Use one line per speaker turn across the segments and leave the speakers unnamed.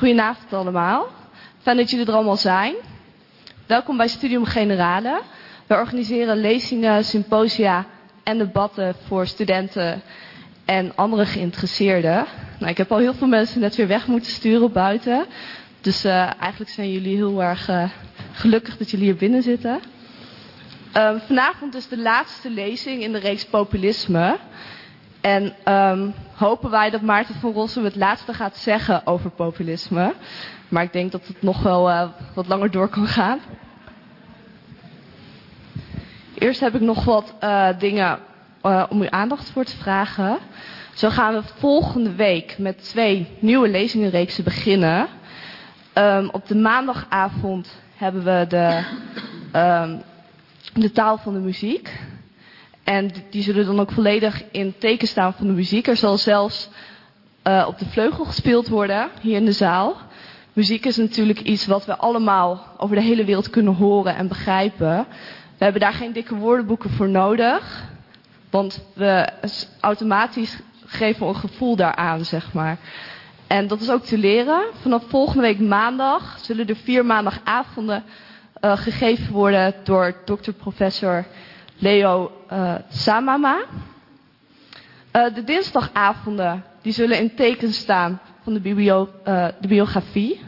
Goedenavond allemaal. Fijn dat jullie er allemaal zijn. Welkom bij Studium Generale. We organiseren lezingen, symposia en debatten voor studenten en andere geïnteresseerden. Nou, ik heb al heel veel mensen net weer weg moeten sturen buiten. Dus uh, eigenlijk zijn jullie heel erg uh, gelukkig dat jullie hier binnen zitten. Uh, vanavond is de laatste lezing in de reeks Populisme. En um, hopen wij dat Maarten van Rossum het laatste gaat zeggen over populisme. Maar ik denk dat het nog wel uh, wat langer door kan gaan. Eerst heb ik nog wat uh, dingen uh, om uw aandacht voor te vragen. Zo gaan we volgende week met twee nieuwe lezingenreeksen beginnen. Um, op de maandagavond hebben we de, um, de taal van de muziek. En die zullen dan ook volledig in teken staan van de muziek. Er zal zelfs uh, op de vleugel gespeeld worden, hier in de zaal. Muziek is natuurlijk iets wat we allemaal over de hele wereld kunnen horen en begrijpen. We hebben daar geen dikke woordenboeken voor nodig. Want we automatisch geven een gevoel daaraan, zeg maar. En dat is ook te leren. Vanaf volgende week maandag zullen er vier maandagavonden uh, gegeven worden door dokter professor Leo uh, Samama. Uh, de dinsdagavonden die zullen in teken staan van de, biblio, uh, de biografie.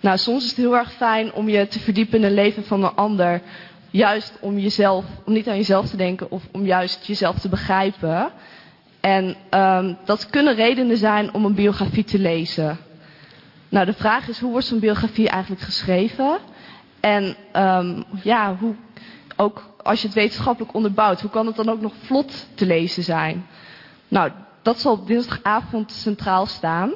Nou, soms is het heel erg fijn om je te verdiepen in het leven van een ander. Juist om jezelf, om niet aan jezelf te denken of om juist jezelf te begrijpen. En um, dat kunnen redenen zijn om een biografie te lezen. Nou, de vraag is hoe wordt zo'n biografie eigenlijk geschreven? En um, ja, hoe ook als je het wetenschappelijk onderbouwt, hoe kan het dan ook nog vlot te lezen zijn? Nou, dat zal dinsdagavond centraal staan.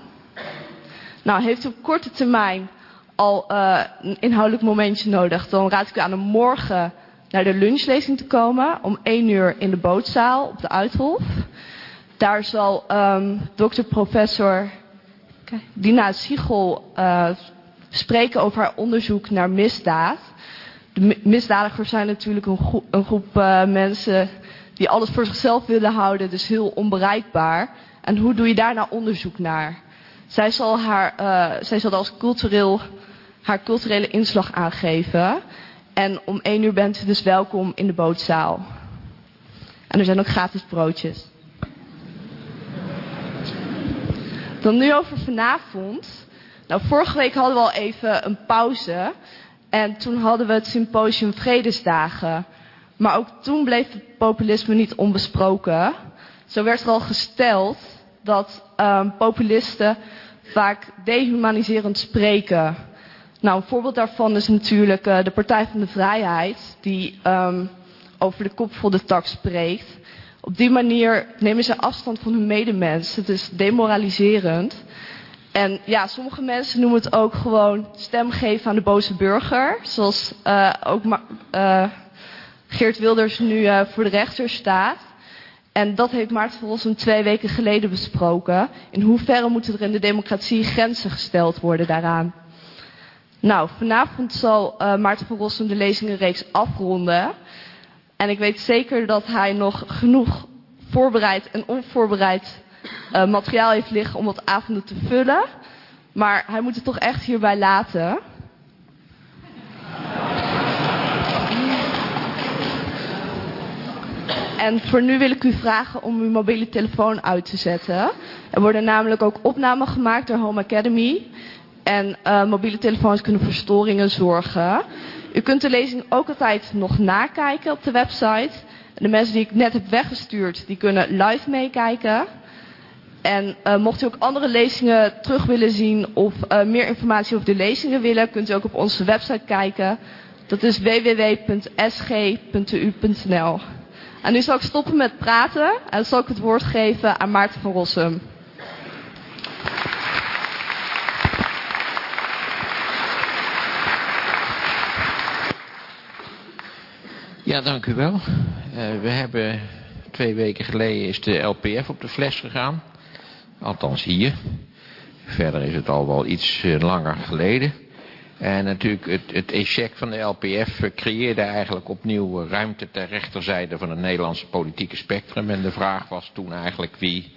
Nou, heeft u op korte termijn al uh, een inhoudelijk momentje nodig, dan raad ik u aan om morgen naar de lunchlezing te komen. Om 1 uur in de bootzaal op de Uithof. Daar zal um, dokter professor Dina Siegel uh, spreken over haar onderzoek naar misdaad de misdadigers zijn natuurlijk een groep, een groep uh, mensen die alles voor zichzelf willen houden, dus heel onbereikbaar. En hoe doe je daar nou onderzoek naar? Zij zal, haar, uh, zij zal als cultureel, haar culturele inslag aangeven. En om één uur bent u dus welkom in de bootzaal. En er zijn ook gratis broodjes. Dan nu over vanavond. Nou, vorige week hadden we al even een pauze. En toen hadden we het symposium Vredesdagen. Maar ook toen bleef het populisme niet onbesproken. Zo werd er al gesteld dat um, populisten vaak dehumaniserend spreken. Nou, een voorbeeld daarvan is natuurlijk uh, de Partij van de Vrijheid, die um, over de kop vol de tak spreekt. Op die manier nemen ze afstand van hun medemens. Het is demoraliserend. En ja, sommige mensen noemen het ook gewoon stem geven aan de boze burger. Zoals uh, ook uh, Geert Wilders nu uh, voor de rechter staat. En dat heeft Maarten van Rossum twee weken geleden besproken. In hoeverre moeten er in de democratie grenzen gesteld worden daaraan? Nou, vanavond zal Maarten van Rossum de lezingenreeks afronden. En ik weet zeker dat hij nog genoeg voorbereid en onvoorbereid uh, materiaal heeft liggen om wat avonden te vullen. Maar hij moet het toch echt hierbij laten. En voor nu wil ik u vragen om uw mobiele telefoon uit te zetten. Er worden namelijk ook opnamen gemaakt door Home Academy. En uh, mobiele telefoons kunnen voor storingen zorgen. U kunt de lezing ook altijd nog nakijken op de website. De mensen die ik net heb weggestuurd, die kunnen live meekijken. En uh, mocht u ook andere lezingen terug willen zien of uh, meer informatie over de lezingen willen, kunt u ook op onze website kijken. Dat is www.sg.u.nl. En nu zal ik stoppen met praten en zal ik het woord geven aan Maarten van Rossum.
Ja, dank u wel. Uh, we hebben twee weken geleden is de LPF op de fles gegaan. Althans hier. Verder is het al wel iets uh, langer geleden. En natuurlijk het, het echec van de LPF creëerde eigenlijk opnieuw ruimte ter rechterzijde van het Nederlandse politieke spectrum. En de vraag was toen eigenlijk wie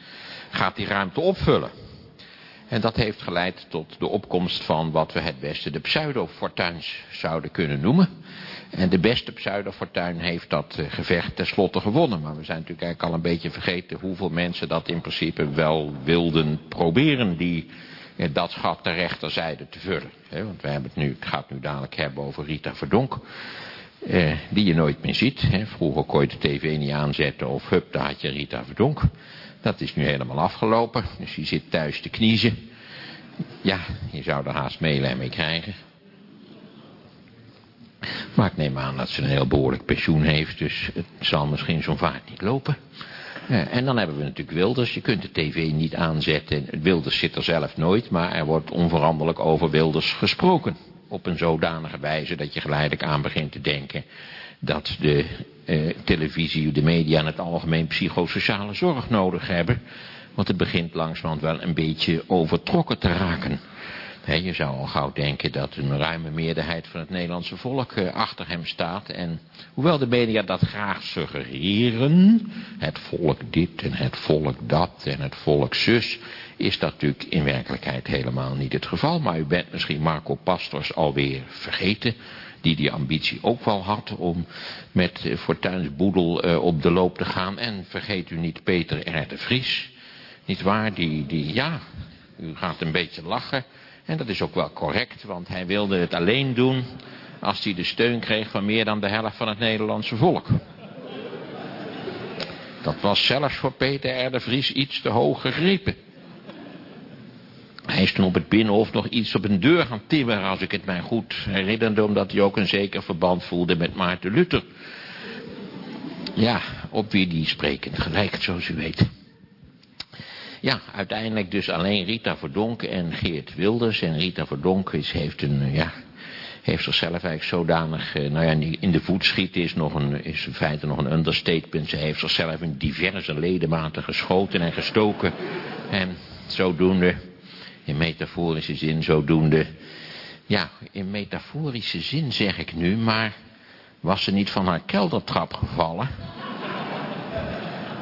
gaat die ruimte opvullen. En dat heeft geleid tot de opkomst van wat we het beste de pseudo-fortuins zouden kunnen noemen. En de beste pseudo-fortuin heeft dat eh, gevecht tenslotte gewonnen. Maar we zijn natuurlijk eigenlijk al een beetje vergeten hoeveel mensen dat in principe wel wilden proberen. Die eh, dat gat de rechterzijde te vullen. Want we hebben het nu, het gaat nu dadelijk hebben over Rita Verdonk. Eh, die je nooit meer ziet. Vroeger kon je de tv niet aanzetten of hup, daar had je Rita Verdonk. Dat is nu helemaal afgelopen. Dus die zit thuis te kniezen. Ja, je zou er haast meelij mee krijgen. Maar ik neem aan dat ze een heel behoorlijk pensioen heeft. Dus het zal misschien zo'n vaart niet lopen. Uh, en dan hebben we natuurlijk Wilders. Je kunt de tv niet aanzetten. Wilders zit er zelf nooit. Maar er wordt onveranderlijk over Wilders gesproken. Op een zodanige wijze dat je geleidelijk aan begint te denken dat de eh, televisie, de media in het algemeen psychosociale zorg nodig hebben. Want het begint langzamerhand wel een beetje overtrokken te raken. Je zou al gauw denken dat een ruime meerderheid van het Nederlandse volk eh, achter hem staat. En hoewel de media dat graag suggereren, het volk dit en het volk dat en het volk zus, is dat natuurlijk in werkelijkheid helemaal niet het geval. Maar u bent misschien Marco Pastors alweer vergeten die die ambitie ook wel had om met uh, Fortuins Boedel uh, op de loop te gaan. En vergeet u niet Peter R. de Vries. Niet waar, die, die, ja, u gaat een beetje lachen. En dat is ook wel correct, want hij wilde het alleen doen als hij de steun kreeg van meer dan de helft van het Nederlandse volk. Dat was zelfs voor Peter R. Vries iets te hoog gegrepen. Hij is toen op het Binnenhof nog iets op een deur gaan timmeren, als ik het mij goed herinnerde, omdat hij ook een zeker verband voelde met Maarten Luther. Ja, op wie die sprekend gelijkt, zoals u weet. Ja, uiteindelijk dus alleen Rita Verdonk en Geert Wilders. En Rita Verdonk is, heeft, een, ja, heeft zichzelf eigenlijk zodanig, eh, nou ja, in de voet schieten is, nog een, is in feite nog een understatement. Ze heeft zichzelf in diverse ledematen geschoten en gestoken. En zodoende in metaforische zin zodoende. Ja, in metaforische zin zeg ik nu, maar was ze niet van haar keldertrap gevallen?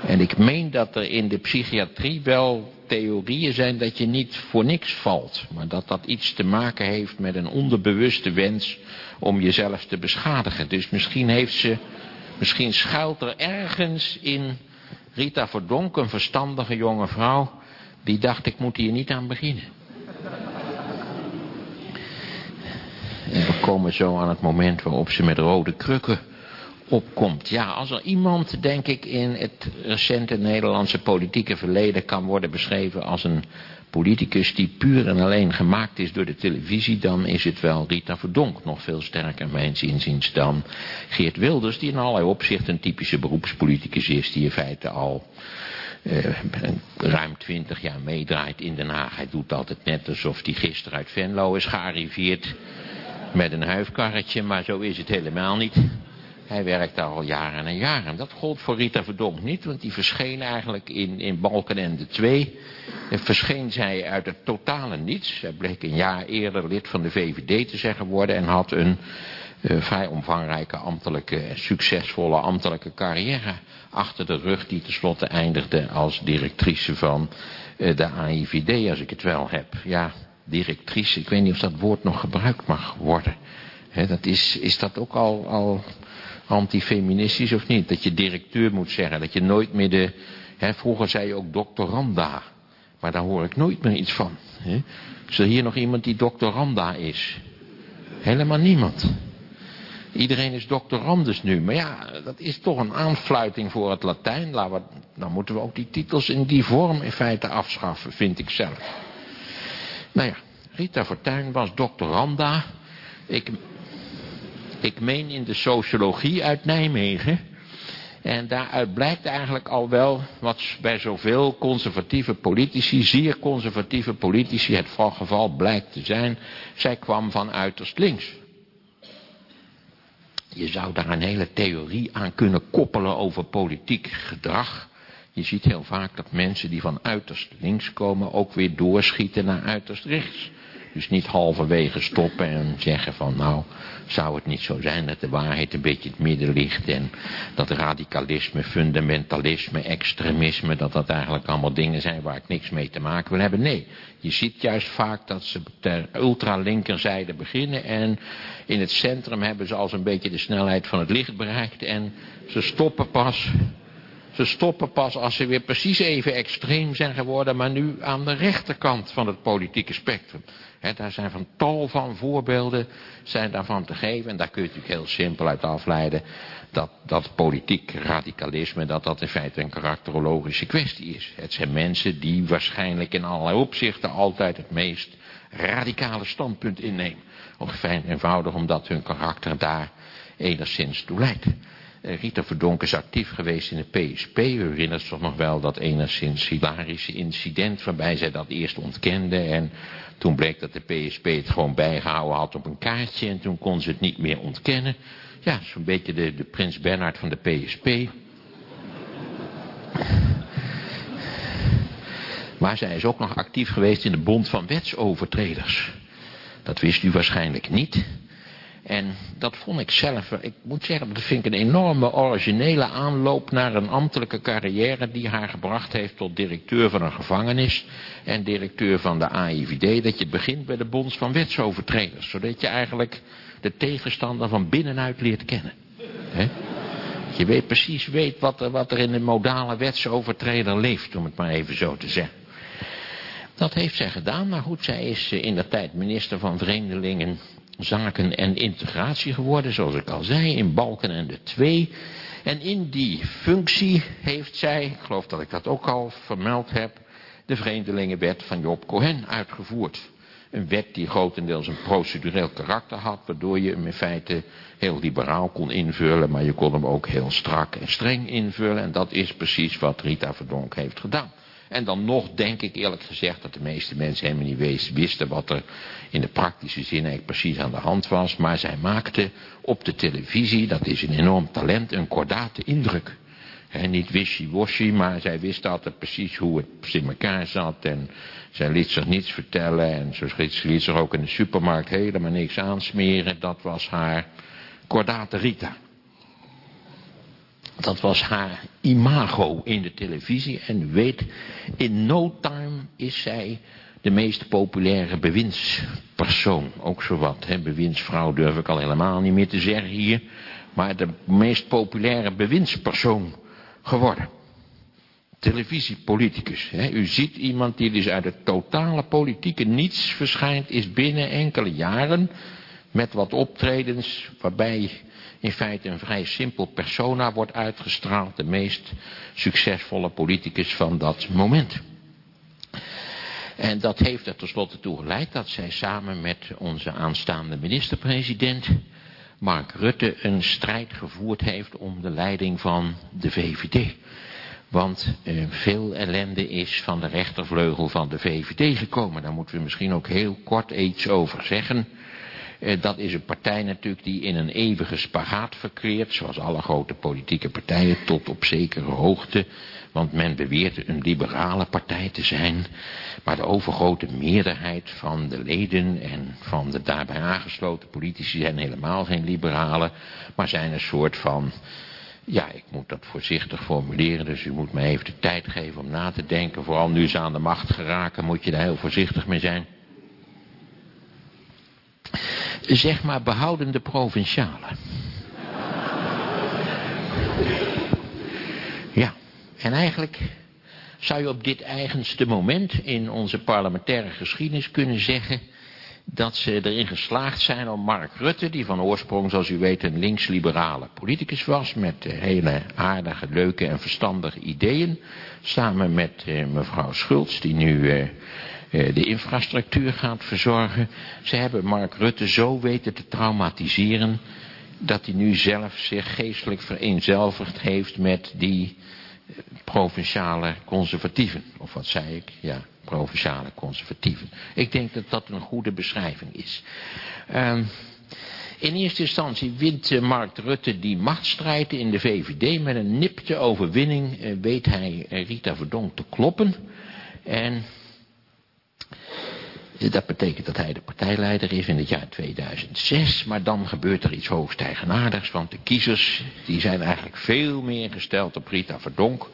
En ik meen dat er in de psychiatrie wel theorieën zijn dat je niet voor niks valt. Maar dat dat iets te maken heeft met een onderbewuste wens om jezelf te beschadigen. Dus misschien heeft ze, misschien schuilt er ergens in Rita Verdonk, een verstandige jonge vrouw, die dacht ik moet hier niet aan beginnen. En we komen zo aan het moment waarop ze met rode krukken opkomt. Ja, als er iemand, denk ik, in het recente Nederlandse politieke verleden kan worden beschreven als een politicus die puur en alleen gemaakt is door de televisie, dan is het wel Rita Verdonk. Nog veel sterker, mijns inziens, dan Geert Wilders, die in allerlei opzichten een typische beroepspoliticus is, die in feite al uh, ruim twintig jaar meedraait in Den Haag. Hij doet altijd net alsof hij gisteren uit Venlo is gearriveerd met een huifkarretje, maar zo is het helemaal niet. Hij werkt daar al jaren en jaren. Dat gold voor Rita Verdonk niet, want die verscheen eigenlijk in, in Balkenende 2. En verscheen zij uit het totale niets. Zij bleek een jaar eerder lid van de VVD te zeggen worden en had een uh, vrij omvangrijke ambtelijke, succesvolle ambtelijke carrière achter de rug die tenslotte eindigde als directrice van uh, de AIVD, als ik het wel heb. Ja, directrice, ik weet niet of dat woord nog gebruikt mag worden. Dat is, is dat ook al, al antifeministisch of niet? Dat je directeur moet zeggen, dat je nooit meer de... He, vroeger zei je ook doctoranda, maar daar hoor ik nooit meer iets van. He. Is er hier nog iemand die doctoranda is? Helemaal niemand. Iedereen is doctorandus nu. Maar ja, dat is toch een aanfluiting voor het Latijn. Laten we, dan moeten we ook die titels in die vorm in feite afschaffen, vind ik zelf. Nou ja, Rita Fortuyn was doctoranda. Ik, ik meen in de sociologie uit Nijmegen. En daaruit blijkt eigenlijk al wel wat bij zoveel conservatieve politici, zeer conservatieve politici, het geval blijkt te zijn. Zij kwam van uiterst links. Je zou daar een hele theorie aan kunnen koppelen over politiek gedrag. Je ziet heel vaak dat mensen die van uiterst links komen ook weer doorschieten naar uiterst rechts. Dus niet halverwege stoppen en zeggen van nou, zou het niet zo zijn dat de waarheid een beetje in het midden ligt en dat radicalisme, fundamentalisme, extremisme, dat dat eigenlijk allemaal dingen zijn waar ik niks mee te maken wil hebben. Nee, je ziet juist vaak dat ze ter ultralinkerzijde beginnen en in het centrum hebben ze als een beetje de snelheid van het licht bereikt en ze stoppen pas ze stoppen pas als ze weer precies even extreem zijn geworden, maar nu aan de rechterkant van het politieke spectrum. Daar zijn van tal van voorbeelden zijn daarvan te geven. En daar kun je natuurlijk heel simpel uit afleiden dat, dat politiek radicalisme, dat dat in feite een karakterologische kwestie is. Het zijn mensen die waarschijnlijk in allerlei opzichten altijd het meest radicale standpunt innemen. Of fijn eenvoudig omdat hun karakter daar enigszins toe leidt. Eh, Rita Verdonk is actief geweest in de PSP. U herinnert zich nog wel dat enigszins hilarische incident waarbij zij dat eerst ontkende. En toen bleek dat de PSP het gewoon bijgehouden had op een kaartje. En toen kon ze het niet meer ontkennen. Ja, zo'n beetje de, de prins Bernhard van de PSP. Maar zij is ook nog actief geweest in de bond van wetsovertreders. Dat wist u waarschijnlijk niet. En dat vond ik zelf, ik moet zeggen, dat vind ik een enorme originele aanloop naar een ambtelijke carrière die haar gebracht heeft tot directeur van een gevangenis en directeur van de AIVD. Dat je begint bij de bonds van wetsovertreders, zodat je eigenlijk de tegenstander van binnenuit leert kennen. He? Je weet precies weet wat, er, wat er in de modale wetsovertreder leeft, om het maar even zo te zeggen. Dat heeft zij gedaan, maar goed, zij is eh, in de tijd minister van Vreemdelingen zaken en integratie geworden, zoals ik al zei, in Balken en de Twee. En in die functie heeft zij, ik geloof dat ik dat ook al vermeld heb, de Vreemdelingenwet van Job Cohen uitgevoerd. Een wet die grotendeels een procedureel karakter had, waardoor je hem in feite heel liberaal kon invullen, maar je kon hem ook heel strak en streng invullen. En dat is precies wat Rita Verdonk heeft gedaan. En dan nog denk ik eerlijk gezegd dat de meeste mensen helemaal niet wisten wat er in de praktische zin eigenlijk precies aan de hand was. Maar zij maakte op de televisie, dat is een enorm talent, een kordate indruk. He, niet wishy-washy, maar zij wist altijd precies hoe het in elkaar zat. En zij liet zich niets vertellen. En ze liet zich ook in de supermarkt helemaal niks aansmeren. Dat was haar kordate Rita. Dat was haar imago in de televisie. En weet, in no time is zij de meest populaire bewindspersoon. Ook zowat, hè. bewindsvrouw durf ik al helemaal niet meer te zeggen hier. Maar de meest populaire bewindspersoon geworden. Televisiepoliticus. Hè. U ziet iemand die dus uit het totale politieke niets verschijnt, is binnen enkele jaren met wat optredens waarbij in feite een vrij simpel persona wordt uitgestraald. De meest succesvolle politicus van dat moment. En dat heeft er tenslotte toe geleid dat zij samen met onze aanstaande minister-president Mark Rutte een strijd gevoerd heeft om de leiding van de VVD. Want eh, veel ellende is van de rechtervleugel van de VVD gekomen. Daar moeten we misschien ook heel kort iets over zeggen. Eh, dat is een partij natuurlijk die in een eeuwige spagaat verkeert, zoals alle grote politieke partijen, tot op zekere hoogte. Want men beweert een liberale partij te zijn, maar de overgrote meerderheid van de leden en van de daarbij aangesloten politici zijn helemaal geen liberalen, maar zijn een soort van, ja, ik moet dat voorzichtig formuleren, dus u moet me even de tijd geven om na te denken. Vooral nu ze aan de macht geraken, moet je daar heel voorzichtig mee zijn zeg maar behoudende provinciale. En eigenlijk zou je op dit eigenste moment in onze parlementaire geschiedenis kunnen zeggen dat ze erin geslaagd zijn om Mark Rutte, die van oorsprong, zoals u weet, een links-liberale politicus was, met hele aardige, leuke en verstandige ideeën, samen met eh, mevrouw Schultz, die nu eh, eh, de infrastructuur gaat verzorgen. Ze hebben Mark Rutte zo weten te traumatiseren dat hij nu zelf zich geestelijk vereenzelvigd heeft met die eh, provinciale conservatieven. Of wat zei ik? Ja, provinciale conservatieven. Ik denk dat dat een goede beschrijving is. Uh, in eerste instantie wint uh, Mark Rutte die machtsstrijd in de VVD. Met een nipte overwinning uh, weet hij Rita Verdonk te kloppen. En Dat betekent dat hij de partijleider is in het jaar 2006. Maar dan gebeurt er iets hoogst eigenaardigs. Want de kiezers die zijn eigenlijk veel meer gesteld op Rita Verdonk.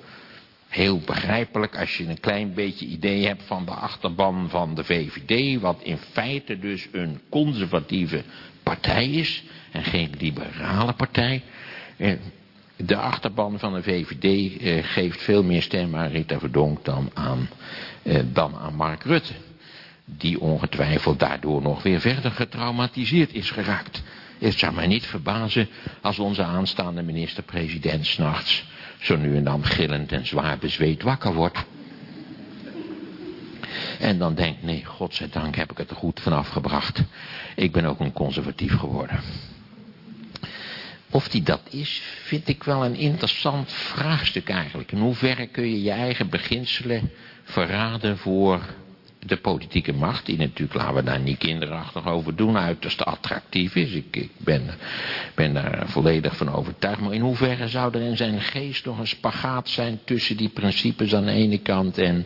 Heel begrijpelijk als je een klein beetje idee hebt van de achterban van de VVD. Wat in feite dus een conservatieve partij is. En geen liberale partij. De achterban van de VVD eh, geeft veel meer stem aan Rita Verdonk dan aan, eh, dan aan Mark Rutte die ongetwijfeld daardoor nog weer verder getraumatiseerd is geraakt. Het zou mij niet verbazen als onze aanstaande minister-president s'nachts zo nu en dan gillend en zwaar bezweet wakker wordt. En dan denkt, nee, godzijdank heb ik het er goed vanaf gebracht. Ik ben ook een conservatief geworden. Of die dat is, vind ik wel een interessant vraagstuk eigenlijk. In hoeverre kun je je eigen beginselen verraden voor de politieke macht, die natuurlijk, laten we daar niet kinderachtig over doen, uiterst attractief is. Ik, ik ben, ben daar volledig van overtuigd. Maar in hoeverre zou er in zijn geest nog een spagaat zijn tussen die principes aan de ene kant en,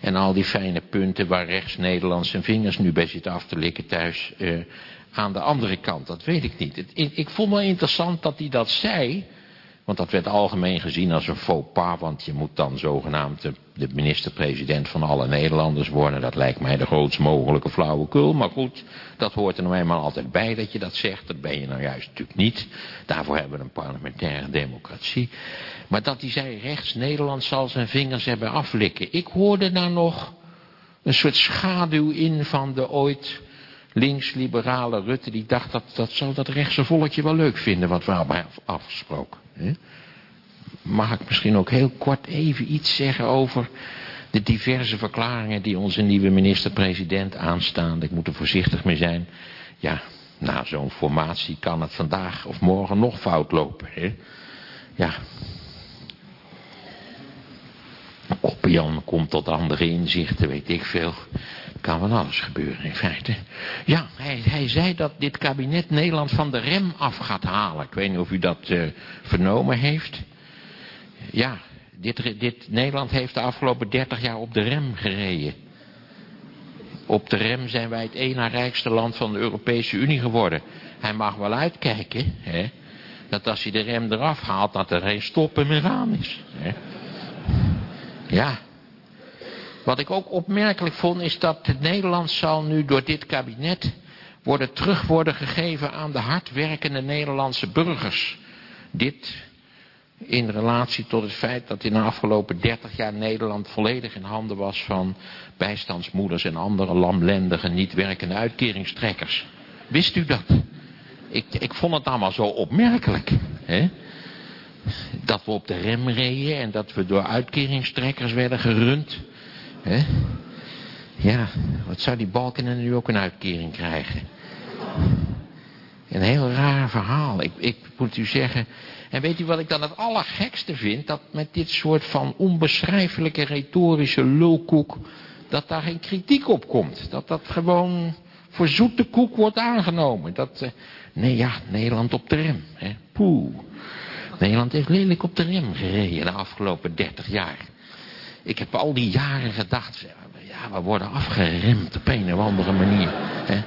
en al die fijne punten waar rechts Nederland zijn vingers nu bij zit af te likken thuis eh, aan de andere kant? Dat weet ik niet. Ik, ik vond wel interessant dat hij dat zei. Want dat werd algemeen gezien als een faux pas, want je moet dan zogenaamd de, de minister-president van alle Nederlanders worden. Dat lijkt mij de grootst mogelijke flauwekul, maar goed, dat hoort er nou eenmaal altijd bij dat je dat zegt. Dat ben je nou juist natuurlijk niet. Daarvoor hebben we een parlementaire democratie. Maar dat hij zei, rechts Nederland zal zijn vingers hebben aflikken. Ik hoorde daar nog een soort schaduw in van de ooit links-liberale Rutte. Die dacht dat, dat zou dat rechtse volkje wel leuk vinden wat we hebben afgesproken. Mag ik misschien ook heel kort even iets zeggen over de diverse verklaringen die onze nieuwe minister-president aanstaan. Ik moet er voorzichtig mee zijn. Ja, na zo'n formatie kan het vandaag of morgen nog fout lopen. Hè? Ja. Oppian komt tot andere inzichten, weet ik veel. Kan van alles gebeuren in feite. Ja, hij, hij zei dat dit kabinet Nederland van de rem af gaat halen. Ik weet niet of u dat uh, vernomen heeft. Ja, dit, dit, Nederland heeft de afgelopen 30 jaar op de rem gereden. Op de rem zijn wij het ene rijkste land van de Europese Unie geworden. Hij mag wel uitkijken, hè, dat als hij de rem eraf haalt, dat er geen stoppen meer aan is. Hè. Ja, wat ik ook opmerkelijk vond is dat Nederland zal nu door dit kabinet worden terug worden gegeven aan de hardwerkende Nederlandse burgers. Dit in relatie tot het feit dat in de afgelopen 30 jaar Nederland volledig in handen was van bijstandsmoeders en andere lamlendige niet werkende uitkeringstrekkers. Wist u dat? Ik, ik vond het allemaal zo opmerkelijk. Hè? Dat we op de rem reden en dat we door uitkeringstrekkers werden gerund. Ja, wat zou die Balken nu ook een uitkering krijgen? Een heel raar verhaal. Ik, ik moet u zeggen... En weet u wat ik dan het allergekste vind? Dat met dit soort van onbeschrijfelijke retorische lulkoek... dat daar geen kritiek op komt. Dat dat gewoon voor zoete koek wordt aangenomen. Dat, uh, nee ja, Nederland op de rem. Hè? Poeh. Nederland heeft lelijk op de rem gereden de afgelopen 30 jaar. Ik heb al die jaren gedacht, ja, we worden afgeremd op een of andere manier. Hè?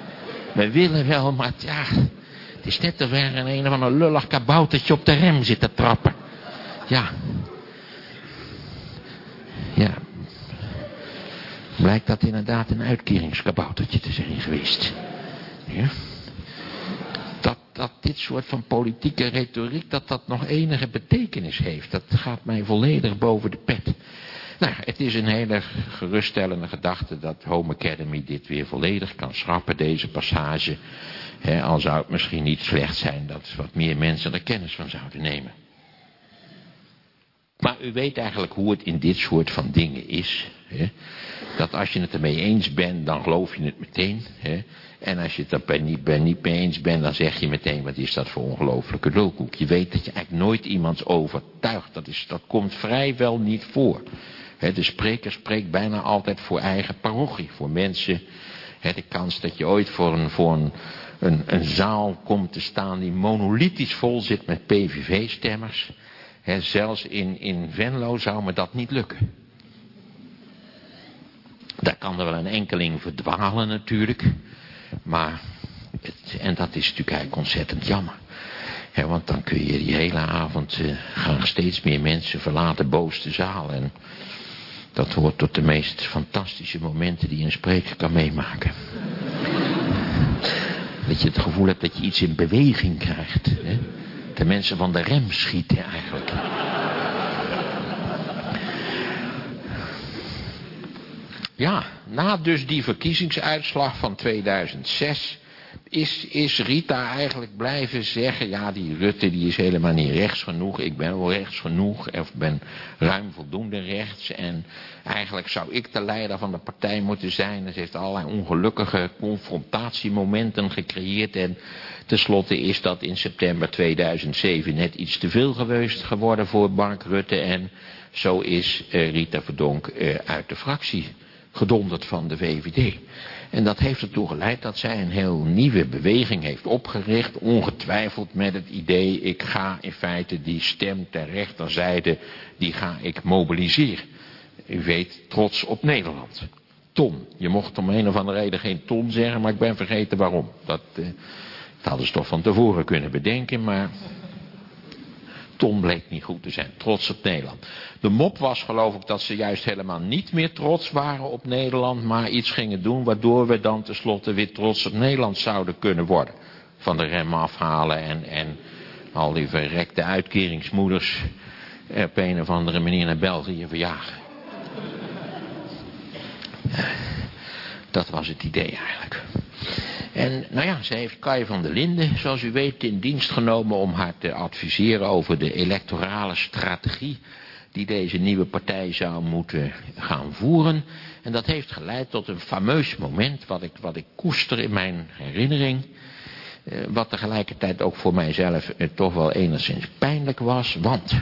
We willen wel, maar ja, het is net of er een, een of ander lullig kaboutertje op de rem zit te trappen. Ja. Ja. Blijkt dat inderdaad een uitkeringskaboutertje te zijn geweest. Ja. Dat, dit soort van politieke retoriek, dat dat nog enige betekenis heeft. Dat gaat mij volledig boven de pet. Nou, het is een hele geruststellende gedachte dat Home Academy dit weer volledig kan schrappen, deze passage. He, al zou het misschien niet slecht zijn dat wat meer mensen er kennis van zouden nemen. Maar u weet eigenlijk hoe het in dit soort van dingen is. Dat als je het ermee eens bent, dan geloof je het meteen. En als je het er niet, ben, niet mee eens bent, dan zeg je meteen, wat is dat voor ongelofelijke lulkoek. Je weet dat je eigenlijk nooit iemands overtuigt. Dat, is, dat komt vrijwel niet voor de spreker spreekt bijna altijd voor eigen parochie, voor mensen. de kans dat je ooit voor een, voor een, een zaal komt te staan die monolithisch vol zit met PVV-stemmers. Zelfs in, in Venlo zou me dat niet lukken. Daar kan er wel een enkeling verdwalen natuurlijk. Maar, en dat is natuurlijk eigenlijk ontzettend jammer. want dan kun je die hele avond, uh, gaan steeds meer mensen verlaten boos de zaal. En dat hoort tot de meest fantastische momenten die een spreker kan meemaken. dat je het gevoel hebt dat je iets in beweging krijgt. Hè? De mensen van de rem schieten eigenlijk. Ja, na dus die verkiezingsuitslag van 2006 is, is Rita eigenlijk blijven zeggen, ja die Rutte die is helemaal niet rechts genoeg, ik ben wel rechts genoeg, of ben ruim voldoende rechts en eigenlijk zou ik de leider van de partij moeten zijn. Ze heeft allerlei ongelukkige confrontatiemomenten gecreëerd en tenslotte is dat in september 2007 net iets te veel geweest geworden voor Mark Rutte en zo is uh, Rita Verdonk uh, uit de fractie gedonderd van de VVD. En dat heeft ertoe geleid dat zij een heel nieuwe beweging heeft opgericht. Ongetwijfeld met het idee, ik ga in feite die stem ter rechterzijde, die ga ik mobiliseren. U weet, trots op Nederland. Ton. Je mocht om een of andere reden geen ton zeggen, maar ik ben vergeten waarom. Dat, eh, dat hadden ze toch van tevoren kunnen bedenken, maar Ton bleek niet goed te zijn. Trots op Nederland. De mop was geloof ik dat ze juist helemaal niet meer trots waren op Nederland. Maar iets gingen doen waardoor we dan tenslotte weer trots op Nederland zouden kunnen worden. Van de rem afhalen en, en al die verrekte uitkeringsmoeders op een of andere manier naar België verjagen. Dat was het idee eigenlijk. En nou ja, ze heeft Kai van der Linden, zoals u weet, in dienst genomen om haar te adviseren over de electorale strategie die deze nieuwe partij zou moeten gaan voeren. En dat heeft geleid tot een fameus moment, wat ik, wat ik koester in mijn herinnering. Eh, wat tegelijkertijd ook voor mijzelf eh, toch wel enigszins pijnlijk was. Want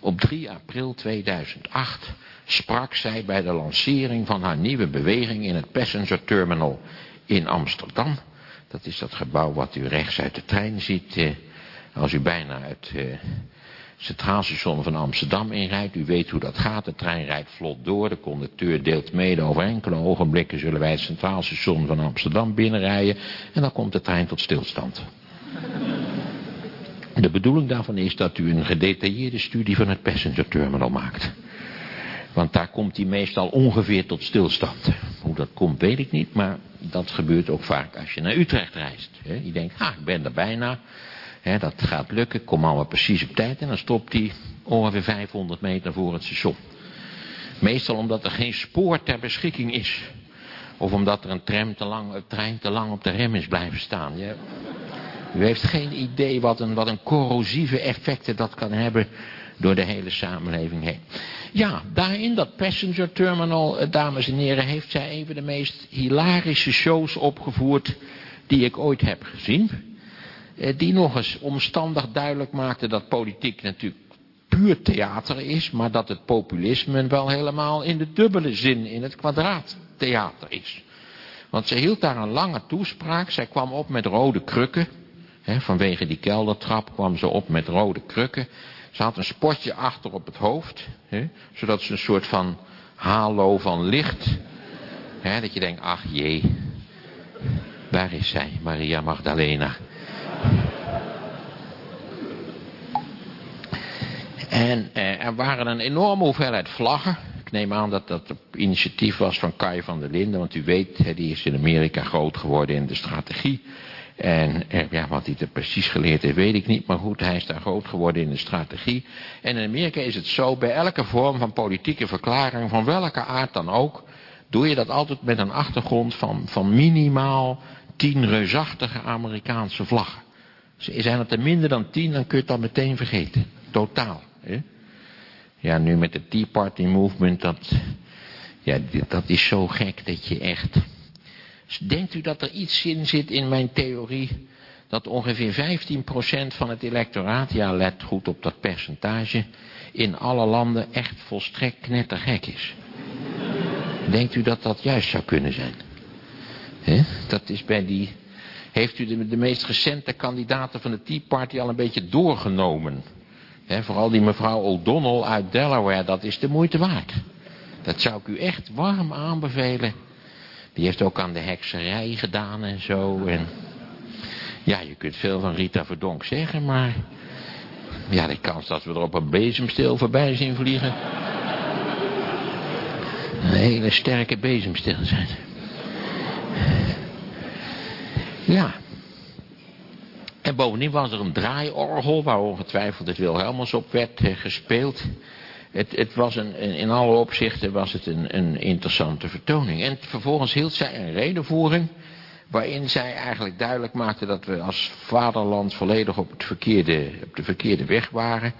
op 3 april 2008 sprak zij bij de lancering van haar nieuwe beweging in het Passenger Terminal in Amsterdam. Dat is dat gebouw wat u rechts uit de trein ziet. Eh, als u bijna uit eh, het Centraal Station van Amsterdam inrijdt. U weet hoe dat gaat. De trein rijdt vlot door. De conducteur deelt mede. Over enkele ogenblikken zullen wij het Centraal Station van Amsterdam binnenrijden. En dan komt de trein tot stilstand. De bedoeling daarvan is dat u een gedetailleerde studie van het passenger terminal maakt. Want daar komt hij meestal ongeveer tot stilstand. Hoe dat komt weet ik niet, maar dat gebeurt ook vaak als je naar Utrecht reist. Je denkt, ah, ik ben er bijna. dat gaat lukken, kom allemaal precies op tijd. En dan stopt hij ongeveer 500 meter voor het station. Meestal omdat er geen spoor ter beschikking is. Of omdat er een, tram te lang, een trein te lang op de rem is blijven staan. u heeft geen idee wat een, wat een corrosieve effecten dat kan hebben door de hele samenleving heen. Ja, daar in dat passenger terminal, eh, dames en heren, heeft zij even de meest hilarische shows opgevoerd die ik ooit heb gezien. Eh, die nog eens omstandig duidelijk maakte dat politiek natuurlijk puur theater is, maar dat het populisme wel helemaal in de dubbele zin in het kwadraat theater is. Want ze hield daar een lange toespraak, zij kwam op met rode krukken. vanwege die keldertrap kwam ze op met rode krukken. Ze had een spotje achter op het hoofd. Hè, zodat ze een soort van halo van licht. Hè, dat je denkt, ach jee. Waar is zij, Maria Magdalena? En eh, er waren een enorme hoeveelheid vlaggen. Ik neem aan dat dat op initiatief was van Kai van der Linden. Want u weet, die is in Amerika groot geworden in de strategie. En ja, wat hij er precies geleerd heeft, weet ik niet. Maar goed, hij is daar groot geworden in de strategie. En in Amerika is het zo, bij elke vorm van politieke verklaring, van welke aard dan ook, doe je dat altijd met een achtergrond van, van minimaal tien reusachtige Amerikaanse vlaggen. Zijn het er minder dan tien, dan kun je het dan meteen vergeten. Totaal. Hè? Ja, nu met de Tea Party Movement, dat, ja, dat is zo gek dat je echt Denkt u dat er iets in zit in mijn theorie dat ongeveer 15% van het electoraat, ja let goed op dat percentage, in alle landen echt volstrekt knettergek is? Denkt u dat dat juist zou kunnen zijn? Dat is bij die... Heeft u de, meest recente kandidaten van de Tea Party al een beetje doorgenomen? Vooral die mevrouw O'Donnell uit Delaware, dat is de moeite waard. Dat zou ik u echt warm aanbevelen. Die heeft ook aan de hekserij gedaan en zo. En ja, je kunt veel van Rita Verdonk zeggen, maar... Ja, de kans dat we er op een bezemstil voorbij zien vliegen... Een hele sterke bezemstil zijn. Ja. En bovendien was er een draaiorgel waar ongetwijfeld het Wilhelmus op werd eh, gespeeld. Het, het was in alle opzichten was het een, een interessante vertoning. En vervolgens hield zij een redenvoering waarin zij eigenlijk duidelijk maakte dat we als vaderland volledig op, het verkeerde, op de verkeerde weg waren.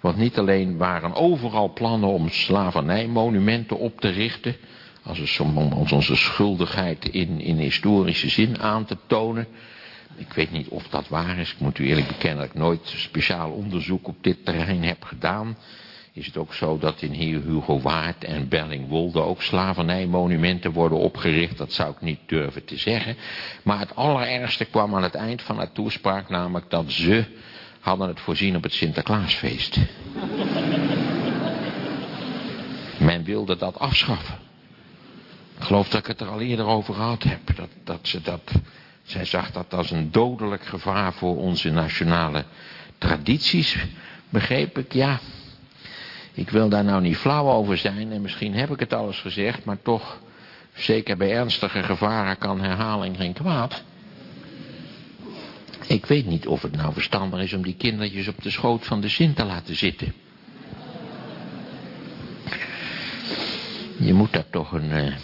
Want niet alleen waren overal plannen om slavernijmonumenten op te richten, als, om onze schuldigheid in, in historische zin aan te tonen. Ik weet niet of dat waar is. Ik moet u eerlijk bekennen dat ik nooit speciaal onderzoek op dit terrein heb gedaan. Is het ook zo dat in hier Hugo Waard en Bellingwolde ook slavernijmonumenten worden opgericht? Dat zou ik niet durven te zeggen. Maar het allerergste kwam aan het eind van haar toespraak, namelijk dat ze hadden het voorzien op het Sinterklaasfeest. Men wilde dat afschaffen. Ik geloof dat ik het er al eerder over gehad heb. Dat, dat ze dat, zij zag dat als een dodelijk gevaar voor onze nationale tradities. Begreep ik, ja. Ik wil daar nou niet flauw over zijn en misschien heb ik het alles gezegd, maar toch, zeker bij ernstige gevaren kan herhaling geen kwaad. Ik weet niet of het nou verstandig is om die kindertjes op de schoot van de Sint te laten zitten. Je moet daar toch een... Uh,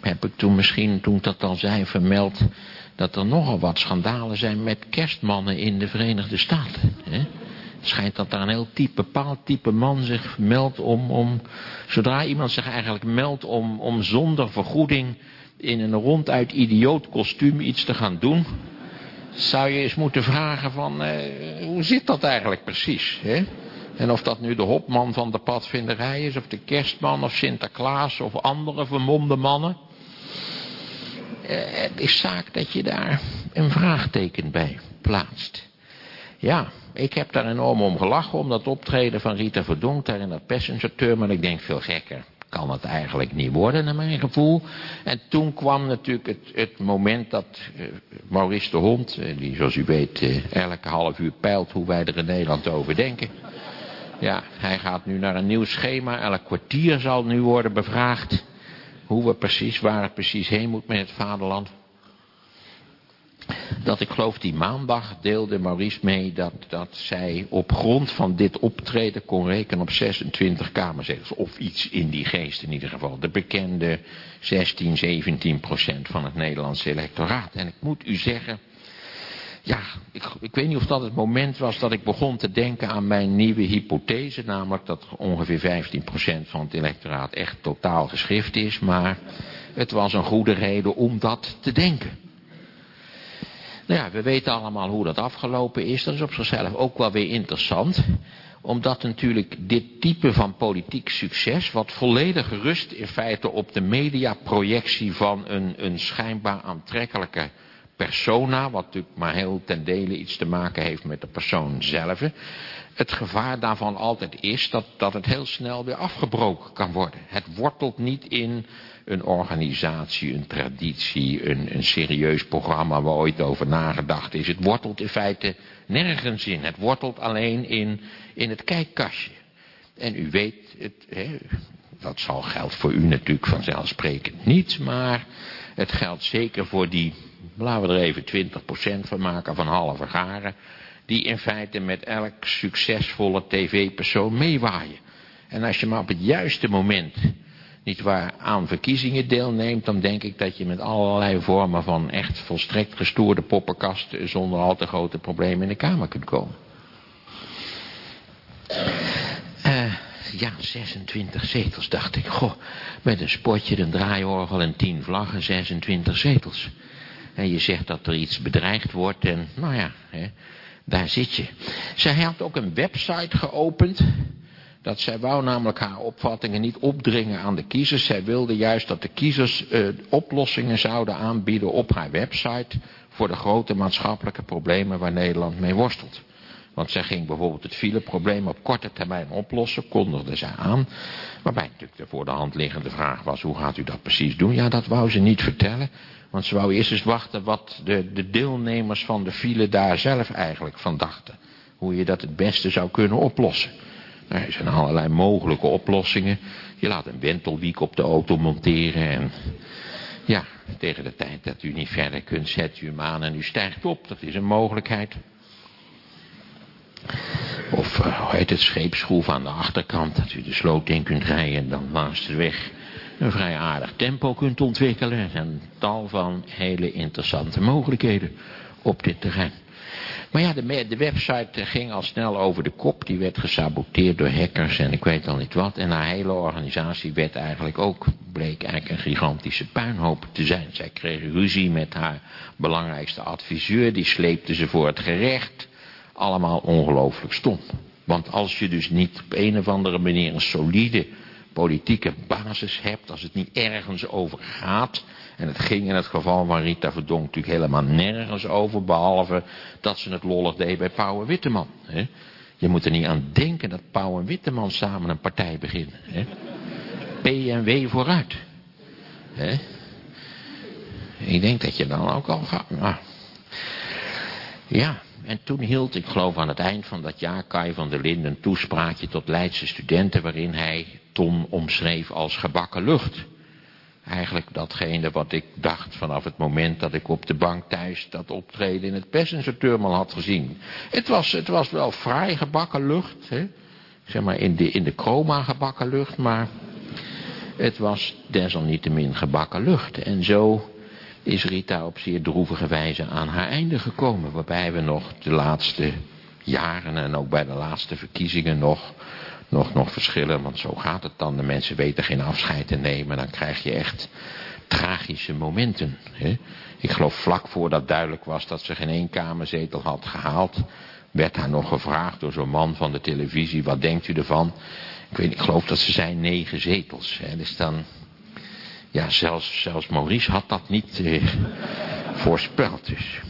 heb ik toen misschien, toen ik dat al zei, vermeld... dat er nogal wat schandalen zijn met kerstmannen in de Verenigde Staten. Hè? Schijnt dat daar een heel type, bepaald type man zich meldt om... om zodra iemand zich eigenlijk meldt om, om zonder vergoeding... in een ronduit idioot kostuum iets te gaan doen zou je eens moeten vragen van, eh, hoe zit dat eigenlijk precies? Hè? En of dat nu de hopman van de padvinderij is, of de kerstman, of Sinterklaas, of andere vermomde mannen. Eh, het is zaak dat je daar een vraagteken bij plaatst. Ja, ik heb daar enorm om gelachen, om dat optreden van Rita Verdonk daar in dat passenger maar ik denk veel gekker kan het eigenlijk niet worden, naar mijn gevoel. En toen kwam natuurlijk het, het moment dat uh, Maurice de Hond, uh, die zoals u weet uh, elke half uur peilt hoe wij er in Nederland over denken. Ja, hij gaat nu naar een nieuw schema. Elk kwartier zal nu worden bevraagd hoe we precies, waar het precies heen moet met het vaderland dat ik geloof die maandag deelde Maurice mee dat, dat zij op grond van dit optreden kon rekenen op 26 kamerzetels. Of iets in die geest in ieder geval. De bekende 16, 17 procent van het Nederlandse electoraat. En ik moet u zeggen, ja, ik, ik weet niet of dat het moment was dat ik begon te denken aan mijn nieuwe hypothese. Namelijk dat ongeveer 15 procent van het electoraat echt totaal geschrift is. Maar het was een goede reden om dat te denken. Nou ja, we weten allemaal hoe dat afgelopen is. Dat is op zichzelf ook wel weer interessant. Omdat natuurlijk dit type van politiek succes... wat volledig rust in feite op de mediaprojectie van een, een schijnbaar aantrekkelijke persona... wat natuurlijk maar heel ten dele iets te maken heeft met de persoon zelf... Het gevaar daarvan altijd is dat, dat het heel snel weer afgebroken kan worden. Het wortelt niet in een organisatie, een traditie, een, een serieus programma waar ooit over nagedacht is. Het wortelt in feite nergens in. Het wortelt alleen in, in het kijkkastje. En u weet, het, hè, dat zal geldt voor u natuurlijk vanzelfsprekend niet, maar het geldt zeker voor die, laten we er even 20% van maken van halve garen, die in feite met elk succesvolle tv-persoon meewaaien. En als je maar op het juiste moment niet waar, aan verkiezingen deelneemt, dan denk ik dat je met allerlei vormen van echt volstrekt gestoorde poppenkast zonder al te grote problemen in de Kamer kunt komen. Uh, ja, 26 zetels, dacht ik. Goh, met een spotje, een draaiorgel en 10 vlaggen, 26 zetels. En je zegt dat er iets bedreigd wordt en, nou ja, hè, daar zit je. Zij had ook een website geopend dat zij wou namelijk haar opvattingen niet opdringen aan de kiezers. Zij wilde juist dat de kiezers uh, oplossingen zouden aanbieden op haar website... voor de grote maatschappelijke problemen waar Nederland mee worstelt. Want zij ging bijvoorbeeld het fileprobleem op korte termijn oplossen, kondigde zij aan. Waarbij natuurlijk de voor de hand liggende vraag was, hoe gaat u dat precies doen? Ja, dat wou ze niet vertellen. Want ze wou eerst eens wachten wat de, de deelnemers van de file daar zelf eigenlijk van dachten. Hoe je dat het beste zou kunnen oplossen. Nou, er zijn allerlei mogelijke oplossingen. Je laat een wentelwiek op de auto monteren en... Ja, tegen de tijd dat u niet verder kunt, zet u hem aan en u stijgt op. Dat is een mogelijkheid. Of, uh, hoe heet het, scheepsschroef aan de achterkant. Dat u de sloot in kunt rijden en dan langs de weg een vrij aardig tempo kunt ontwikkelen. Er zijn tal van hele interessante mogelijkheden op dit terrein. Maar ja, de, de, website ging al snel over de kop. Die werd gesaboteerd door hackers en ik weet al niet wat. En haar hele organisatie werd eigenlijk ook, bleek eigenlijk een gigantische puinhoop te zijn. Zij kreeg ruzie met haar belangrijkste adviseur. Die sleepte ze voor het gerecht. Allemaal ongelooflijk stom. Want als je dus niet op een of andere manier een solide politieke basis hebt, als het niet ergens over gaat, en het ging in het geval van Rita Verdonk natuurlijk helemaal nergens over, behalve dat ze het lollig deed bij Pauw en Witteman. Hè? Je moet er niet aan denken dat Pauw en Witteman samen een partij beginnen. Hè? PNW vooruit. Hè? Ik denk dat je dan ook al gaat. Nou. Ja, en toen hield, ik geloof aan het eind van dat jaar, Kai van der Linden een toespraakje tot Leidse studenten... waarin hij Ton omschreef als gebakken lucht. Eigenlijk datgene wat ik dacht vanaf het moment dat ik op de bank thuis... dat optreden in het Passenger Terminal had gezien. Het was, het was wel fraai gebakken lucht, hè? zeg maar in de, in de chroma gebakken lucht... maar het was desalniettemin gebakken lucht. En zo is Rita op zeer droevige wijze aan haar einde gekomen. Waarbij we nog de laatste jaren en ook bij de laatste verkiezingen nog, nog, nog verschillen. Want zo gaat het dan. De mensen weten geen afscheid te nemen. Dan krijg je echt tragische momenten. Hè? Ik geloof vlak voordat duidelijk was dat ze geen één kamerzetel had gehaald. Werd haar nog gevraagd door zo'n man van de televisie. Wat denkt u ervan? Ik weet ik geloof dat ze zijn negen zetels. Hè? Dus dan ja, zelfs, zelfs Maurice had dat niet eh, voorspeld dus.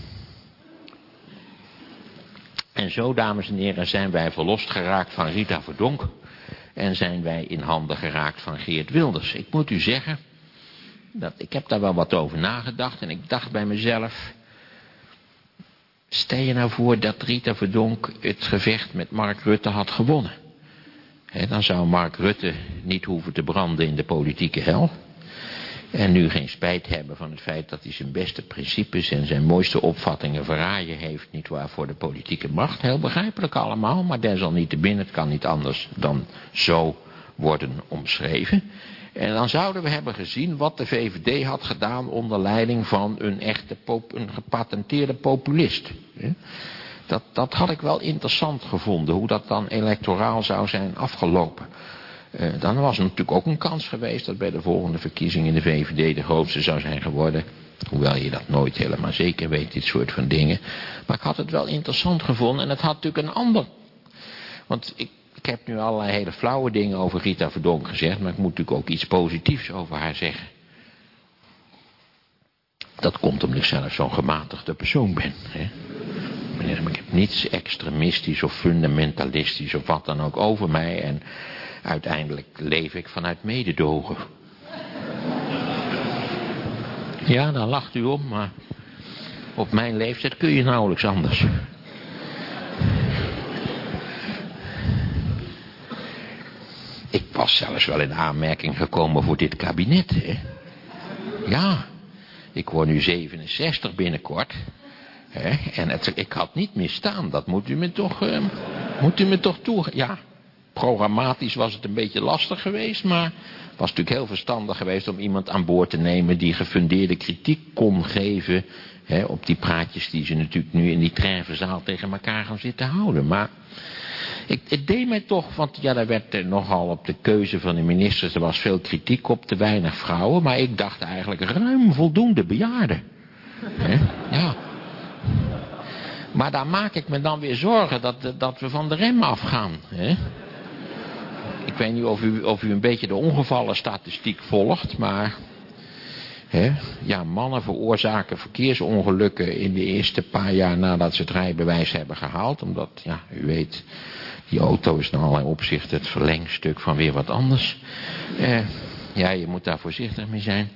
En zo, dames en heren, zijn wij verlost geraakt van Rita Verdonk. En zijn wij in handen geraakt van Geert Wilders. Ik moet u zeggen, dat, ik heb daar wel wat over nagedacht. En ik dacht bij mezelf, stel je nou voor dat Rita Verdonk het gevecht met Mark Rutte had gewonnen. dan zou Mark Rutte niet hoeven te branden in de politieke hel. En nu geen spijt hebben van het feit dat hij zijn beste principes en zijn mooiste opvattingen verraaien heeft, niet waar, voor de politieke macht. Heel begrijpelijk allemaal, maar desalniettemin, het kan niet anders dan zo worden omschreven. En dan zouden we hebben gezien wat de VVD had gedaan onder leiding van een echte, een gepatenteerde populist. Dat, dat had ik wel interessant gevonden, hoe dat dan electoraal zou zijn afgelopen. Uh, dan was er natuurlijk ook een kans geweest dat bij de volgende verkiezing in de VVD de grootste zou zijn geworden. Hoewel je dat nooit helemaal zeker weet, dit soort van dingen. Maar ik had het wel interessant gevonden en het had natuurlijk een ander. Want ik, ik heb nu allerlei hele flauwe dingen over Rita Verdonk gezegd, maar ik moet natuurlijk ook iets positiefs over haar zeggen. Dat komt omdat ik zelf zo'n gematigde persoon ben. Hè? Ik heb niets extremistisch of fundamentalistisch of wat dan ook over mij. En Uiteindelijk leef ik vanuit mededogen. Ja, daar lacht u om, maar op mijn leeftijd kun je nauwelijks anders. Ik was zelfs wel in aanmerking gekomen voor dit kabinet, hè. Ja, ik word nu 67 binnenkort. Hè? En ik had niet staan. dat moet u me toch, uh, moet u me toch toe... Ja, programmatisch was het een beetje lastig geweest, maar het was natuurlijk heel verstandig geweest om iemand aan boord te nemen die gefundeerde kritiek kon geven hè, op die praatjes die ze natuurlijk nu in die treffenzaal tegen elkaar gaan zitten houden. Maar ik, het deed mij toch, want ja, daar werd er nogal op de keuze van de ministers, er was veel kritiek op, te weinig vrouwen, maar ik dacht eigenlijk ruim voldoende bejaarden. Ja. Maar daar maak ik me dan weer zorgen dat, dat we van de rem afgaan. Hè? Ik weet niet of u, of u een beetje de ongevallenstatistiek volgt, maar Ja, mannen veroorzaken verkeersongelukken in de eerste paar jaar nadat ze het rijbewijs hebben gehaald. Omdat, ja, u weet, die auto is in allerlei opzichten het verlengstuk van weer wat anders. Eh, ja, je moet daar voorzichtig mee zijn.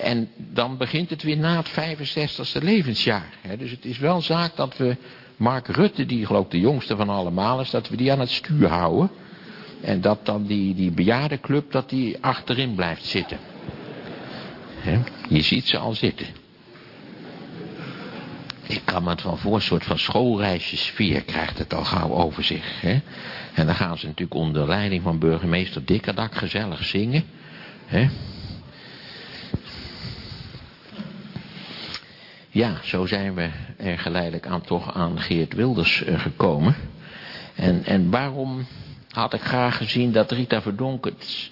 En dan begint het weer na het 65ste levensjaar. Dus het is wel zaak dat we Mark Rutte, die geloof ik de jongste van allemaal is, dat we die aan het stuur houden. En dat dan die, die bejaardenclub, dat die achterin blijft zitten. Je ziet ze al zitten. Ik kan me het wel voor, een soort van schoolreisjesfeer krijgt het al gauw over zich. En dan gaan ze natuurlijk onder leiding van burgemeester Dikkerdak gezellig zingen. Ja, zo zijn we er geleidelijk aan toch aan Geert Wilders eh, gekomen. En, en waarom had ik graag gezien dat Rita Verdonk het...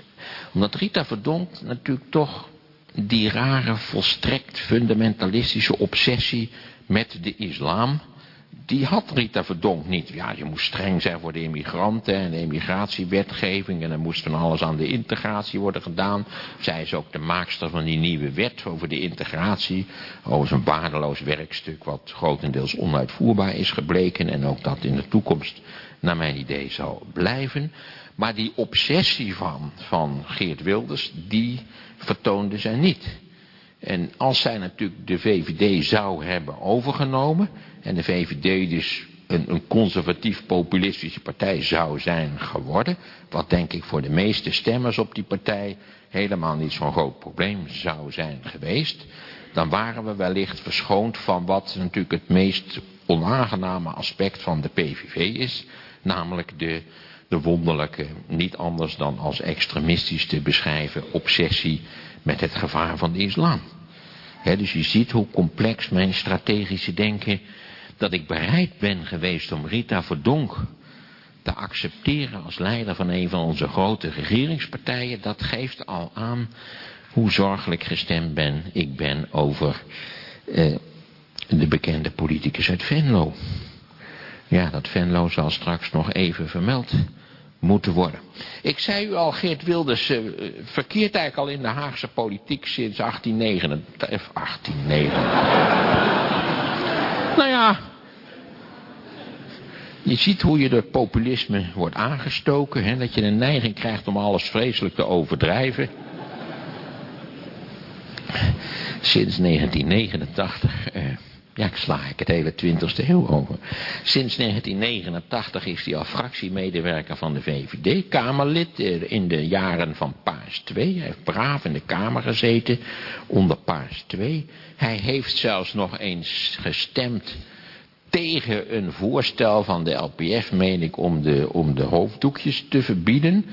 Omdat Rita Verdonk natuurlijk toch die rare volstrekt fundamentalistische obsessie met de islam die had Rita Verdonk niet. Ja, je moest streng zijn voor de immigranten en de immigratiewetgeving. En er moest van alles aan de integratie worden gedaan. Zij is ook de maakster van die nieuwe wet over de integratie. Over een waardeloos werkstuk wat grotendeels onuitvoerbaar is gebleken. En ook dat in de toekomst, naar mijn idee, zal blijven. Maar die obsessie van, van Geert Wilders, die vertoonde zij niet. En als zij natuurlijk de VVD zou hebben overgenomen en de VVD dus een, een conservatief-populistische partij zou zijn geworden, wat denk ik voor de meeste stemmers op die partij helemaal niet zo'n groot probleem zou zijn geweest, dan waren we wellicht verschoond van wat natuurlijk het meest onaangename aspect van de PVV is, namelijk de, de wonderlijke, niet anders dan als extremistisch te beschrijven, obsessie met het gevaar van de islam. dus je ziet hoe complex mijn strategische denken dat ik bereid ben geweest om Rita Verdonk te accepteren als leider van een van onze grote regeringspartijen, dat geeft al aan hoe zorgelijk gestemd ben ik ben over eh, de bekende politicus uit Venlo. Ja, dat Venlo zal straks nog even vermeld moeten worden. Ik zei u al, Geert Wilders uh, verkeert eigenlijk al in de Haagse politiek sinds 1889. 1889. Nou ja, je ziet hoe je door populisme wordt aangestoken. Hè, dat je een neiging krijgt om alles vreselijk te overdrijven. Sinds 1989, eh, ja ik sla ik het hele 20e eeuw over. Sinds 1989 is hij al fractiemedewerker van de VVD, Kamerlid eh, in de jaren van Paars 2. Hij heeft braaf in de Kamer gezeten onder Paars 2. Hij heeft zelfs nog eens gestemd tegen een voorstel van de LPF, meen ik, om de, om de hoofddoekjes te verbieden.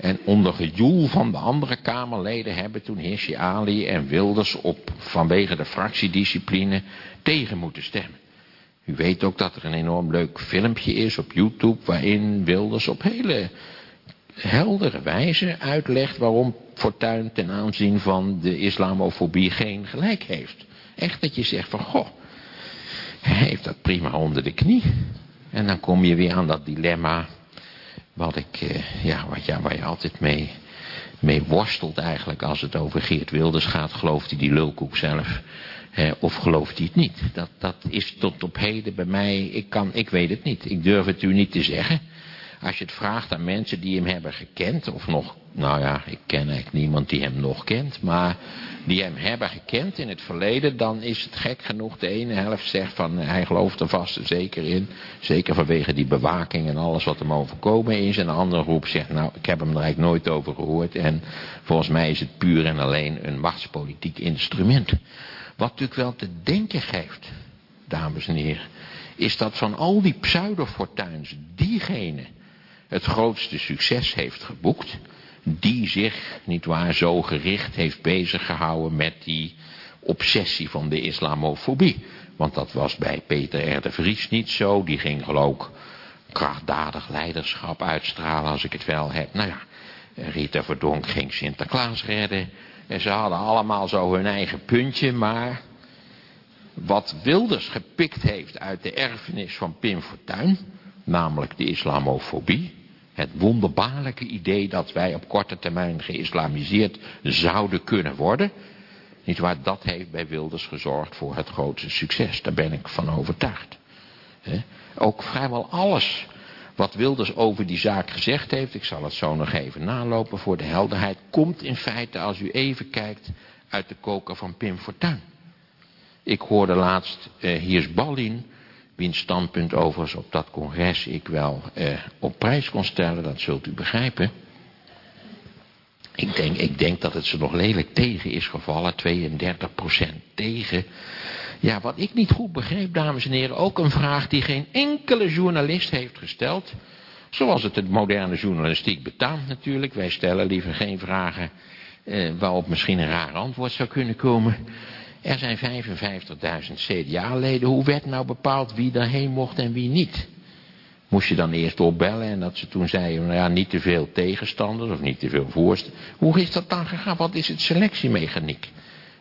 En onder gejoel van de andere Kamerleden hebben toen Hirsi Ali en Wilders op, vanwege de fractiediscipline tegen moeten stemmen. U weet ook dat er een enorm leuk filmpje is op YouTube waarin Wilders op hele heldere wijze uitlegt waarom Fortuyn ten aanzien van de islamofobie geen gelijk heeft. Echt dat je zegt van, goh, hij heeft dat prima onder de knie. En dan kom je weer aan dat dilemma, wat ik, eh, ja, wat, ja, waar je altijd mee, mee worstelt eigenlijk als het over Geert Wilders gaat. Gelooft hij die lulkoek zelf? of gelooft hij het niet? Dat, dat is tot op heden bij mij, ik, kan, ik weet het niet. Ik durf het u niet te zeggen. Als je het vraagt aan mensen die hem hebben gekend, of nog, nou ja, ik ken eigenlijk niemand die hem nog kent, maar die hem hebben gekend in het verleden, dan is het gek genoeg, de ene helft zegt van hij gelooft er vast zeker in, zeker vanwege die bewaking en alles wat hem overkomen is, en de andere groep zegt nou, ik heb hem er eigenlijk nooit over gehoord en volgens mij is het puur en alleen een machtspolitiek instrument. Wat natuurlijk wel te denken geeft, dames en heren, is dat van al die pseudofortuins diegene het grootste succes heeft geboekt. Die zich, niet waar, zo gericht heeft bezig gehouden met die obsessie van de islamofobie. Want dat was bij Peter R. de Vries niet zo. Die ging geloof ik krachtdadig leiderschap uitstralen als ik het wel heb. Nou ja, Rita Verdonk ging Sinterklaas redden. En ze hadden allemaal zo hun eigen puntje, maar wat Wilders gepikt heeft uit de erfenis van Pim Fortuyn, namelijk de islamofobie, het wonderbaarlijke idee dat wij op korte termijn geïslamiseerd zouden kunnen worden. Niet waar, dat heeft bij Wilders gezorgd voor het grootste succes. Daar ben ik van overtuigd. Ook vrijwel alles wat Wilders over die zaak gezegd heeft, ik zal het zo nog even nalopen voor de helderheid, komt in feite, als u even kijkt, uit de koker van Pim Fortuyn. Ik hoorde laatst uh, Hiers Ballin, wiens standpunt overigens op dat congres ik wel uh, op prijs kon stellen, dat zult u begrijpen. Ik denk, ik denk dat het ze nog lelijk tegen is gevallen, 32% tegen. Ja, wat ik niet goed begreep, dames en heren, ook een vraag die geen enkele journalist heeft gesteld. Zoals het de moderne journalistiek betaamt natuurlijk. Wij stellen liever geen vragen eh, waarop misschien een raar antwoord zou kunnen komen. Er zijn 55.000 CDA-leden. Hoe werd nou bepaald wie daarheen mocht en wie niet? Moest je dan eerst opbellen en dat ze toen zeiden, nou ja, niet te veel tegenstanders of niet te veel voorstanders. Hoe is dat dan gegaan? Wat is het selectiemechaniek?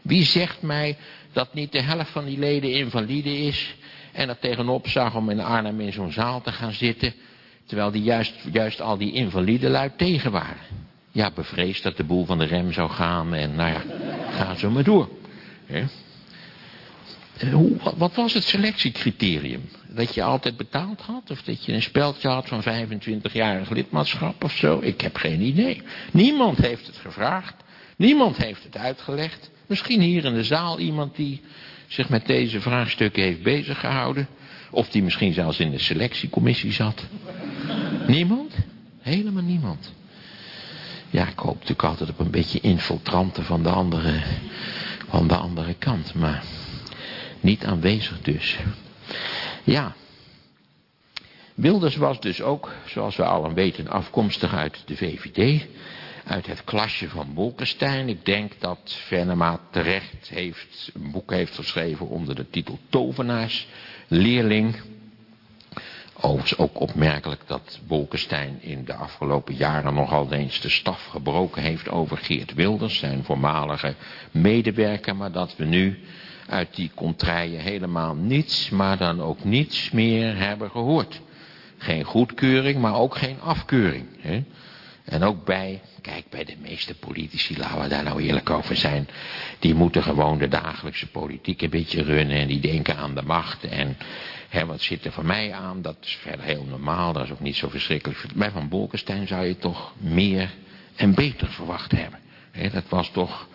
Wie zegt mij dat niet de helft van die leden invalide is en er tegenop zag om in Arnhem in zo'n zaal te gaan zitten, terwijl die juist, juist al die invalide luid tegen waren. Ja, bevreesd dat de boel van de rem zou gaan en nou ja, ga zo maar door. Eh, hoe, wat was het selectiecriterium? Dat je altijd betaald had? Of dat je een speldje had van 25-jarig lidmaatschap of zo? Ik heb geen idee. Niemand heeft het gevraagd. Niemand heeft het uitgelegd. Misschien hier in de zaal iemand die zich met deze vraagstukken heeft bezig gehouden. Of die misschien zelfs in de selectiecommissie zat. Niemand? Helemaal niemand. Ja, ik hoop natuurlijk altijd op een beetje infiltranten van de andere, van de andere kant. Maar niet aanwezig dus. Ja. Wilders was dus ook, zoals we allen weten, afkomstig uit de VVD uit het klasje van Bolkestein. Ik denk dat Venema terecht heeft, een boek heeft geschreven onder de titel Tovenaarsleerling. Overigens ook opmerkelijk dat Bolkestein in de afgelopen jaren nogal eens de staf gebroken heeft over Geert Wilders, zijn voormalige medewerker, maar dat we nu uit die contraien helemaal niets, maar dan ook niets meer hebben gehoord. Geen goedkeuring, maar ook geen afkeuring. Hè? En ook bij, kijk bij de meeste politici, laten we daar nou eerlijk over zijn. Die moeten gewoon de dagelijkse politiek een beetje runnen en die denken aan de macht. En hè, wat zit er voor mij aan, dat is verder heel normaal, dat is ook niet zo verschrikkelijk. Bij Van Bolkestein zou je toch meer en beter verwacht hebben. Hè, dat was toch,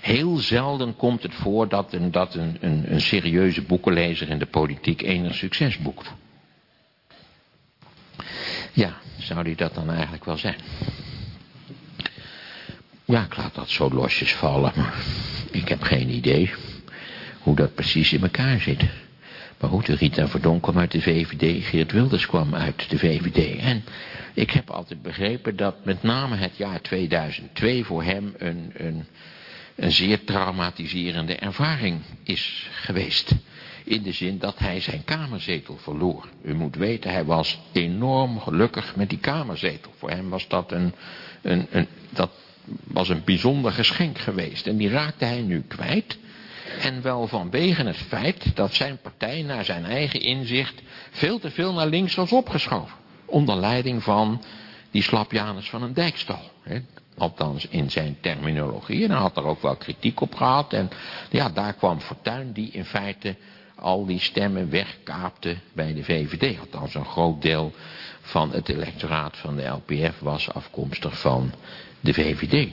heel zelden komt het voor dat, een, dat een, een, serieuze boekenlezer in de politiek enig succes boekt. Ja, zou die dat dan eigenlijk wel zijn? Ja, ik laat dat zo losjes vallen, ik heb geen idee hoe dat precies in elkaar zit. Maar goed, Rita Verdonk kwam uit de VVD, Geert Wilders kwam uit de VVD. En ik heb altijd begrepen dat met name het jaar 2002 voor hem een, een, een zeer traumatiserende ervaring is geweest. In de zin dat hij zijn kamerzetel verloor. U moet weten, hij was enorm gelukkig met die kamerzetel. Voor hem was dat een, een, een, dat was een bijzonder geschenk geweest. En die raakte hij nu kwijt. En wel vanwege het feit dat zijn partij naar zijn eigen inzicht veel te veel naar links was opgeschoven. Onder leiding van die slapjanus van een dijkstal. Hè. Althans in zijn terminologie. En hij had er ook wel kritiek op gehad. En ja, daar kwam Fortuyn die in feite al die stemmen wegkaapte bij de VVD. Althans een groot deel van het electoraat van de LPF was afkomstig van de VVD.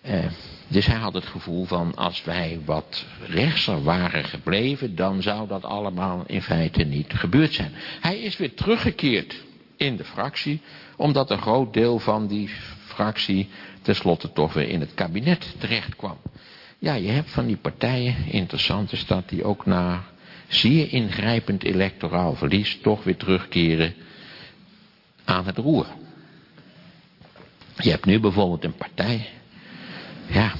Eh, dus hij had het gevoel van als wij wat rechtser waren gebleven, dan zou dat allemaal in feite niet gebeurd zijn. Hij is weer teruggekeerd in de fractie, omdat een groot deel van die fractie tenslotte toch weer in het kabinet terecht kwam. Ja, je hebt van die partijen, interessant is dat, die ook na zeer ingrijpend electoraal verlies toch weer terugkeren aan het roer. Je hebt nu bijvoorbeeld een partij, ja,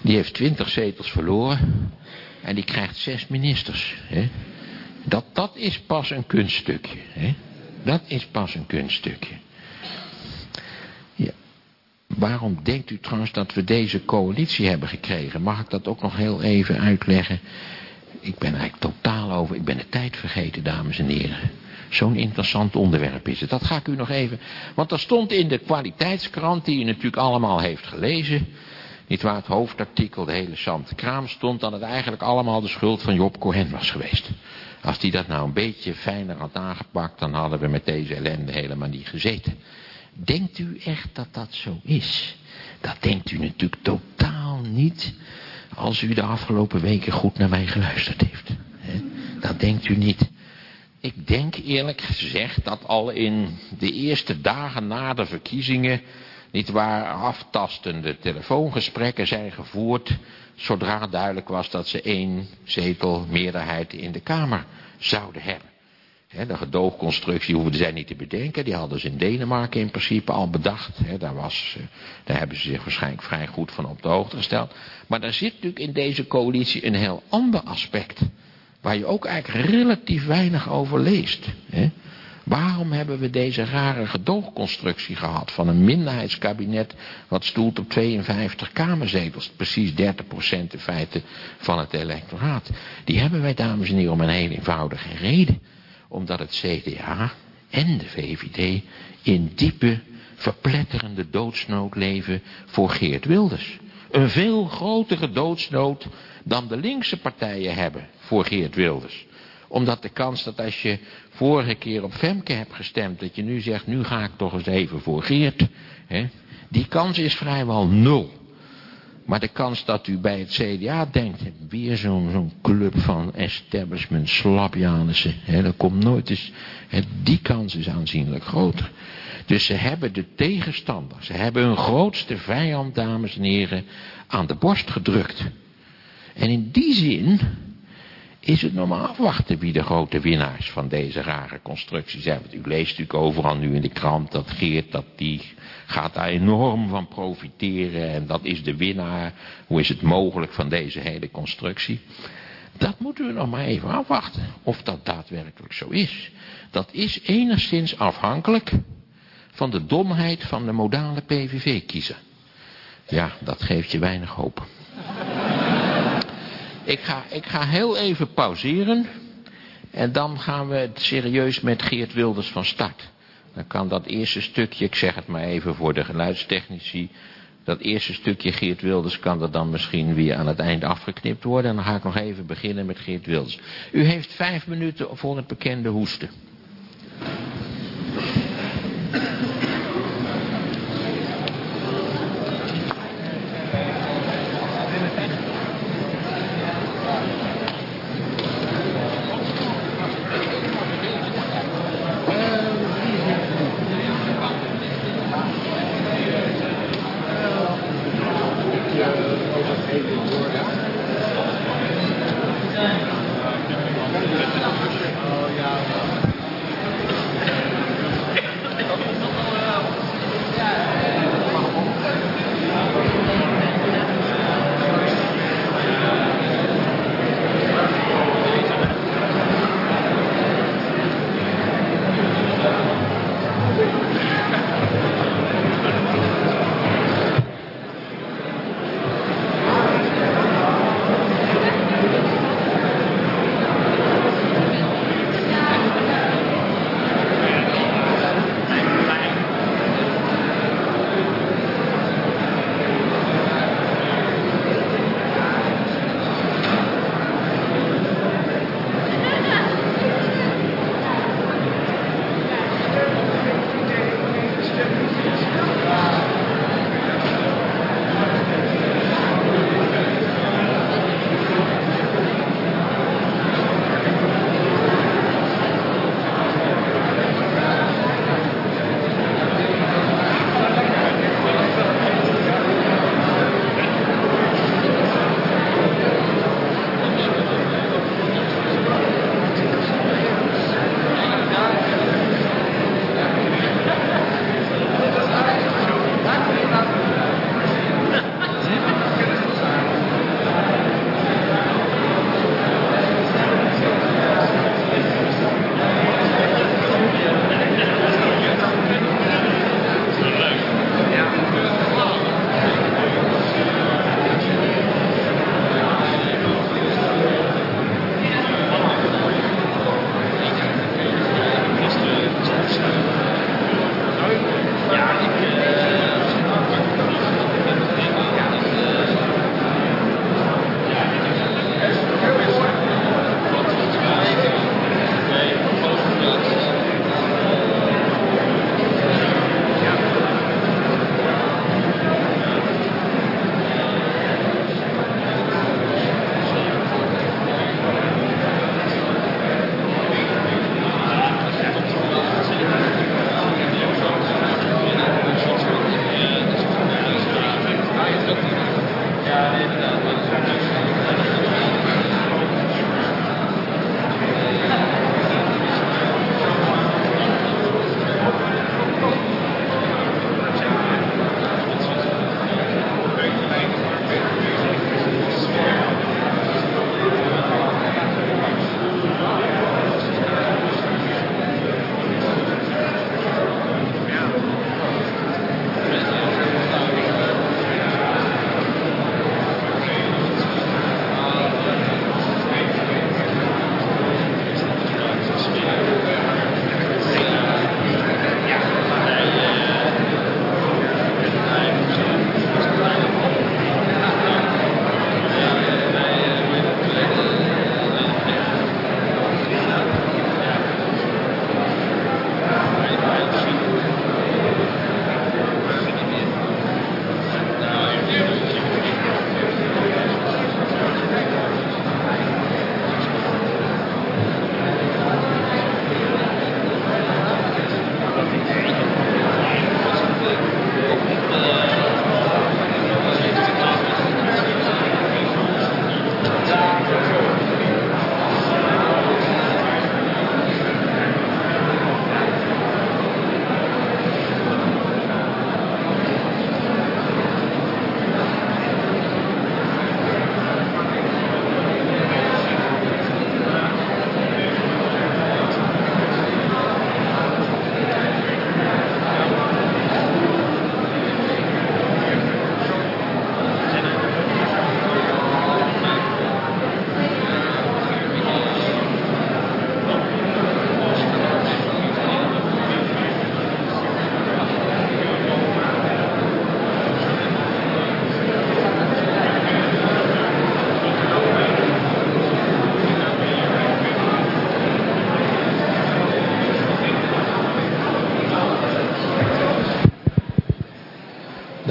die heeft twintig zetels verloren en die krijgt zes ministers. Hè? Dat, dat is pas een kunststukje. Hè? Dat is pas een kunststukje. Waarom denkt u trouwens dat we deze coalitie hebben gekregen? Mag ik dat ook nog heel even uitleggen? Ik ben eigenlijk totaal over, ik ben de tijd vergeten, dames en heren. Zo'n interessant onderwerp is het. Dat ga ik u nog even... Want er stond in de kwaliteitskrant, die u natuurlijk allemaal heeft gelezen... Niet waar, het hoofdartikel, de hele Zand Kraam stond dat het eigenlijk allemaal de schuld van Job Cohen was geweest. Als die dat nou een beetje fijner had aangepakt, dan hadden we met deze ellende helemaal niet gezeten. Denkt u echt dat dat zo is? Dat denkt u natuurlijk totaal niet als u de afgelopen weken goed naar mij geluisterd heeft. Dat denkt u niet. Ik denk eerlijk gezegd dat al in de eerste dagen na de verkiezingen niet waar aftastende telefoongesprekken zijn gevoerd zodra duidelijk was dat ze één zetel meerderheid in de Kamer zouden hebben. de gedoogconstructie hoeven zij niet te bedenken. Die hadden ze in Denemarken in principe al bedacht. daar, was, eh, daar hebben ze zich waarschijnlijk vrij goed van op de hoogte gesteld. Maar daar zit natuurlijk in deze coalitie een heel ander aspect. Waar je ook eigenlijk relatief weinig over leest. Waarom hebben we deze rare gedoogconstructie gehad van een minderheidskabinet wat stoelt op 52 kamerzetels, precies 30% in feite van het electoraat. Die hebben wij dames en heren om een heel eenvoudige reden. Omdat het CDA en de VVD in diepe, verpletterende doodsnood leven voor Geert Wilders. Een veel grotere doodsnood dan de linkse partijen hebben voor Geert Wilders omdat de kans dat als je vorige keer op Femke hebt gestemd, dat je nu zegt, nu ga ik toch eens even voor Geert. Hè, die kans is vrijwel nul. Maar de kans dat u bij het CDA denkt, weer zo'n club van establishment slapjanissen, hè, dat komt nooit eens, die kans is aanzienlijk groter. Dus ze hebben de tegenstander, ze hebben hun grootste vijand, dames en heren, aan de borst gedrukt. En in die zin is het nog maar afwachten wie de grote winnaars van deze rare constructie zijn. Want u leest natuurlijk overal nu in de krant dat Geert, dat die gaat daar enorm van profiteren en dat is de winnaar. Hoe is het mogelijk van deze hele constructie? Dat moeten we nog maar even afwachten, of dat daadwerkelijk zo is. Dat is enigszins afhankelijk van de domheid van de modale PVV-kiezer. Ja, dat geeft je weinig hoop. Ik ga, ik ga heel even pauzeren. En dan gaan we serieus met Geert Wilders van start. Dan kan dat eerste stukje, ik zeg het maar even voor de geluidstechnici. Dat eerste stukje Geert Wilders kan er dan misschien weer aan het eind afgeknipt worden. En dan ga ik nog even beginnen met Geert Wilders. U heeft vijf minuten voor het bekende hoesten.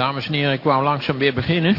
Dames en heren, ik wou langzaam weer beginnen.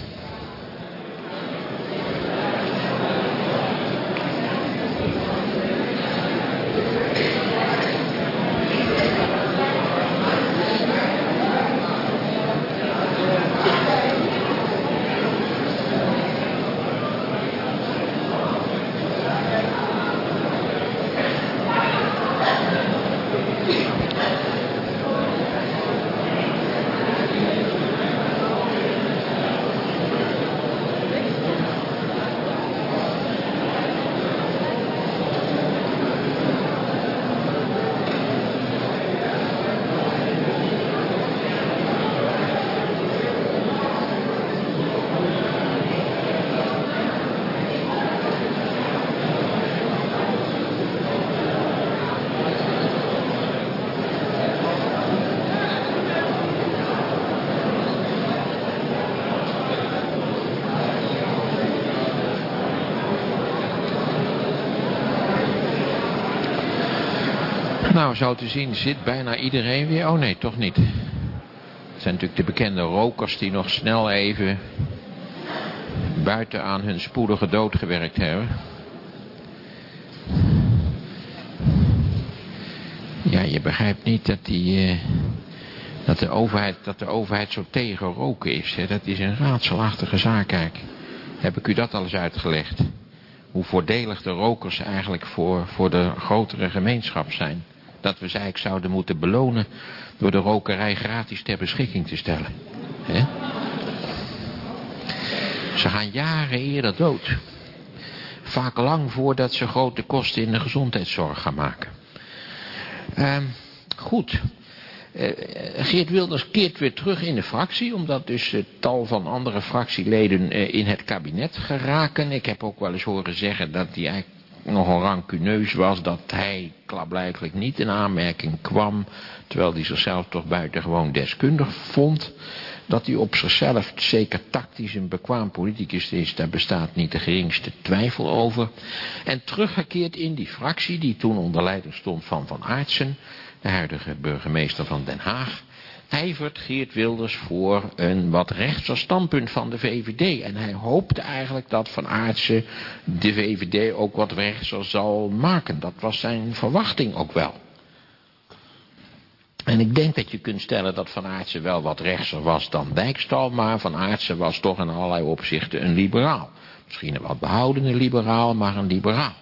Nou, zo te zien zit bijna iedereen weer. Oh nee, toch niet. Het zijn natuurlijk de bekende rokers die nog snel even buiten aan hun spoedige dood gewerkt hebben. Ja, je begrijpt niet dat die... Uh, dat de overheid, dat de overheid zo tegen roken is. Hè? Dat is een raadselachtige zaak, kijk. Heb ik u dat al eens uitgelegd? Hoe voordelig de rokers eigenlijk voor, voor de grotere gemeenschap zijn dat we ze eigenlijk zouden moeten belonen door de rokerij gratis ter beschikking te stellen. Ze gaan jaren eerder dood. Vaak lang voordat ze grote kosten in de gezondheidszorg gaan maken. Uh, goed. Uh, Geert Wilders keert weer terug in de fractie, omdat dus het tal van andere fractieleden uh, in het kabinet geraken. Ik heb ook wel eens horen zeggen dat hij eigenlijk nogal rancuneus was dat hij klaarblijkelijk niet in aanmerking kwam, terwijl hij zichzelf toch buitengewoon deskundig vond, dat hij op zichzelf zeker tactisch een bekwaam politicus is, daar bestaat niet de geringste twijfel over. En teruggekeerd in die fractie die toen onder leiding stond van Van Aartsen, de huidige burgemeester van Den Haag, ijvert Geert Wilders voor een wat rechtser standpunt van de VVD. En hij hoopte eigenlijk dat Van Aartsen de VVD ook wat rechtser zal maken. Dat was zijn verwachting ook wel. En ik denk dat je kunt stellen dat Van Aartsen wel wat rechtser was dan Dijkstal, maar Van Aartsen was toch in allerlei opzichten een liberaal. Misschien een wat behoudende liberaal, maar een liberaal.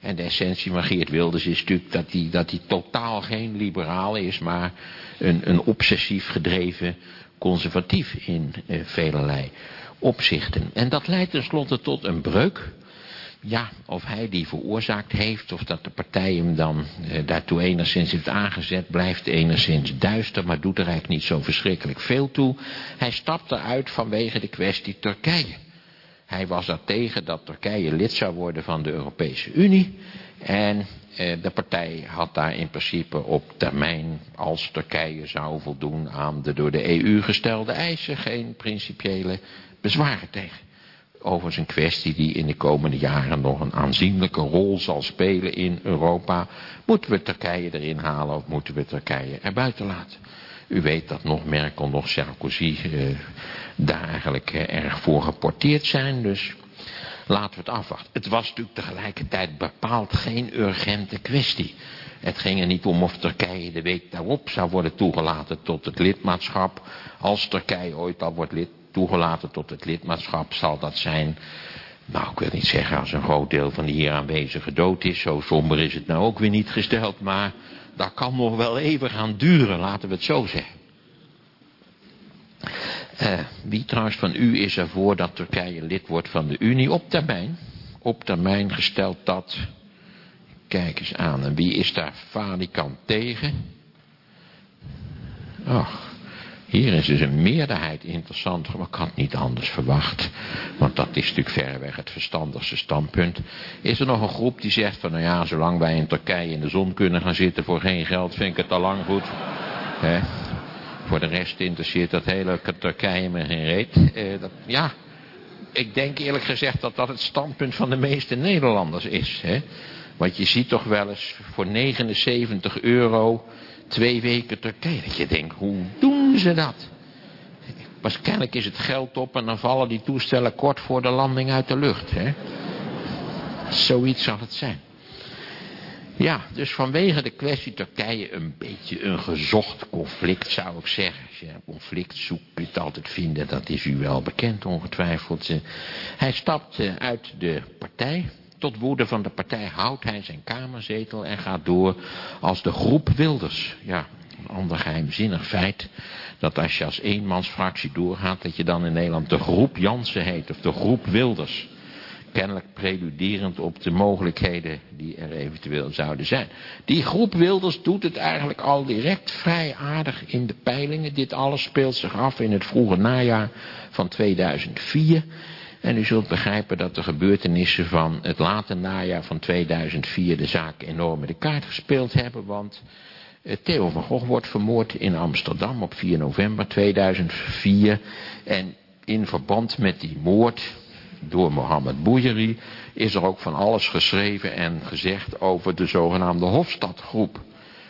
En de essentie van Geert Wilders is natuurlijk dat hij, dat hij totaal geen liberaal is, maar een, een obsessief gedreven conservatief in eh, velelei opzichten. En dat leidt tenslotte tot een breuk. Ja, of hij die veroorzaakt heeft, of dat de partij hem dan eh, daartoe enigszins heeft aangezet, blijft enigszins duister, maar doet er eigenlijk niet zo verschrikkelijk veel toe. Hij stapt eruit vanwege de kwestie Turkije. Hij was er tegen dat Turkije lid zou worden van de Europese Unie. En eh, de partij had daar in principe op termijn, als Turkije zou voldoen aan de door de EU gestelde eisen, geen principiële bezwaren tegen. Overigens een kwestie die in de komende jaren nog een aanzienlijke rol zal spelen in Europa. Moeten we Turkije erin halen of moeten we Turkije erbuiten laten? U weet dat nog Merkel, nog Sarkozy eh, daar eigenlijk eh, erg voor geporteerd zijn. Dus laten we het afwachten. Het was natuurlijk tegelijkertijd bepaald geen urgente kwestie. Het ging er niet om of Turkije de week daarop zou worden toegelaten tot het lidmaatschap. Als Turkije ooit al wordt lid, toegelaten tot het lidmaatschap, zal dat zijn... Nou, ik wil niet zeggen als een groot deel van de hier aanwezigen dood is. Zo somber is het nou ook weer niet gesteld. Maar dat kan nog wel even gaan duren, laten we het zo zeggen. Uh, wie trouwens van u is ervoor dat Turkije lid wordt van de Unie op termijn? Op termijn gesteld dat... Kijk eens aan. En wie is daar falikant tegen? Ach, hier is dus een meerderheid interessant, maar ik had niet anders verwacht. Want dat is natuurlijk verreweg het verstandigste standpunt. Is er nog een groep die zegt van, nou ja, zolang wij in Turkije in de zon kunnen gaan zitten voor geen geld, vind ik het al lang goed. He. Voor de rest interesseert dat hele Turkije me geen reet. Eh, dat, ja, ik denk eerlijk gezegd dat dat het standpunt van de meeste Nederlanders is. Hè? Want je ziet toch wel eens voor 79 euro twee weken Turkije. Dat je denkt, hoe doen ze dat? Waarschijnlijk is het geld op en dan vallen die toestellen kort voor de landing uit de lucht. Hè? Zoiets zal het zijn. Ja, dus vanwege de kwestie Turkije een beetje een gezocht conflict zou ik zeggen. Als je een conflict zoekt kun je het altijd vinden, dat is u wel bekend ongetwijfeld. Hij stapt uit de partij, tot woede van de partij houdt hij zijn kamerzetel en gaat door als de groep Wilders. Ja, een ander geheimzinnig feit, dat als je als eenmansfractie doorgaat, dat je dan in Nederland de groep Jansen heet, of de groep Wilders kennelijk preluderend op de mogelijkheden die er eventueel zouden zijn. Die groep Wilders doet het eigenlijk al direct vrij aardig in de peilingen. Dit alles speelt zich af in het vroege najaar van 2004. En u zult begrijpen dat de gebeurtenissen van het late najaar van 2004 de zaak enorm de kaart gespeeld hebben. Want eh, Theo van Gogh wordt vermoord in Amsterdam op 4 november 2004. En in verband met die moord door Mohammed Bouyeri is er ook van alles geschreven en gezegd over de zogenaamde Hofstadgroep.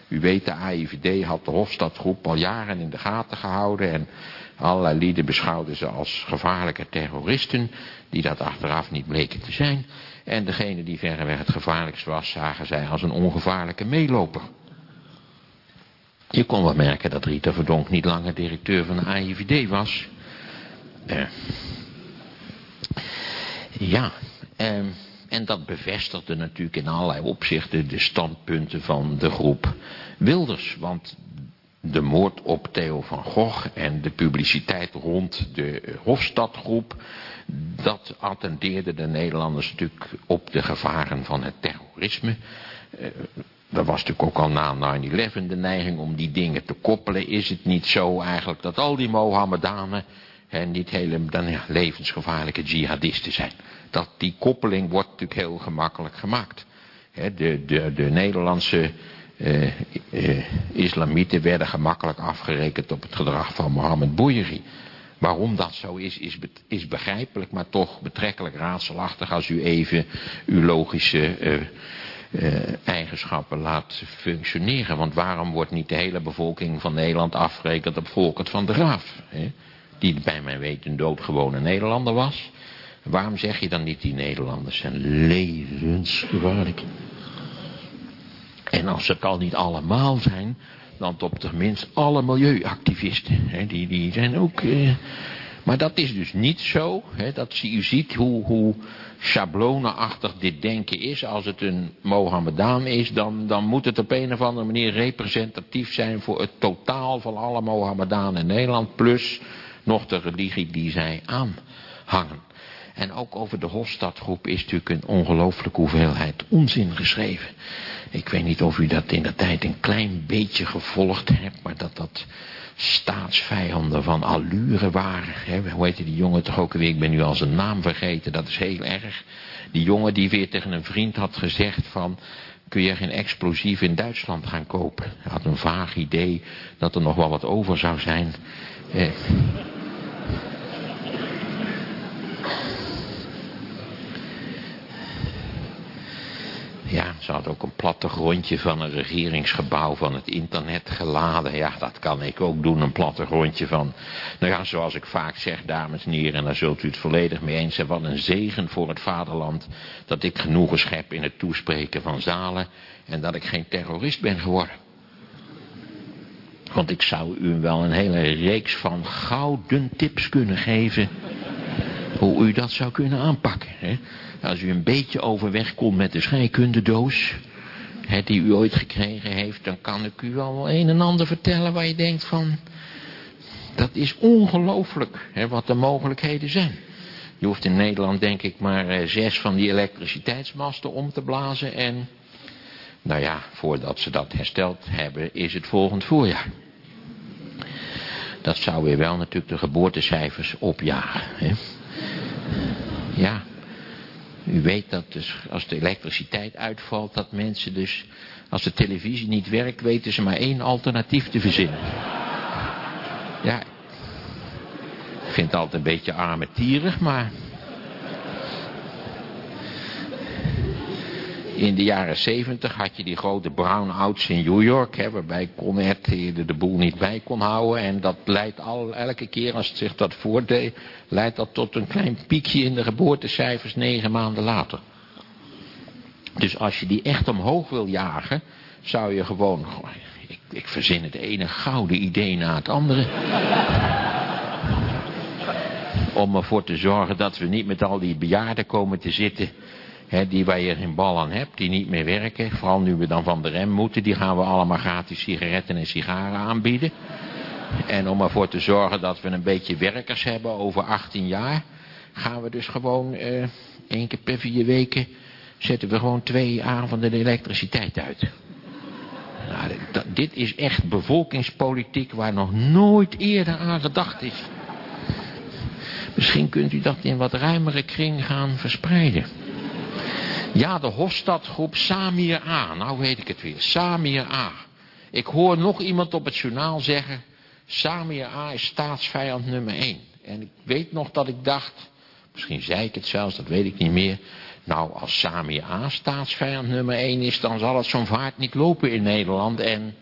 U weet, de AIVD had de Hofstadgroep al jaren in de gaten gehouden en allerlei lieden beschouwden ze als gevaarlijke terroristen, die dat achteraf niet bleken te zijn. En degene die verreweg het gevaarlijkst was, zagen zij als een ongevaarlijke meeloper. Je kon wel merken dat Rita Verdonk niet langer directeur van de AIVD was. Eh, ja, eh, en dat bevestigde natuurlijk in allerlei opzichten de standpunten van de groep Wilders. Want de moord op Theo van Gogh en de publiciteit rond de Hofstadgroep, dat attendeerde de Nederlanders natuurlijk op de gevaren van het terrorisme. Uh, er was natuurlijk ook al na 9-11 de neiging om die dingen te koppelen. Is het niet zo eigenlijk dat al die Mohammedanen en niet hele dan, levensgevaarlijke jihadisten zijn. Dat, die koppeling wordt natuurlijk heel gemakkelijk gemaakt. De, de, de Nederlandse eh, eh, islamieten werden gemakkelijk afgerekend op het gedrag van Mohammed Bouyeri. Waarom dat zo is, is, is begrijpelijk, maar toch betrekkelijk raadselachtig als u even uw logische uh, eigenschappen laat functioneren. Want waarom wordt niet de hele bevolking van Nederland afgerekend op Volkert van de Graaf? Die bij mijn weten doodgewone Nederlander was. Waarom zeg je dan niet die Nederlanders zijn levensgevaarlijk? En als ze het al niet allemaal zijn, dan op tenminste alle milieuactivisten. Hè, die, die zijn ook... Eh, maar dat is dus niet zo. Hè, dat u ziet hoe, hoe schablonenachtig dit denken is. Als het een Mohammedaan is, dan, dan moet het op een of andere manier representatief zijn voor het totaal van alle Mohammedanen in Nederland. Plus nog de religie die zij aanhangen. En ook over de Hofstadgroep is natuurlijk een ongelooflijke hoeveelheid onzin geschreven. Ik weet niet of u dat in de tijd een klein beetje gevolgd hebt, maar dat dat staatsvijanden van allure waren. Hè? Hoe heette die jongen toch ook weer? Ik ben nu al zijn naam vergeten, dat is heel erg. Die jongen die weer tegen een vriend had gezegd van... kun je geen explosief in Duitsland gaan kopen? Hij had een vaag idee dat er nog wel wat over zou zijn. Eh, Ja, ze had ook een plattegrondje van een regeringsgebouw van het internet geladen. Ja, dat kan ik ook doen, een plattegrondje van... Nou ja, zoals ik vaak zeg, dames en heren, en daar zult u het volledig mee eens zijn... wat een zegen voor het vaderland dat ik genoegen schep in het toespreken van zalen... en dat ik geen terrorist ben geworden. Want ik zou u wel een hele reeks van gouden tips kunnen geven... hoe u dat zou kunnen aanpakken, hè? Als u een beetje overweg komt met de scheikundedoos... Hè, die u ooit gekregen heeft... dan kan ik u wel een en ander vertellen waar je denkt van... dat is ongelooflijk wat de mogelijkheden zijn. Je hoeft in Nederland denk ik maar eh, zes van die elektriciteitsmasten om te blazen... en nou ja, voordat ze dat hersteld hebben is het volgend voorjaar. Dat zou weer wel natuurlijk de geboortecijfers opjagen. Hè? Ja, u weet dat dus als de elektriciteit uitvalt, dat mensen dus, als de televisie niet werkt, weten ze maar één alternatief te verzinnen. Ja, ik vind het altijd een beetje armetierig, maar In de jaren zeventig had je die grote brownouts in New York, hè, waarbij Connet de, de boel niet bij kon houden. En dat leidt al, elke keer als het zich dat voordeed, leidt dat tot een klein piekje in de geboortecijfers negen maanden later. Dus als je die echt omhoog wil jagen, zou je gewoon, ik, ik verzin het ene gouden idee na het andere. Om ervoor te zorgen dat we niet met al die bejaarden komen te zitten die waar je geen bal aan hebt, die niet meer werken. Vooral nu we dan van de rem moeten, die gaan we allemaal gratis sigaretten en sigaren aanbieden. En om ervoor te zorgen dat we een beetje werkers hebben over 18 jaar, gaan we dus gewoon uh, één keer per vier weken, zetten we gewoon twee avonden de elektriciteit uit. Nou, dit is echt bevolkingspolitiek waar nog nooit eerder aan gedacht is. Misschien kunt u dat in wat ruimere kring gaan verspreiden. Ja, de Hofstadgroep Samir A. Nou weet ik het weer. Samir A. Ik hoor nog iemand op het journaal zeggen... Samir A is staatsvijand nummer 1. En ik weet nog dat ik dacht... Misschien zei ik het zelfs, dat weet ik niet meer... Nou, als Samir A staatsvijand nummer 1 is... dan zal het zo'n vaart niet lopen in Nederland. En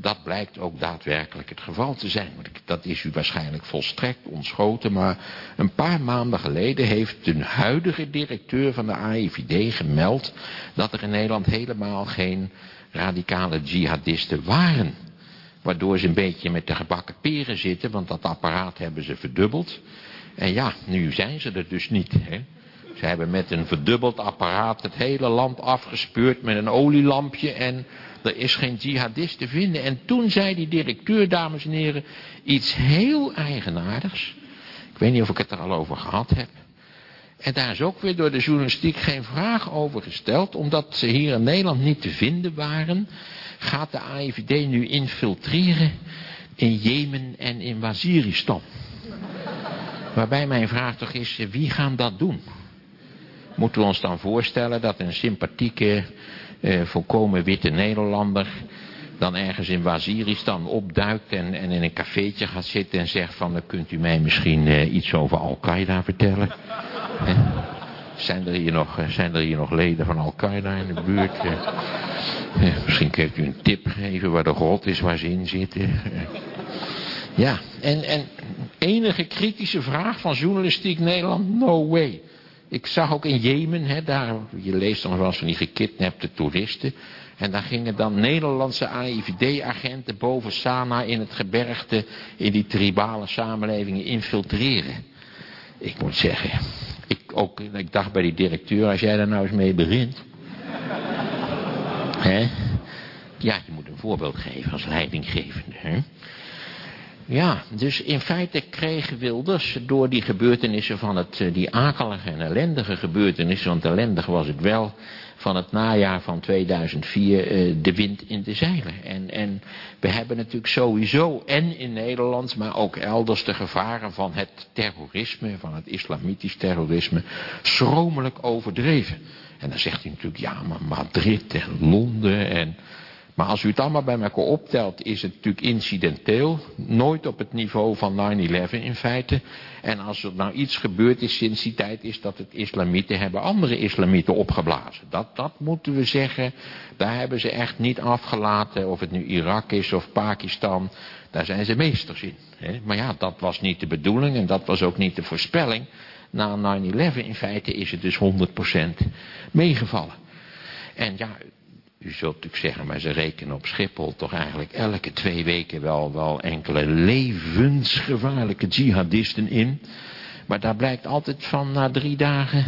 dat blijkt ook daadwerkelijk het geval te zijn. Dat is u waarschijnlijk volstrekt ontschoten, maar een paar maanden geleden heeft de huidige directeur van de AIVD gemeld dat er in Nederland helemaal geen radicale jihadisten waren. Waardoor ze een beetje met de gebakken peren zitten, want dat apparaat hebben ze verdubbeld. En ja, nu zijn ze er dus niet. Hè? Ze hebben met een verdubbeld apparaat het hele land afgespeurd met een olielampje en er is geen jihadist te vinden. En toen zei die directeur, dames en heren, iets heel eigenaardigs. Ik weet niet of ik het er al over gehad heb. En daar is ook weer door de journalistiek geen vraag over gesteld. Omdat ze hier in Nederland niet te vinden waren. Gaat de AIVD nu infiltreren in Jemen en in Waziristan. Waarbij mijn vraag toch is, wie gaan dat doen? Moeten we ons dan voorstellen dat een sympathieke eh, volkomen witte Nederlander dan ergens in Waziristan opduikt en, en in een cafeetje gaat zitten en zegt van, kunt u mij misschien eh, iets over Al-Qaeda vertellen. zijn, er hier nog, eh, zijn er hier nog leden van Al-Qaeda in de buurt? Eh, eh, misschien kunt u een tip geven waar de grot is waar ze in zitten. ja, en, en enige kritische vraag van journalistiek Nederland, no way. Ik zag ook in Jemen, hè, daar, je leest dan wel eens van die gekidnapte toeristen. En daar gingen dan Nederlandse AIVD-agenten boven Sana in het gebergte, in die tribale samenlevingen infiltreren. Ik moet zeggen, ik, ook, ik dacht bij die directeur, als jij daar nou eens mee begint. hè? Ja, je moet een voorbeeld geven als leidinggevende. Hè? Ja, dus in feite kreeg Wilders door die gebeurtenissen van het, eh, die akelige en ellendige gebeurtenissen, want ellendig was het wel, van het najaar van 2004 eh, de wind in de zeilen. En, en we hebben natuurlijk sowieso, en in Nederland, maar ook elders, de gevaren van het terrorisme, van het islamitisch terrorisme, schromelijk overdreven. En dan zegt hij natuurlijk, ja, maar Madrid en Londen en maar als u het allemaal bij elkaar optelt, is het natuurlijk incidenteel. Nooit op het niveau van 9-11 in feite. En als er nou iets gebeurd is sinds die tijd, is dat het islamieten hebben andere islamieten opgeblazen. Dat, dat moeten we zeggen. Daar hebben ze echt niet afgelaten. Of het nu Irak is of Pakistan. Daar zijn ze meesters in. Hè? Maar ja, dat was niet de bedoeling en dat was ook niet de voorspelling. Na 9-11 in feite is het dus 100% meegevallen. En ja, u zult natuurlijk zeggen, maar ze rekenen op Schiphol toch eigenlijk elke twee weken wel, wel enkele levensgevaarlijke jihadisten in. Maar daar blijkt altijd van na drie dagen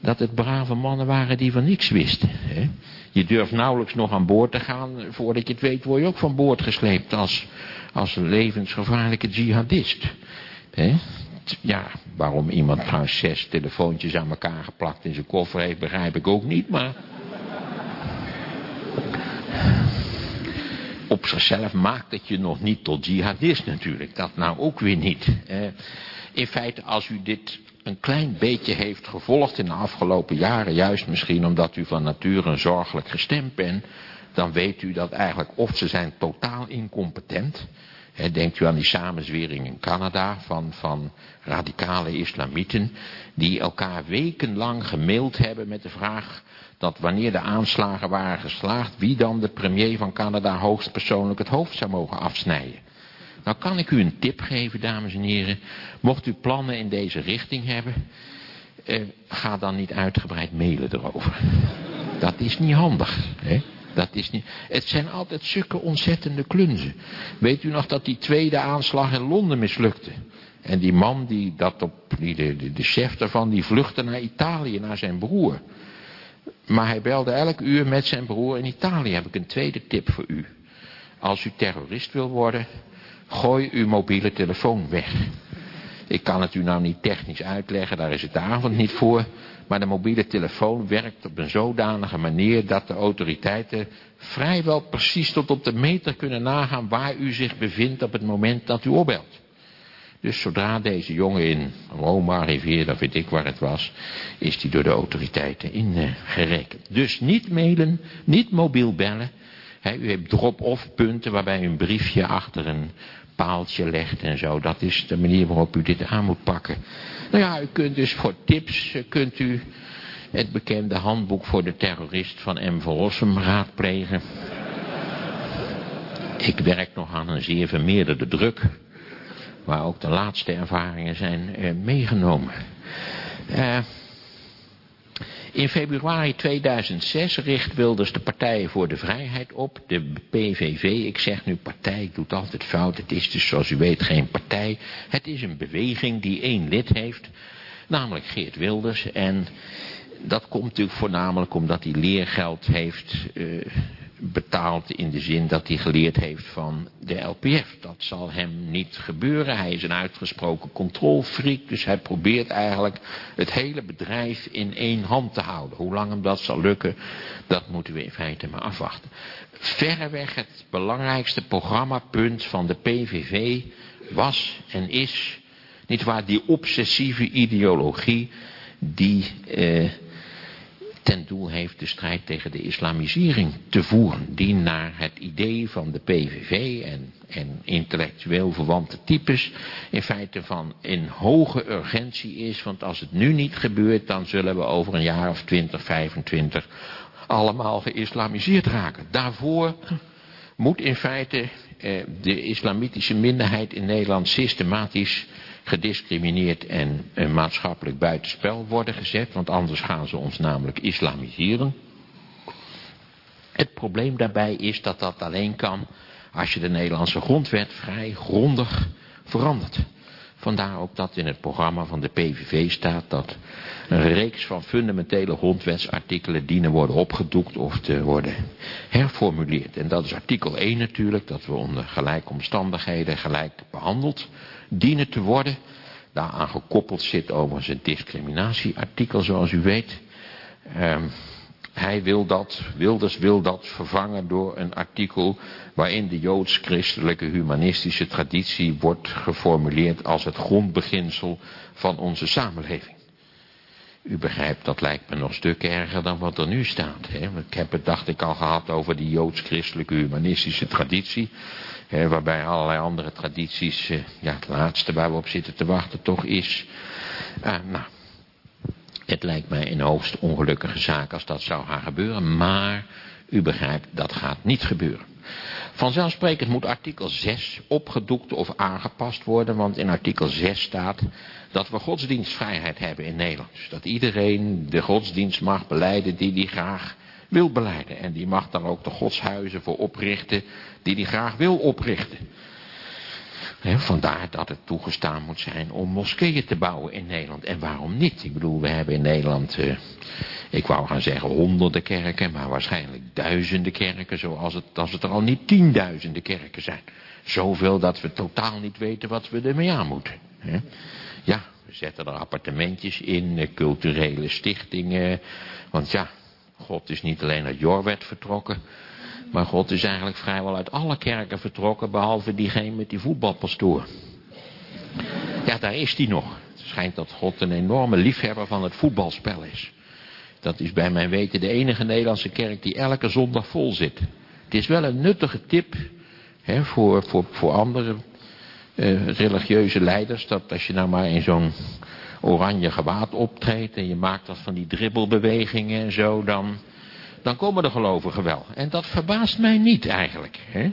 dat het brave mannen waren die van niks wisten. Hè? Je durft nauwelijks nog aan boord te gaan, voordat je het weet word je ook van boord gesleept als, als een levensgevaarlijke jihadist. Hè? Ja, waarom iemand trouwens zes telefoontjes aan elkaar geplakt in zijn koffer heeft, begrijp ik ook niet, maar... op zichzelf maakt het je nog niet tot jihadist natuurlijk. Dat nou ook weer niet. in feite als u dit een klein beetje heeft gevolgd in de afgelopen jaren, juist misschien omdat u van nature zorgelijk gestemd bent, dan weet u dat eigenlijk of ze zijn totaal incompetent. He, denkt u aan die samenzwering in Canada van, van radicale islamieten die elkaar wekenlang gemaild hebben met de vraag dat wanneer de aanslagen waren geslaagd, wie dan de premier van Canada hoogstpersoonlijk het hoofd zou mogen afsnijden. Nou kan ik u een tip geven, dames en heren. Mocht u plannen in deze richting hebben, eh, ga dan niet uitgebreid mailen erover. Dat is niet handig. Hè? Dat is niet... Het zijn altijd zulke ontzettende klunzen. Weet u nog dat die tweede aanslag in Londen mislukte? En die man, die dat op, die, de, de, chef daarvan, die vluchtte naar Italië, naar zijn broer. Maar hij belde elk uur met zijn broer in Italië. Heb ik een tweede tip voor u. Als u terrorist wil worden, gooi uw mobiele telefoon weg. Ik kan het u nou niet technisch uitleggen, daar is het de avond niet voor. Maar de mobiele telefoon werkt op een zodanige manier dat de autoriteiten vrijwel precies tot op de meter kunnen nagaan waar u zich bevindt op het moment dat u opbelt. Dus zodra deze jongen in Rome arriveerde, dat weet ik waar het was, is die door de autoriteiten ingerekend. dus niet mailen, niet mobiel bellen. u hebt drop-off punten waarbij u een briefje achter een paaltje legt en zo. Dat is de manier waarop u dit aan moet pakken. Nou ja, u kunt dus voor tips, eh, kunt u het bekende handboek voor de terrorist van M. van raadplegen. Ik werk nog aan een zeer vermeerderde druk waar ook de laatste ervaringen zijn eh, meegenomen. Uh, in februari 2006 richt Wilders de Partijen voor de Vrijheid op, de PVV. Ik zeg nu partij, ik doe het altijd fout. Het is dus zoals u weet geen partij. Het is een beweging die één lid heeft, namelijk Geert Wilders. En dat komt natuurlijk voornamelijk omdat hij leergeld heeft uh, betaald in de zin dat hij geleerd heeft van de LPF. Dat zal hem niet gebeuren. Hij is een uitgesproken controlfreak, dus hij probeert eigenlijk het hele bedrijf in één hand te houden. Hoe lang hem dat zal lukken, dat moeten we in feite maar afwachten. Verreweg het belangrijkste programmapunt van de PVV was en is, niet waar, die obsessieve ideologie die... Eh, ten doel heeft de strijd tegen de islamisering te voeren. Die naar het idee van de PVV en, en intellectueel verwante types in feite van in hoge urgentie is. Want als het nu niet gebeurt, dan zullen we over een jaar of 20, 25 allemaal geïslamiseerd raken. Daarvoor moet in feite eh, de islamitische minderheid in Nederland systematisch gediscrimineerd en maatschappelijk buitenspel worden gezet, want anders gaan ze ons namelijk islamiseren. Het probleem daarbij is dat dat alleen kan als je de Nederlandse grondwet vrij grondig verandert. Vandaar ook dat in het programma van de PVV staat dat een reeks van fundamentele grondwetsartikelen dienen worden opgedoekt of te worden herformuleerd. En dat is artikel 1 natuurlijk, dat we onder gelijke omstandigheden gelijk behandeld dienen te worden. Daaraan gekoppeld zit overigens een discriminatieartikel zoals u weet. Um, hij wil dat, Wilders wil dat vervangen door een artikel waarin de joods-christelijke humanistische traditie wordt geformuleerd als het grondbeginsel van onze samenleving. U begrijpt, dat lijkt me nog stuk erger dan wat er nu staat. Hè? Ik heb het, dacht ik, al gehad over die joods-christelijke humanistische traditie. Waarbij allerlei andere tradities, eh, ja, het laatste waar we op zitten te wachten toch is. Uh, nou, het lijkt mij een hoogst ongelukkige zaak als dat zou gaan gebeuren. Maar u begrijpt, dat gaat niet gebeuren. Vanzelfsprekend moet artikel 6 opgedoekt of aangepast worden. Want in artikel 6 staat dat we godsdienstvrijheid hebben in Nederland. Dus dat iedereen de godsdienst mag beleiden die die graag wil beleiden. En die mag dan ook de godshuizen voor oprichten die die graag wil oprichten vandaar dat het toegestaan moet zijn om moskeeën te bouwen in Nederland. En waarom niet? Ik bedoel, we hebben in Nederland, uh, ik wou gaan zeggen honderden kerken, maar waarschijnlijk duizenden kerken, zoals het, als het er al niet tienduizenden kerken zijn. Zoveel dat we totaal niet weten wat we ermee aan moeten. Ja, we zetten er appartementjes in, eh, culturele stichtingen, want ja, God is niet alleen uit Jorwet vertrokken, maar God is eigenlijk vrijwel uit alle kerken vertrokken, behalve diegene met die voetbalpastoor. Ja, daar is die nog. Het schijnt dat God een enorme liefhebber van het voetbalspel is. Dat is bij mijn weten de enige Nederlandse kerk die elke zondag vol zit. Het is wel een nuttige tip hè, voor, voor, voor andere uh, religieuze leiders. Dat als je nou maar in zo'n oranje gewaad optreedt en je maakt dat van die dribbelbewegingen en zo, dan dan komen de gelovigen wel. En dat verbaast mij niet eigenlijk. Hè?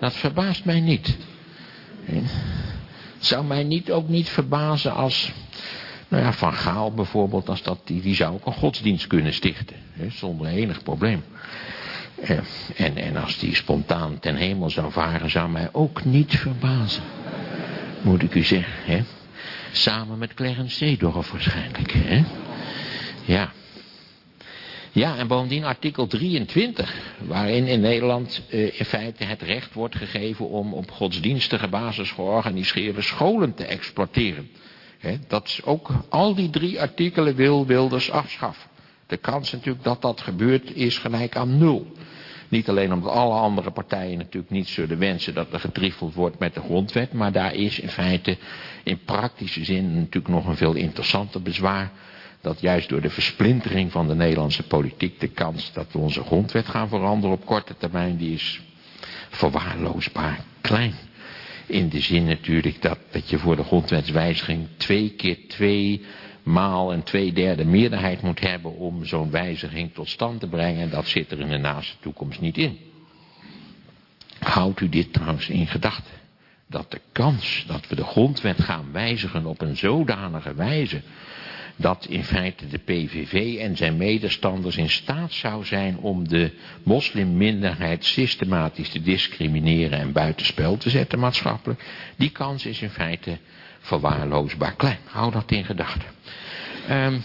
Dat verbaast mij niet. Het zou mij niet, ook niet verbazen als, nou ja, Van Gaal bijvoorbeeld, als dat, die, die zou ook een godsdienst kunnen stichten. Hè? Zonder enig probleem. Eh, en, en als die spontaan ten hemel zou varen, zou mij ook niet verbazen. Moet ik u zeggen, hè? Samen met Clarence Seedorf waarschijnlijk, hè? Ja. Ja, en bovendien artikel 23, waarin in Nederland uh, in feite het recht wordt gegeven om op godsdienstige basis georganiseerde scholen te exploiteren. Dat is ook, al die drie artikelen wil Wilders afschaffen. De kans natuurlijk dat dat gebeurt is gelijk aan nul. Niet alleen omdat alle andere partijen natuurlijk niet zullen wensen dat er getriefeld wordt met de grondwet, maar daar is in feite in praktische zin natuurlijk nog een veel interessanter bezwaar dat juist door de versplintering van de Nederlandse politiek de kans dat we onze grondwet gaan veranderen op korte termijn, die is verwaarloosbaar klein. In de zin natuurlijk dat, dat je voor de grondwetswijziging twee keer twee maal een twee derde meerderheid moet hebben om zo'n wijziging tot stand te brengen. En dat zit er in de naaste toekomst niet in. Houdt u dit trouwens in gedachten? Dat de kans dat we de grondwet gaan wijzigen op een zodanige wijze dat in feite de PVV en zijn medestanders in staat zou zijn om de moslimminderheid systematisch te discrimineren en buitenspel te zetten maatschappelijk. Die kans is in feite verwaarloosbaar klein. Hou dat in gedachten. Um,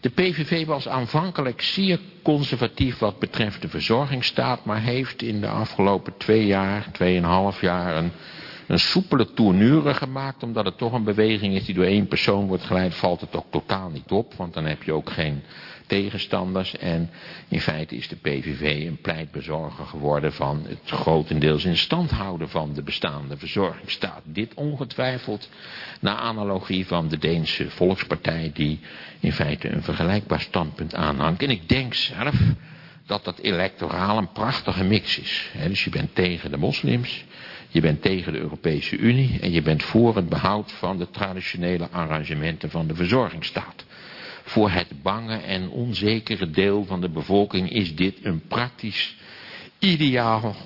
de PVV was aanvankelijk zeer conservatief wat betreft de verzorgingsstaat, maar heeft in de afgelopen twee jaar, tweeënhalf jaar een een soepele tournure gemaakt, omdat het toch een beweging is die door één persoon wordt geleid, valt het ook totaal niet op, want dan heb je ook geen tegenstanders. En in feite is de PVV een pleitbezorger geworden van het grotendeels in stand houden van de bestaande verzorgingsstaat. Dit ongetwijfeld naar analogie van de Deense Volkspartij die in feite een vergelijkbaar standpunt aanhangt. En ik denk zelf dat dat electoraal een prachtige mix is. dus je bent tegen de moslims, je bent tegen de Europese Unie en je bent voor het behoud van de traditionele arrangementen van de verzorgingsstaat. Voor het bange en onzekere deel van de bevolking is dit een praktisch ideaal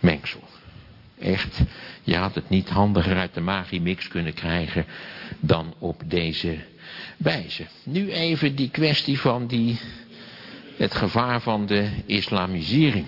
mengsel. echt, je had het niet handiger uit de magiemix kunnen krijgen dan op deze wijze. Nu even die kwestie van die, het gevaar van de islamisering.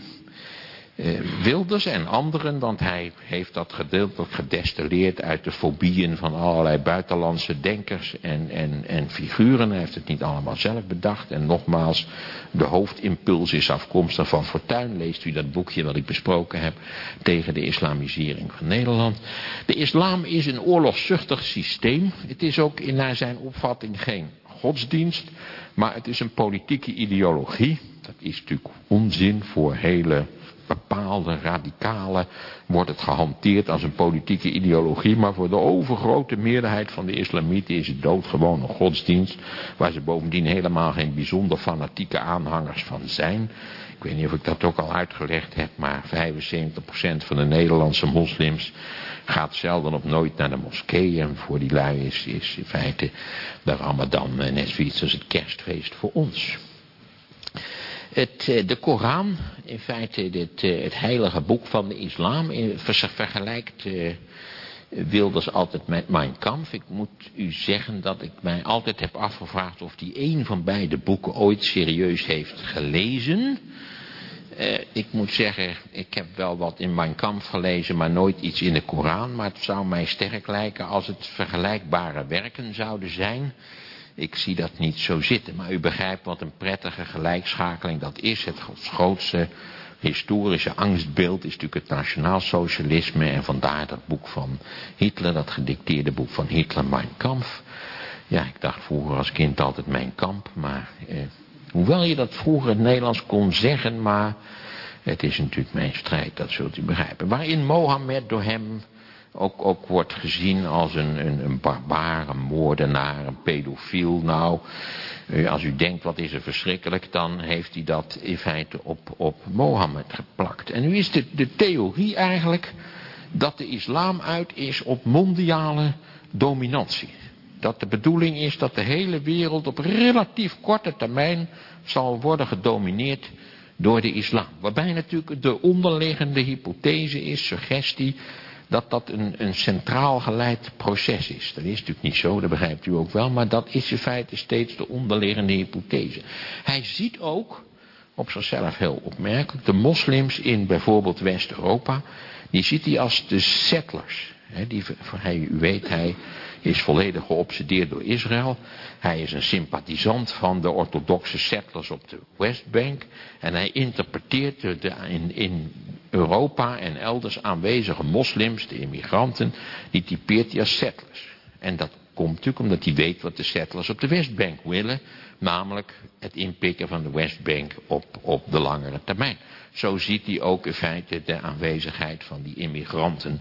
Uh, Wilders en anderen, want hij heeft dat gedeeltelijk gedestilleerd uit de fobieën van allerlei buitenlandse denkers en, en, en figuren. Hij heeft het niet allemaal zelf bedacht. En nogmaals, de hoofdimpuls is afkomstig van Fortuin. Leest u dat boekje wat ik besproken heb tegen de islamisering van Nederland. De islam is een oorlogszuchtig systeem. Het is ook in naar zijn opvatting geen godsdienst, maar het is een politieke ideologie. Dat is natuurlijk onzin voor hele bepaalde radicalen wordt het gehanteerd als een politieke ideologie. Maar voor de overgrote meerderheid van de islamieten is het doodgewoon een godsdienst. Waar ze bovendien helemaal geen bijzonder fanatieke aanhangers van zijn. Ik weet niet of ik dat ook al uitgelegd heb. Maar 75% van de Nederlandse moslims gaat zelden of nooit naar de moskee. En voor die lui is, is in feite de ramadan net zoiets als het kerstfeest voor ons. Het, eh, de Koran, in feite dit, eh, het heilige boek van de islam, vergelijkt uh, Wilders altijd met Mein Kampf. Ik moet u zeggen dat ik mij altijd heb afgevraagd of hij een van beide boeken ooit serieus heeft gelezen. Ik moet zeggen, ik heb wel wat in Mein Kampf gelezen, maar nooit iets in de Koran. Maar het zou mij sterk lijken als het vergelijkbare werken zouden zijn. Ik zie dat niet zo zitten. Maar u begrijpt wat een prettige gelijkschakeling dat is. Het grootste historische angstbeeld is natuurlijk het nationaal socialisme. En vandaar dat boek van Hitler, dat gedicteerde boek van Hitler, Mein Kampf. Ja, ik dacht vroeger als kind altijd Mijn Kamp. Maar eh, hoewel je dat vroeger in het Nederlands kon zeggen, maar het is natuurlijk mijn strijd, dat zult u begrijpen. Waarin Mohammed door hem ook, ook wordt gezien als een, een, een barbaar, moordenaar, een pedofiel. Nou, eh, als u denkt wat is er verschrikkelijk, dan heeft hij dat in feite op, op Mohammed geplakt. En nu is de, de theorie eigenlijk dat de islam uit is op mondiale dominantie. Dat de bedoeling is dat de hele wereld op relatief korte termijn zal worden gedomineerd door de islam. Waarbij natuurlijk de onderliggende hypothese is, suggestie, dat dat een, een centraal geleid proces is. Dat is natuurlijk niet zo, dat begrijpt u ook wel, maar dat is in feite steeds de onderliggende hypothese. Hij ziet ook, op zichzelf heel opmerkelijk, de moslims in bijvoorbeeld West-Europa, die ziet hij als de settlers. Die, hij, u weet, hij is volledig geobsedeerd door Israël. Hij is een sympathisant van de orthodoxe settlers op de Westbank. En hij interpreteert de, in, in Europa en elders aanwezige moslims, de immigranten, die typeert hij als settlers. En dat komt natuurlijk omdat hij weet wat de settlers op de Westbank willen. Namelijk het inpikken van de Westbank op, op de langere termijn. Zo ziet hij ook in feite de aanwezigheid van die immigranten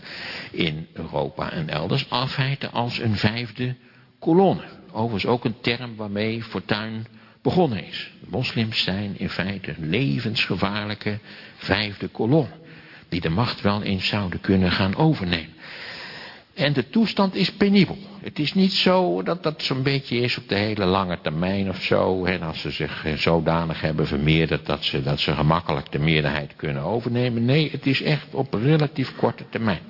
in Europa en elders. In feite als een vijfde kolonne. Overigens ook een term waarmee Fortuin begonnen is. De moslims zijn in feite een levensgevaarlijke vijfde kolonne. Die de macht wel eens zouden kunnen gaan overnemen. En de toestand is penibel. Het is niet zo dat dat zo'n beetje is op de hele lange termijn of zo. En als ze zich eh, zodanig hebben vermeerderd dat ze, dat ze gemakkelijk de meerderheid kunnen overnemen. Nee, het is echt op relatief korte termijn.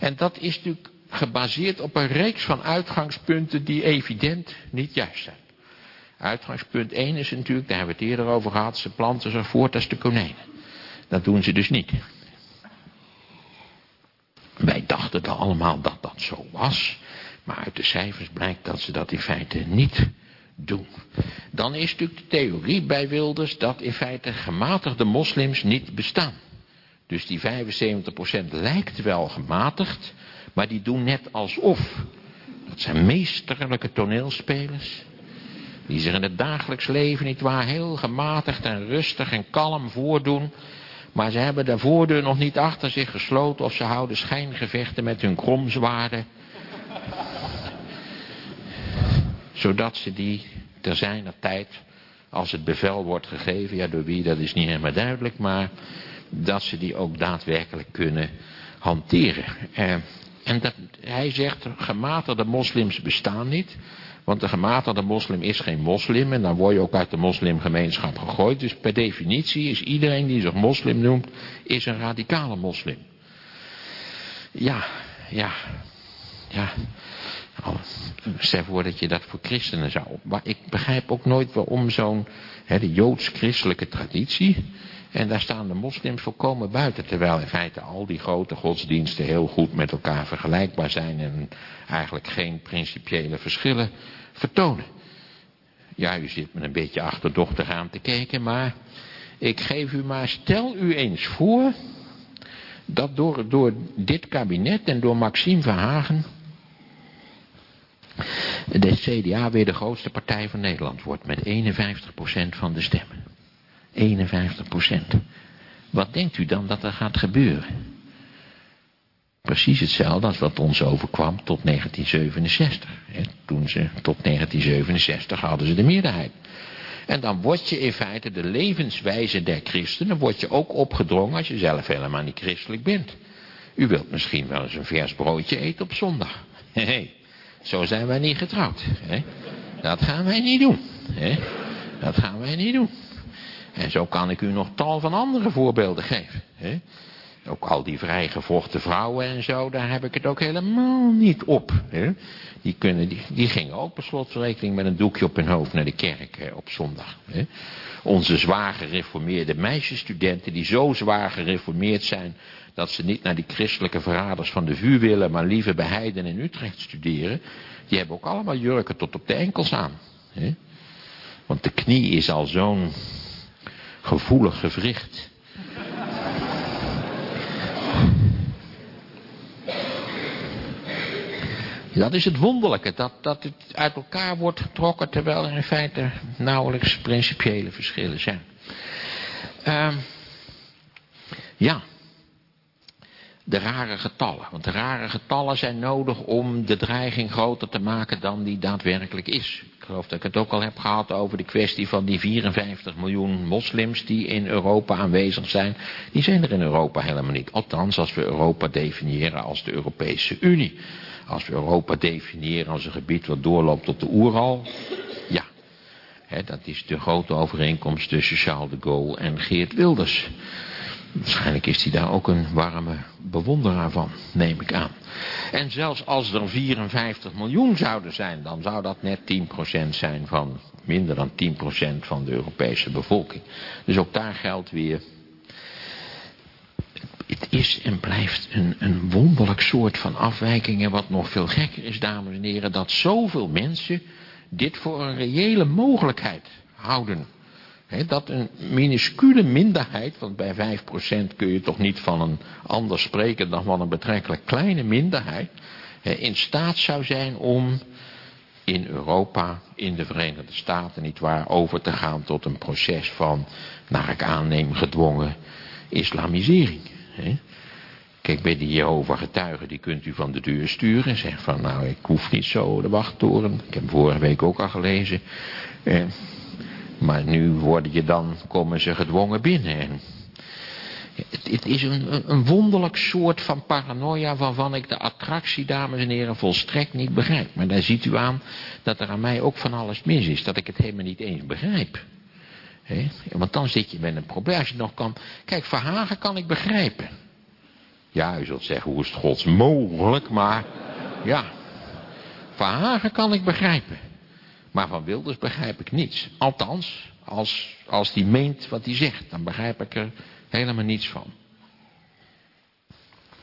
En dat is natuurlijk gebaseerd op een reeks van uitgangspunten die evident niet juist zijn. Uitgangspunt 1 is natuurlijk, daar hebben we het eerder over gehad, ze planten zich voort als de konijnen. Dat doen ze dus niet. Wij dan allemaal dat dat zo was. Maar uit de cijfers blijkt dat ze dat in feite niet doen. Dan is natuurlijk de theorie bij Wilders dat in feite gematigde moslims niet bestaan. Dus die 75% lijkt wel gematigd, maar die doen net alsof. Dat zijn meesterlijke toneelspelers. Die zich in het dagelijks leven niet waar heel gematigd en rustig en kalm voordoen. Maar ze hebben de voordeur nog niet achter zich gesloten of ze houden schijngevechten met hun kromzwaarden. Zodat ze die ter zijner tijd, als het bevel wordt gegeven, ja door wie dat is niet helemaal duidelijk, maar dat ze die ook daadwerkelijk kunnen hanteren. Eh, en dat, hij zegt, gematigde moslims bestaan niet. Want de gematigde moslim is geen moslim en dan word je ook uit de moslimgemeenschap gegooid. Dus per definitie is iedereen die zich moslim noemt, is een radicale moslim. Ja, ja, ja. Oh, stel voor dat je dat voor christenen zou... Maar ik begrijp ook nooit waarom zo'n... de joods-christelijke traditie... En daar staan de moslims volkomen buiten. Terwijl in feite al die grote godsdiensten heel goed met elkaar vergelijkbaar zijn. En eigenlijk geen principiële verschillen vertonen. Ja, u zit me een beetje achterdochtig aan te kijken. Maar ik geef u maar, stel u eens voor. Dat door, door dit kabinet en door Maxime Verhagen de CDA weer de grootste partij van Nederland wordt met 51% van de stemmen. 51%. Wat denkt u dan dat er gaat gebeuren? Precies hetzelfde als wat ons overkwam tot 1967. Toen ze tot 1967 hadden ze de meerderheid. En dan word je in feite de levenswijze der christenen, word je ook opgedrongen als je zelf helemaal niet christelijk bent. U wilt misschien wel eens een vers broodje eten op zondag. Zo zijn wij niet getrouwd. Hè? Dat gaan wij niet doen. Hè? Dat gaan wij niet doen. En zo kan ik u nog tal van andere voorbeelden geven. Hè? Ook al die vrijgevochten vrouwen en zo, daar heb ik het ook helemaal niet op. Hè? Die, kunnen, die, die gingen ook per slotverrekening met een doekje op hun hoofd naar de kerk hè, op zondag. Hè? Onze zwaar gereformeerde meisjesstudenten, die zo zwaar gereformeerd zijn, dat ze niet naar die christelijke verraders van de vuur willen, maar liever bij Heiden in Utrecht studeren, die hebben ook allemaal jurken tot op de enkels aan. Hè? Want de knie is al zo'n gevoelig gewricht. Dat is het wonderlijke, dat, dat het uit elkaar wordt getrokken terwijl er in feite nauwelijks principiële verschillen zijn. Uh, ja, de rare getallen. Want de rare getallen zijn nodig om de dreiging groter te maken dan die daadwerkelijk is. Ik geloof dat ik het ook al heb gehad over de kwestie van die 54 miljoen moslims die in Europa aanwezig zijn. Die zijn er in Europa helemaal niet. Althans als we Europa definiëren als de Europese Unie. Als we Europa definiëren als een gebied wat doorloopt tot de Oeral. Ja, dat is de grote overeenkomst tussen Charles de Gaulle en Geert Wilders. Waarschijnlijk is hij daar ook een warme bewonderaar van, neem ik aan. En zelfs als er 54 miljoen zouden zijn, dan zou dat net 10% zijn van, minder dan 10% van de Europese bevolking. Dus ook daar geldt weer, het is en blijft een, een wonderlijk soort van afwijkingen, wat nog veel gekker is, dames en heren, dat zoveel mensen dit voor een reële mogelijkheid houden dat een minuscule minderheid, want bij 5% kun je toch niet van een ander spreken dan van een betrekkelijk kleine minderheid, in staat zou zijn om in Europa, in de Verenigde Staten, niet waar, over te gaan tot een proces van, naar ik aanneem, gedwongen islamisering. Kijk, bij die Jehovah getuigen, die kunt u van de deur sturen. En zeg van, nou, ik hoef niet zo de wachttoren. Ik heb vorige week ook al gelezen. Eh, maar nu worden je dan, komen ze gedwongen binnen. En het, het is een, een, wonderlijk soort van paranoia waarvan ik de attractie, dames en heren, volstrekt niet begrijp. Maar daar ziet u aan dat er aan mij ook van alles mis is. Dat ik het helemaal niet eens begrijp. Want dan zit je met een probleem. Als je nog kan... Kijk, Verhagen kan ik begrijpen. Ja, u zult zeggen, hoe is het gods mogelijk, maar... Ja, Verhagen kan ik begrijpen. Maar van Wilders begrijp ik niets. Althans, als, als die meent wat hij zegt, dan begrijp ik er helemaal niets van.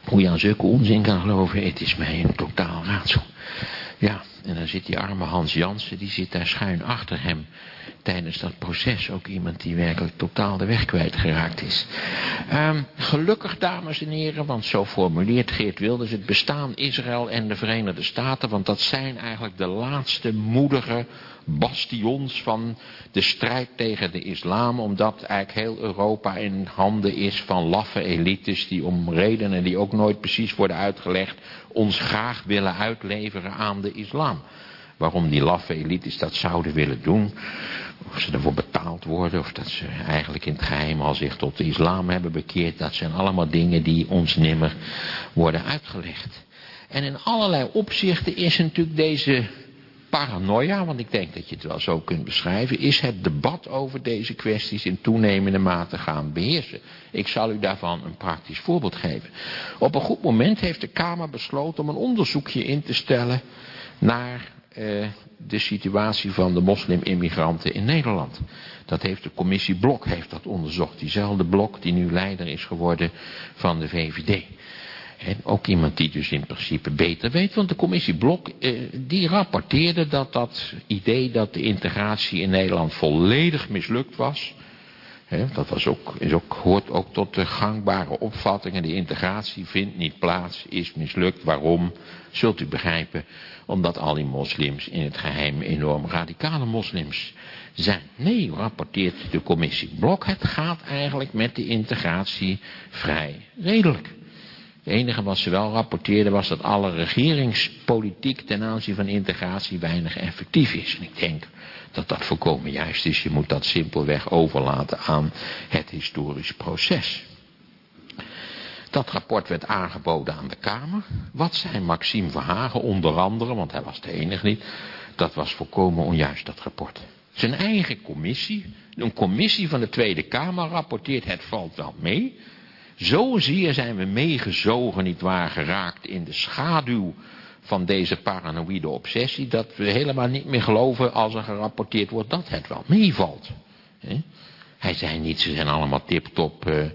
Hoe je aan zulke onzin kan geloven, het is mij een totaal raadsel. Ja, en dan zit die arme Hans Jansen, die zit daar schuin achter hem tijdens dat proces ook iemand die werkelijk totaal de weg kwijtgeraakt is. Um, gelukkig, dames en heren, want zo formuleert Geert Wilders het bestaan Israël en de Verenigde Staten, want dat zijn eigenlijk de laatste moedige bastions van de strijd tegen de islam, omdat eigenlijk heel Europa in handen is van laffe elites die om redenen die ook nooit precies worden uitgelegd, ons graag willen uitleveren aan de islam. Waarom die laffe elites dat zouden willen doen, of ze ervoor betaald worden, of dat ze eigenlijk in het geheim al zich tot de islam hebben bekeerd, dat zijn allemaal dingen die ons nimmer worden uitgelegd. En in allerlei opzichten is natuurlijk deze paranoia, want ik denk dat je het wel zo kunt beschrijven, is het debat over deze kwesties in toenemende mate gaan beheersen. Ik zal u daarvan een praktisch voorbeeld geven. Op een goed moment heeft de Kamer besloten om een onderzoekje in te stellen naar uh, de situatie van de moslim-immigranten in Nederland. Dat heeft de commissie Blok heeft dat onderzocht. Diezelfde Blok die nu leider is geworden van de VVD. En ook iemand die dus in principe beter weet. Want de commissie Blok eh, die rapporteerde dat dat idee dat de integratie in Nederland volledig mislukt was. Hè, dat was ook, is ook, hoort ook tot de gangbare opvattingen. De integratie vindt niet plaats, is mislukt. Waarom? Zult u begrijpen. Omdat al die moslims in het geheim enorm radicale moslims zijn. Nee, rapporteert de commissie Blok. Het gaat eigenlijk met de integratie vrij redelijk. Het enige wat ze wel rapporteerden was dat alle regeringspolitiek ten aanzien van integratie weinig effectief is. En ik denk dat dat volkomen juist is. Je moet dat simpelweg overlaten aan het historisch proces. Dat rapport werd aangeboden aan de Kamer. Wat zei Maxime Verhagen onder andere, want hij was de enige niet. Dat was volkomen onjuist, dat rapport. Zijn eigen commissie, een commissie van de Tweede Kamer rapporteert het valt wel mee. Zozeer zijn we meegezogen, niet waar, geraakt in de schaduw van deze paranoïde obsessie, dat we helemaal niet meer geloven als er gerapporteerd wordt dat het wel meevalt. Hij zei niet, ze zijn allemaal tip-top, uh,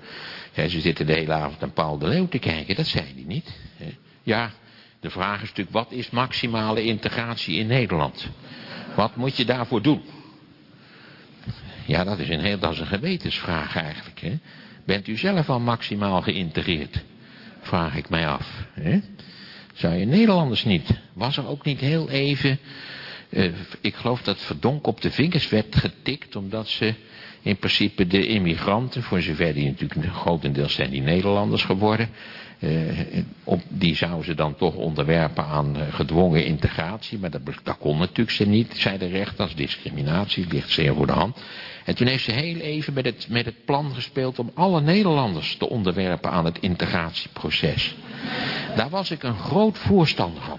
ze zitten de hele avond aan Paul de Leeuw te kijken, dat zei hij niet. Ja, de vraag is natuurlijk, wat is maximale integratie in Nederland? Wat moet je daarvoor doen? Ja, dat is een, heel, dat is een gewetensvraag eigenlijk. Hè? Bent u zelf al maximaal geïntegreerd? Vraag ik mij af. Hè? Zou je Nederlanders niet? Was er ook niet heel even... Uh, ik geloof dat Verdonk op de vingers werd getikt... omdat ze in principe de immigranten... voor zover die natuurlijk grotendeels zijn die Nederlanders geworden... Uh, op, die zouden ze dan toch onderwerpen aan uh, gedwongen integratie. Maar dat, dat kon natuurlijk ze niet, zei de rechter, als discriminatie, ligt zeer voor de hand. En toen heeft ze heel even met het, met het plan gespeeld om alle Nederlanders te onderwerpen aan het integratieproces. Daar was ik een groot voorstander van.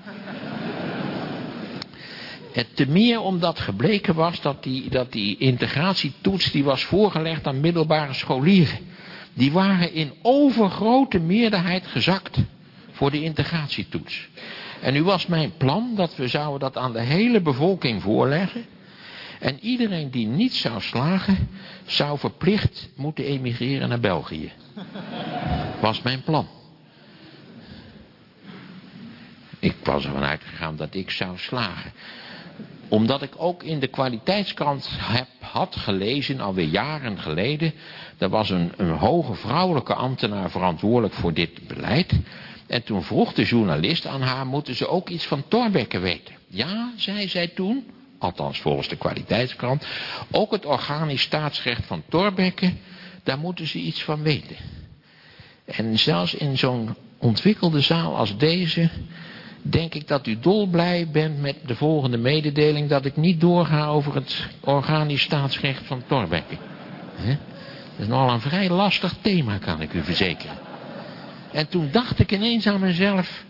En te meer omdat gebleken was dat die, dat die integratietoets die was voorgelegd aan middelbare scholieren. Die waren in overgrote meerderheid gezakt voor de integratietoets. En nu was mijn plan dat we zouden dat aan de hele bevolking voorleggen. En iedereen die niet zou slagen, zou verplicht moeten emigreren naar België. Was mijn plan. Ik was ervan uitgegaan dat ik zou slagen. Omdat ik ook in de kwaliteitskrant heb, had gelezen, alweer jaren geleden... er was een, een hoge vrouwelijke ambtenaar verantwoordelijk voor dit beleid... En toen vroeg de journalist aan haar, moeten ze ook iets van Torbekke weten? Ja, zei zij toen, althans volgens de kwaliteitskrant, ook het organisch staatsrecht van Thorbecke, daar moeten ze iets van weten. En zelfs in zo'n ontwikkelde zaal als deze, denk ik dat u dolblij bent met de volgende mededeling dat ik niet doorga over het organisch staatsrecht van Thorbecke. Dat is nogal een vrij lastig thema, kan ik u verzekeren. En toen dacht ik ineens aan mezelf,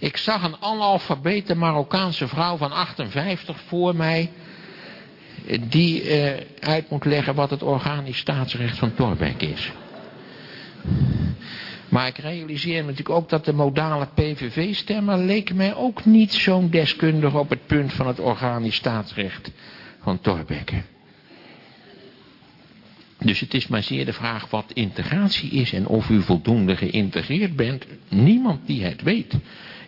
ik zag een analfabete Marokkaanse vrouw van 58 voor mij. Die uh, uit moet leggen wat het organisch staatsrecht van Torbeck is. Maar ik realiseer me natuurlijk ook dat de modale PVV-stemmer leek mij ook niet zo'n deskundig op het punt van het organisch staatsrecht van Torbeck. Dus het is maar zeer de vraag wat integratie is en of u voldoende geïntegreerd bent. Niemand die het weet.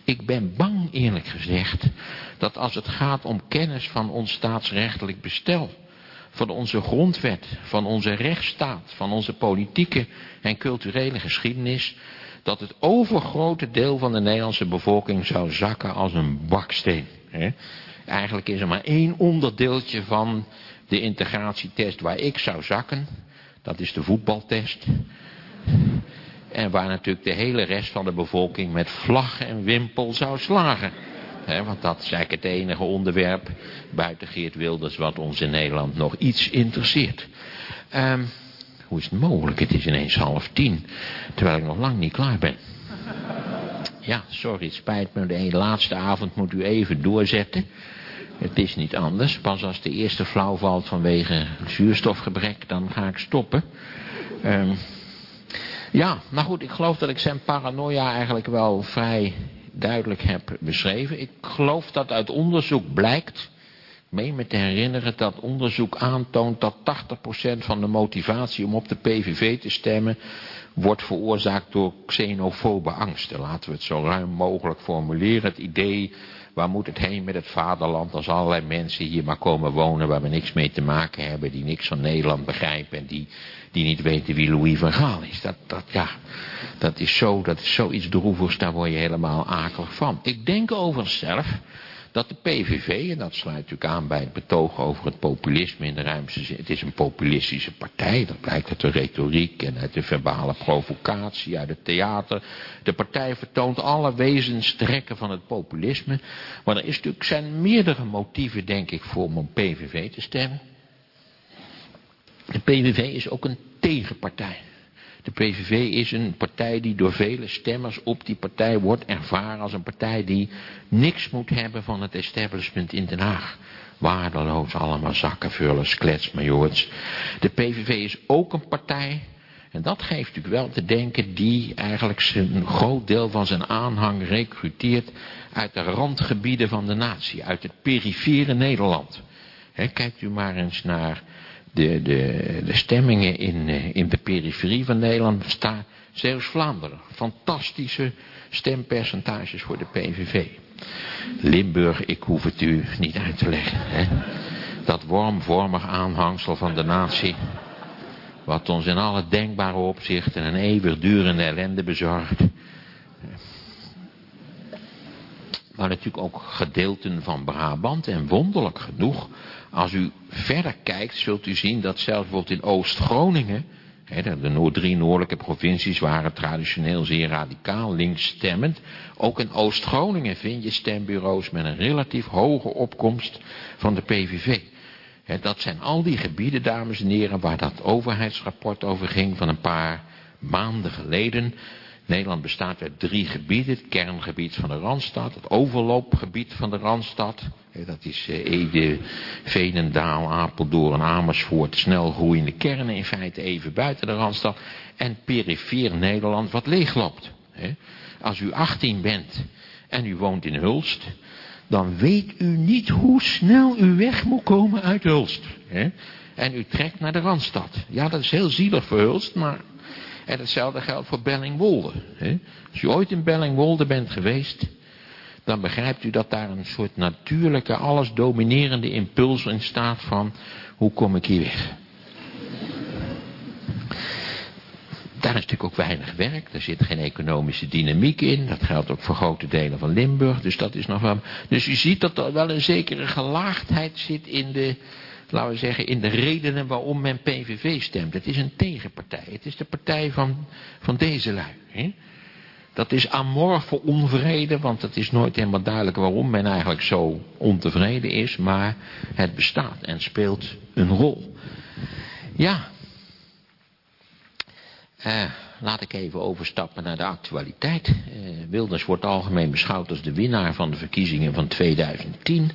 Ik ben bang eerlijk gezegd dat als het gaat om kennis van ons staatsrechtelijk bestel, van onze grondwet, van onze rechtsstaat, van onze politieke en culturele geschiedenis, dat het overgrote deel van de Nederlandse bevolking zou zakken als een baksteen. Hè? Eigenlijk is er maar één onderdeeltje van de integratietest waar ik zou zakken. Dat is de voetbaltest. En waar natuurlijk de hele rest van de bevolking met vlag en wimpel zou slagen. want dat is eigenlijk het enige onderwerp buiten Geert Wilders wat ons in Nederland nog iets interesseert. Um, hoe is het mogelijk? Het is ineens half tien, terwijl ik nog lang niet klaar ben. Ja, sorry, het spijt me. De laatste avond moet u even doorzetten. Het is niet anders. Pas als de eerste flauw valt vanwege zuurstofgebrek, dan ga ik stoppen. Um, ja, nou goed, ik geloof dat ik zijn paranoia eigenlijk wel vrij duidelijk heb beschreven. Ik geloof dat uit onderzoek blijkt, meen me te herinneren, dat onderzoek aantoont dat 80% van de motivatie om op de PVV te stemmen wordt veroorzaakt door xenofobe angsten. Laten we het zo ruim mogelijk formuleren. Het idee Waar moet het heen met het vaderland als allerlei mensen hier maar komen wonen waar we niks mee te maken hebben, die niks van Nederland begrijpen en die, die niet weten wie Louis van Gaal is. Dat, dat, ja, dat is zo, dat is zoiets droevigs, daar word je helemaal akelig van. Ik denk overigens zelf dat de PVV, en dat sluit natuurlijk aan bij het betoog over het populisme in de ruimste zin. Het is een populistische partij, dat blijkt uit de retoriek en uit de verbale provocatie, uit het theater. De partij vertoont alle wezenstrekken van het populisme. Maar er is natuurlijk, zijn meerdere motieven, denk ik, voor om op PVV te stemmen. De PVV is ook een tegenpartij. De PVV is een partij die door vele stemmers op die partij wordt ervaren als een partij die niks moet hebben van het establishment in Den Haag. Waardeloos, allemaal zakkenvullers, kletsmajoorts. De PVV is ook een partij, en dat geeft natuurlijk wel te denken, die eigenlijk een groot deel van zijn aanhang recruteert uit de randgebieden van de natie, uit het perifere Nederland. kijkt u maar eens naar de, de, de stemmingen in, eh, in de periferie van Nederland staan Zeeuws-Vlaanderen. Fantastische stempercentages voor de PVV. Limburg, ik hoef het u niet uit te leggen. Hè? Dat wormvormig aanhangsel van de natie. Wat ons in alle denkbare opzichten een eeuwigdurende ellende bezorgt. Maar natuurlijk ook gedeelten van Brabant. En wonderlijk genoeg als u verder kijkt, zult u zien dat zelfs bijvoorbeeld in Oost-Groningen, de drie noordelijke provincies waren traditioneel zeer radicaal links stemmend. Ook in Oost-Groningen vind je stembureaus met een relatief hoge opkomst van de PVV. dat zijn al die gebieden, dames en heren, waar dat overheidsrapport over ging van een paar maanden geleden. Nederland bestaat uit drie gebieden. Het kerngebied van de Randstad, het overloopgebied van de Randstad. Dat is eh, Ede, Veenendaal, Apeldoorn, Amersfoort, snel groeiende kernen in feite even buiten de Randstad. En perifeer Nederland wat leegloopt. Als u 18 bent en u woont in Hulst, dan weet u niet hoe snel u weg moet komen uit Hulst. En u trekt naar de Randstad. Ja, dat is heel zielig voor Hulst, maar en hetzelfde geldt voor Bellingwolde. Hè? Als u ooit in Bellingwolde bent geweest, dan begrijpt u dat daar een soort natuurlijke, alles dominerende impuls in staat van, hoe kom ik hier weg? Daar is natuurlijk ook weinig werk, er zit geen economische dynamiek in, dat geldt ook voor grote delen van Limburg, dus dat is nog wel... Dus u ziet dat er wel een zekere gelaagdheid zit in de, laten we zeggen, in de redenen waarom men PVV stemt. Het is een tegenpartij. Het is de partij van, van deze lui. Hè? Dat is amorfe onvrede, want het is nooit helemaal duidelijk waarom men eigenlijk zo ontevreden is, maar het bestaat en speelt een rol. Ja, uh, laat ik even overstappen naar de actualiteit. Uh, Wilders wordt algemeen beschouwd als de winnaar van de verkiezingen van 2010.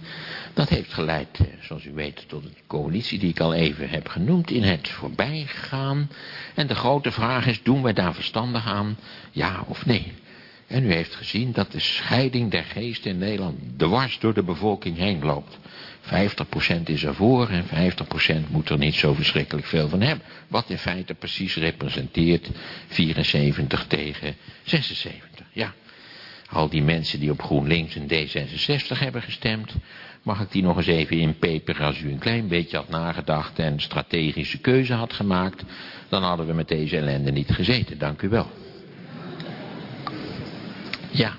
Dat heeft geleid, uh, zoals u weet, tot een coalitie die ik al even heb genoemd in het voorbijgaan. En de grote vraag is, doen wij daar verstandig aan, ja of nee? En u heeft gezien dat de scheiding der geesten in Nederland dwars door de bevolking heen loopt. 50% is ervoor en 50% moet er niet zo verschrikkelijk veel van hebben. Wat in feite precies representeert 74 tegen 76. Ja, al die mensen die op GroenLinks en D66 hebben gestemd, mag ik die nog eens even inpeperen als u een klein beetje had nagedacht en strategische keuze had gemaakt, dan hadden we met deze ellende niet gezeten. Dank u wel. Ja.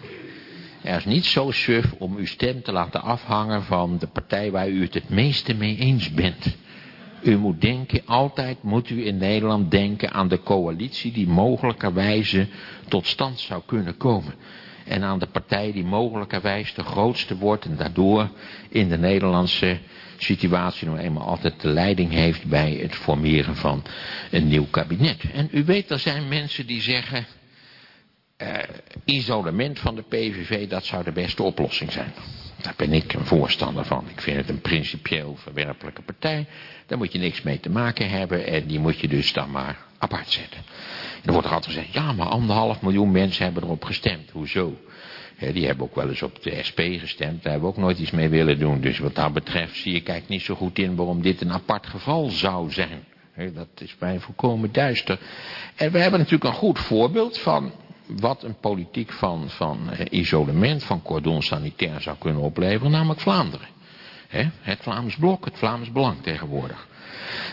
Er is niet zo suf om uw stem te laten afhangen van de partij waar u het het meeste mee eens bent. U moet denken, altijd moet u in Nederland denken aan de coalitie die mogelijkerwijze tot stand zou kunnen komen. En aan de partij die mogelijkerwijs de grootste wordt en daardoor in de Nederlandse situatie nog eenmaal altijd de leiding heeft bij het formeren van een nieuw kabinet. En u weet, er zijn mensen die zeggen, isolement van de PVV, dat zou de beste oplossing zijn. Daar ben ik een voorstander van. Ik vind het een principieel verwerpelijke partij. Daar moet je niks mee te maken hebben en die moet je dus dan maar apart zetten. En dan wordt er altijd gezegd, ja maar anderhalf miljoen mensen hebben erop gestemd. Hoezo? die hebben ook wel eens op de SP gestemd. Daar hebben we ook nooit iets mee willen doen. Dus wat dat betreft zie je kijk niet zo goed in waarom dit een apart geval zou zijn. dat is mij volkomen duister. En we hebben natuurlijk een goed voorbeeld van wat een politiek van, van isolement, van cordon sanitair zou kunnen opleveren, namelijk Vlaanderen. het Vlaams Blok, het Vlaams Belang tegenwoordig.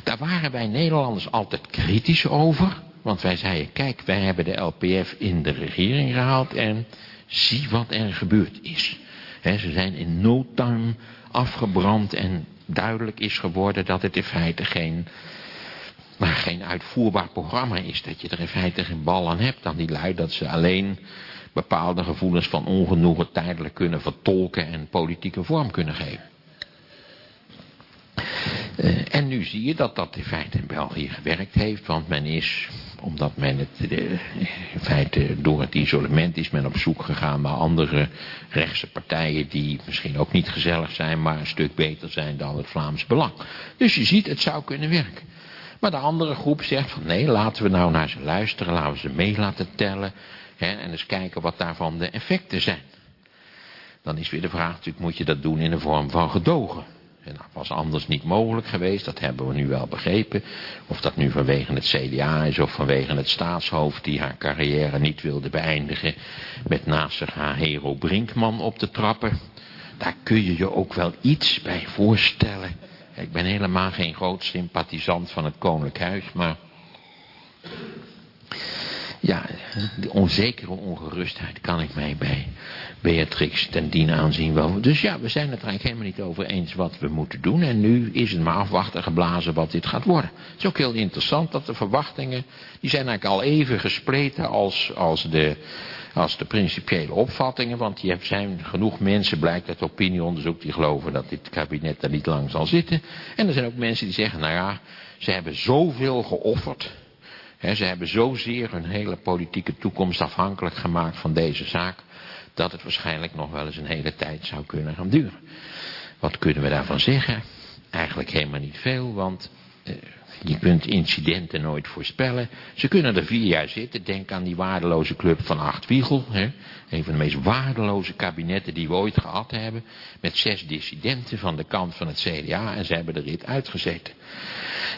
Daar waren wij Nederlanders altijd kritisch over, want wij zeiden, kijk, wij hebben de LPF in de regering gehaald en zie wat er gebeurd is. ze zijn in no time afgebrand en duidelijk is geworden dat het in feite geen maar geen uitvoerbaar programma is. Dat je er in feite geen bal aan hebt aan die lui. Dat ze alleen bepaalde gevoelens van ongenoegen tijdelijk kunnen vertolken en politieke vorm kunnen geven. Uh, en nu zie je dat dat in feite in België gewerkt heeft, want men is, omdat men het uh, in feite door het isolement is men op zoek gegaan naar andere rechtse partijen die misschien ook niet gezellig zijn, maar een stuk beter zijn dan het Vlaams Belang. Dus je ziet, het zou kunnen werken. Maar de andere groep zegt van nee, laten we nou naar ze luisteren, laten we ze mee laten tellen. Hè, en eens kijken wat daarvan de effecten zijn. Dan is weer de vraag natuurlijk, moet je dat doen in de vorm van gedogen? En dat was anders niet mogelijk geweest, dat hebben we nu wel begrepen. Of dat nu vanwege het CDA is of vanwege het staatshoofd die haar carrière niet wilde beëindigen met naast zich haar Hero Brinkman op te trappen. Daar kun je je ook wel iets bij voorstellen. Ik ben helemaal geen groot sympathisant van het Koninklijk Huis, maar... Ja, de onzekere ongerustheid kan ik mij bij Beatrix ten dien aanzien. Dus ja, we zijn het er eigenlijk helemaal niet over eens wat we moeten doen. En nu is het maar afwachten geblazen wat dit gaat worden. Het is ook heel interessant dat de verwachtingen, die zijn eigenlijk al even gespleten als, als de als de principiële opvattingen, want je zijn genoeg mensen, blijkt uit opinieonderzoek, die geloven dat dit kabinet er niet lang zal zitten. En er zijn ook mensen die zeggen, nou ja, ze hebben zoveel geofferd, hè, ze hebben zozeer hun hele politieke toekomst afhankelijk gemaakt van deze zaak, dat het waarschijnlijk nog wel eens een hele tijd zou kunnen gaan duren. Wat kunnen we daarvan zeggen? Eigenlijk helemaal niet veel, want eh, je kunt incidenten nooit voorspellen. Ze kunnen er vier jaar zitten. Denk aan die waardeloze club van Acht Wiegel. Hè? Een van de meest waardeloze kabinetten die we ooit gehad hebben. Met zes dissidenten van de kant van het CDA. En ze hebben de rit uitgezeten.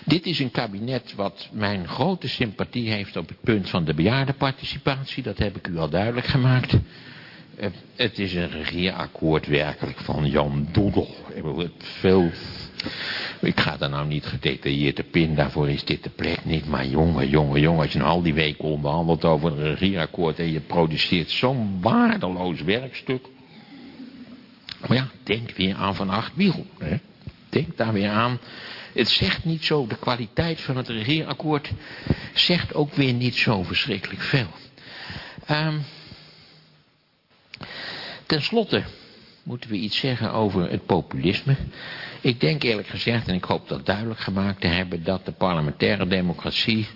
Dit is een kabinet wat mijn grote sympathie heeft op het punt van de bejaardenparticipatie. Dat heb ik u al duidelijk gemaakt. Uh, het is een regeerakkoord werkelijk van Jan Doedel. Veel ik ga daar nou niet gedetailleerd de pin, daarvoor is dit de plek niet. Maar jongen, jongen, jongen, als je nou al die weken onderhandelt over een regieakkoord en je produceert zo'n waardeloos werkstuk. Maar ja, denk weer aan Van Acht Wiegel. Hè? Denk daar weer aan. Het zegt niet zo, de kwaliteit van het regierakkoord zegt ook weer niet zo verschrikkelijk veel. Um, ten slotte moeten we iets zeggen over het populisme. Ik denk eerlijk gezegd, en ik hoop dat duidelijk gemaakt te hebben, dat de parlementaire democratie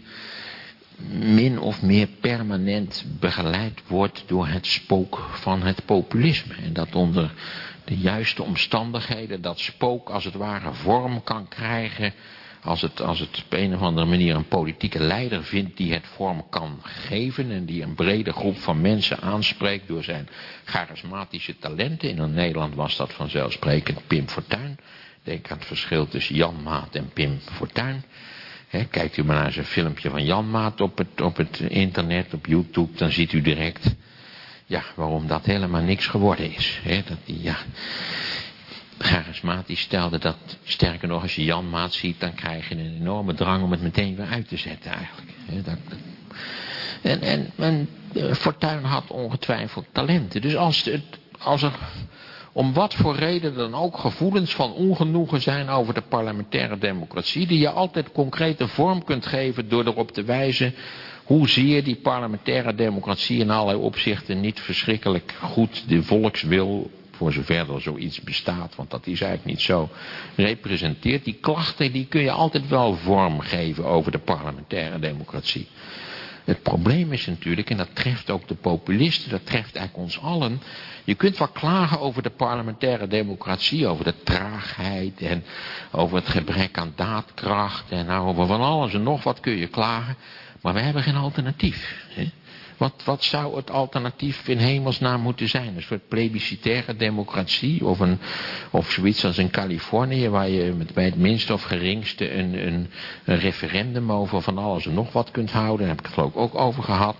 min of meer permanent begeleid wordt door het spook van het populisme. En dat onder de juiste omstandigheden dat spook als het ware vorm kan krijgen als het, als het op een of andere manier een politieke leider vindt die het vorm kan geven en die een brede groep van mensen aanspreekt door zijn charismatische talenten. In Nederland was dat vanzelfsprekend Pim Fortuyn. Denk aan het verschil tussen Jan Maat en Pim Fortuyn. He, kijkt u maar naar zijn filmpje van Jan Maat op het, op het internet, op YouTube, dan ziet u direct ja, waarom dat helemaal niks geworden is. Dat die, ja, charismatisch stelde dat, sterker nog, als je Jan Maat ziet, dan krijg je een enorme drang om het meteen weer uit te zetten eigenlijk. Dat, en, en, en eh, Fortuyn had ongetwijfeld talenten. Dus als, het, als er om wat voor reden dan ook gevoelens van ongenoegen zijn over de parlementaire democratie, die je altijd concrete vorm kunt geven door erop te wijzen hoezeer die parlementaire democratie in allerlei opzichten niet verschrikkelijk goed de volkswil, voor zover er zoiets bestaat, want dat is eigenlijk niet zo, representeert. Die klachten die kun je altijd wel vorm geven over de parlementaire democratie. Het probleem is natuurlijk, en dat treft ook de populisten, dat treft eigenlijk ons allen. Je kunt wel klagen over de parlementaire democratie, over de traagheid en over het gebrek aan daadkracht en nou, over van alles en nog wat kun je klagen. Maar we hebben geen alternatief. Hè? Wat, wat zou het alternatief in hemelsnaam moeten zijn? Een soort plebiscitaire democratie of, een, of zoiets als in Californië waar je met, bij het minste of geringste een, een, een referendum over van alles en nog wat kunt houden. Daar heb ik het geloof ik ook over gehad.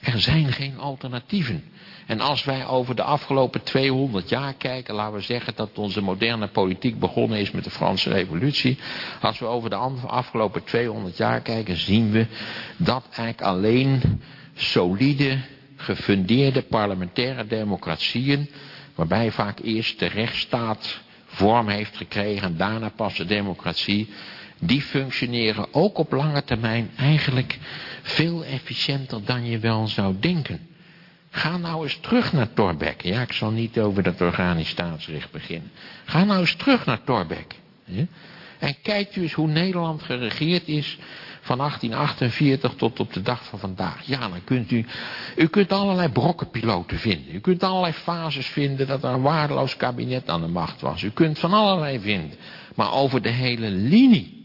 Er zijn geen alternatieven. En als wij over de afgelopen 200 jaar kijken, laten we zeggen dat onze moderne politiek begonnen is met de Franse revolutie. Als we over de afgelopen 200 jaar kijken, zien we dat eigenlijk alleen solide, gefundeerde parlementaire democratieën, waarbij vaak eerst de rechtsstaat vorm heeft gekregen en daarna pas de democratie, die functioneren ook op lange termijn eigenlijk veel efficiënter dan je wel zou denken. Ga nou eens terug naar Torbeck. Ja, ik zal niet over dat organisch staatsrecht beginnen. Ga nou eens terug naar Torbeck. En kijkt u eens hoe Nederland geregeerd is van 1848 tot op de dag van vandaag. Ja, dan kunt u, u kunt allerlei brokkenpiloten vinden. U kunt allerlei fases vinden dat er een waardeloos kabinet aan de macht was. U kunt van allerlei vinden. Maar over de hele linie.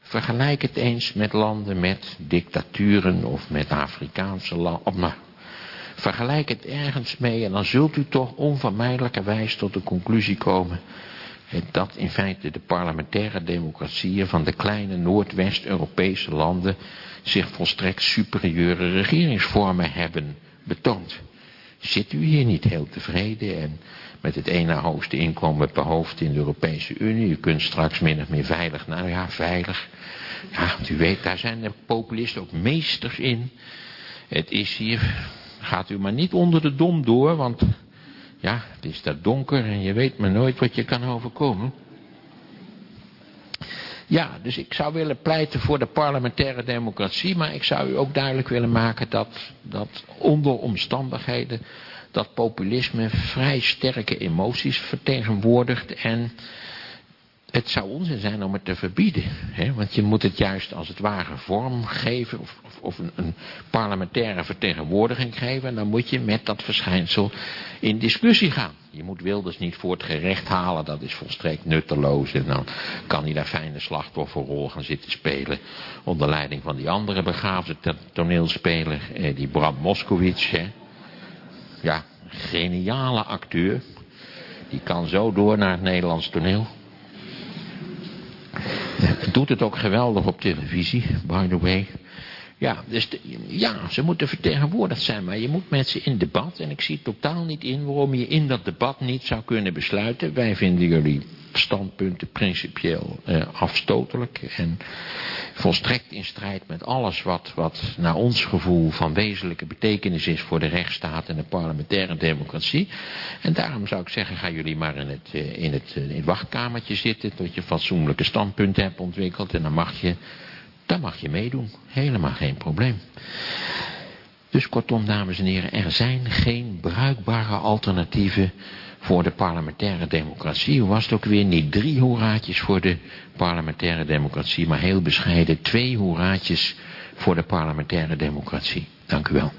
Vergelijk het eens met landen met dictaturen of met Afrikaanse landen. Maar vergelijk het ergens mee en dan zult u toch onvermijdelijkerwijs tot de conclusie komen dat in feite de parlementaire democratieën van de kleine Noordwest-Europese landen zich volstrekt superieure regeringsvormen hebben betoond. Zit u hier niet heel tevreden en met het ene hoogste inkomen per hoofd in de Europese Unie. U kunt straks min of meer veilig, nou ja, veilig. Ja, u weet, daar zijn de populisten ook meesters in. Het is hier, gaat u maar niet onder de dom door, want ja, het is daar donker en je weet maar nooit wat je kan overkomen. Ja, dus ik zou willen pleiten voor de parlementaire democratie, maar ik zou u ook duidelijk willen maken dat, dat onder omstandigheden dat populisme vrij sterke emoties vertegenwoordigt en het zou onzin zijn om het te verbieden. Hè? Want je moet het juist als het ware vorm geven of, of, of een, een, parlementaire vertegenwoordiging geven. En dan moet je met dat verschijnsel in discussie gaan. Je moet Wilders niet voor het gerecht halen, dat is volstrekt nutteloos. En dan kan hij daar fijne slachtofferrol gaan zitten spelen. Onder leiding van die andere begaafde toneelspeler, eh, die Bram Moskowitz. Ja, geniale acteur. Die kan zo door naar het Nederlands toneel. Doet het ook geweldig op televisie, by the way. Ja, dus ja, ze moeten vertegenwoordigd zijn, maar je moet met ze in debat. En ik zie totaal niet in waarom je in dat debat niet zou kunnen besluiten. Wij vinden jullie standpunten principieel eh, afstotelijk en volstrekt in strijd met alles wat, wat naar ons gevoel van wezenlijke betekenis is voor de rechtsstaat en de parlementaire democratie. En daarom zou ik zeggen, ga jullie maar in het, eh, in het, eh, in het wachtkamertje zitten tot je fatsoenlijke standpunten hebt ontwikkeld en dan mag je, dan mag je meedoen. Helemaal geen probleem. Dus kortom, dames en heren, er zijn geen bruikbare alternatieven voor de parlementaire democratie. Hoe was het ook weer? Niet drie hoeraatjes voor de parlementaire democratie, maar heel bescheiden twee hoeraatjes voor de parlementaire democratie. Dank u wel.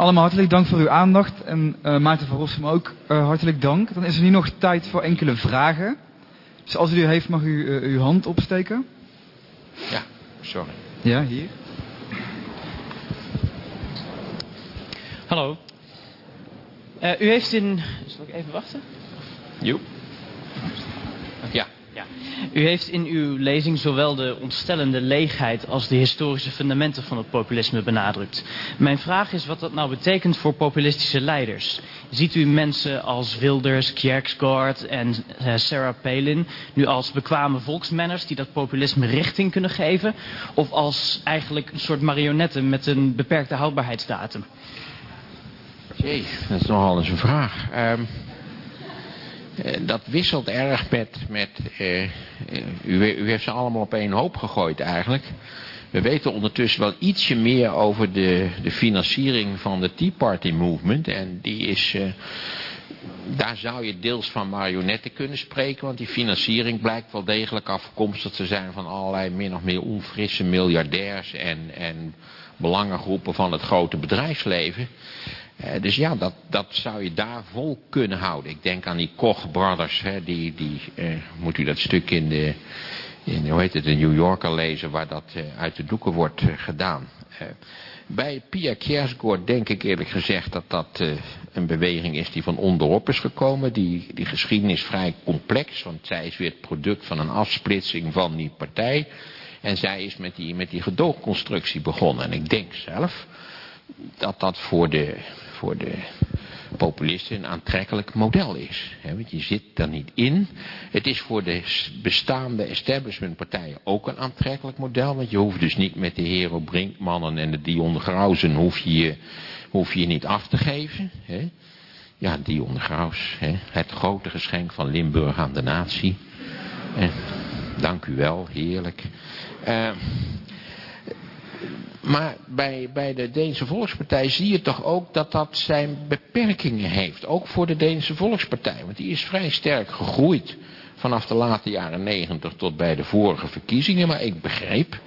Allemaal hartelijk dank voor uw aandacht. En uh, Maarten van Rossum ook uh, hartelijk dank. Dan is er nu nog tijd voor enkele vragen. Dus als u die heeft, mag u uh, uw hand opsteken.
Ja, sorry.
Ja, hier.
Hallo. u heeft in... Zal ik even wachten?
Joep. Ja.
U heeft in uw lezing zowel de ontstellende leegheid als de historische fundamenten van het populisme benadrukt. Mijn vraag is wat dat nou betekent voor populistische leiders. Ziet u mensen als Wilders, Kierkegaard en uh, Sarah Palin nu als bekwame volksmanners die dat populisme richting kunnen geven? Of als eigenlijk een soort marionetten met een beperkte houdbaarheidsdatum?
Jee, dat is nogal eens een vraag. Um... Uh, dat wisselt erg met... met uh, u, u, heeft ze allemaal op één hoop gegooid eigenlijk. We weten ondertussen wel ietsje meer over de, de financiering van de Tea Party Movement. En die is... Daar zou je deels van marionetten kunnen spreken, want die financiering blijkt wel degelijk afkomstig te zijn van allerlei min of meer onfrisse miljardairs en, en belangengroepen van het grote bedrijfsleven. Uh, dus ja, dat, dat zou je daar vol kunnen houden. Ik denk aan die Koch brothers, hè, die, die uh, moet u dat stuk in de, in, hoe heet het, de New Yorker lezen, waar dat uh, uit de doeken wordt gedaan. bij Pia Kjersgaard denk ik eerlijk gezegd dat dat een beweging is die van onderop is gekomen. Die, die geschiedenis vrij complex, want zij is weer het product van een afsplitsing van die partij. En zij is met die, met die gedoogconstructie begonnen. En ik denk zelf dat dat voor de, voor de populisten een aantrekkelijk model is. want je zit er niet in. Het is voor de bestaande establishmentpartijen ook een aantrekkelijk model. Want je hoeft dus niet met de Hero Brinkmannen en de Dion Grausen hoef je, hoef je niet af te geven. Ja, Dion Graus, het grote geschenk van Limburg aan de natie. Dank u wel, heerlijk. Uh, maar bij, bij de Deense Volkspartij zie je toch ook dat dat zijn beperkingen heeft. Ook voor de Deense Volkspartij. Want die is vrij sterk gegroeid vanaf de late jaren negentig tot bij de vorige verkiezingen. Maar ik begreep,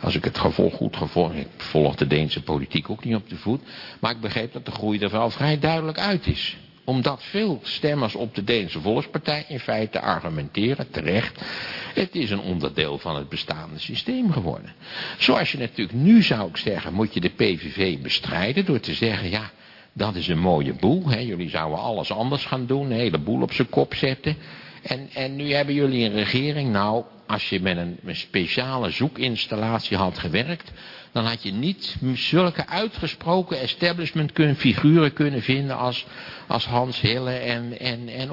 als ik het gevolg goed gevolgd, ik volg de Deense politiek ook niet op de voet. Maar ik begreep dat de groei er wel vrij duidelijk uit is omdat veel stemmers op de Deense Volkspartij in feite argumenteren, terecht, het is een onderdeel van het bestaande systeem geworden. Zoals je natuurlijk nu zou ik zeggen, moet je de PVV bestrijden door te zeggen, ja, dat is een mooie boel. Hè? Jullie zouden alles anders gaan doen, een hele boel op zijn kop zetten. En, en nu hebben jullie een regering, nou, als je met een, speciale zoekinstallatie had gewerkt, dan had je niet zulke uitgesproken establishment figuren kunnen vinden als, als Hans Hille en, en, en.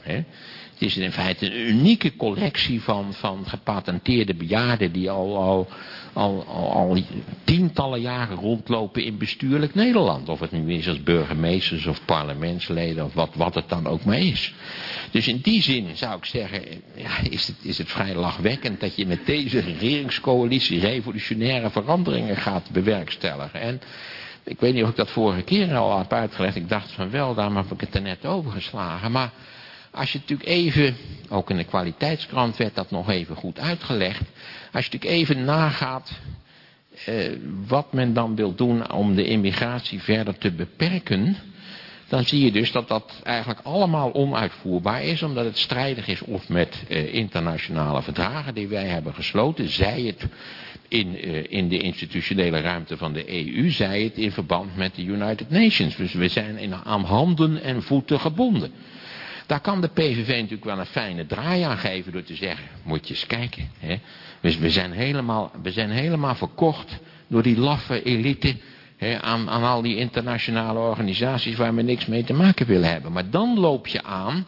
Hè? Het is in feite een unieke collectie van, van gepatenteerde bejaarden die al, al, al, al, tientallen jaren rondlopen in bestuurlijk Nederland. Of het nu is als burgemeesters of parlementsleden of wat, wat het dan ook maar is. Dus in die zin zou ik zeggen, ja, is, het, is het vrij lachwekkend dat je met deze regeringscoalitie revolutionaire veranderingen gaat bewerkstelligen. En ik weet niet of ik dat vorige keer al heb uitgelegd. Ik dacht van wel, daarom heb ik het er net over geslagen. Maar als je natuurlijk even, ook in de kwaliteitskrant werd dat nog even goed uitgelegd. Als je natuurlijk even nagaat eh, wat men dan wil doen om de immigratie verder te beperken dan zie je dus dat dat eigenlijk allemaal onuitvoerbaar is, omdat het strijdig is of met eh, internationale verdragen die wij hebben gesloten, zij het in, eh, in de institutionele ruimte van de EU, zij het in verband met de United Nations. Dus we zijn in, aan handen en voeten gebonden. Daar kan de PVV natuurlijk wel een fijne draai aan geven door te zeggen, moet je eens kijken. Hè? Dus we zijn, helemaal, we zijn helemaal verkocht door die laffe elite aan, aan al die internationale organisaties waar we niks mee te maken willen hebben. Maar dan loop je aan,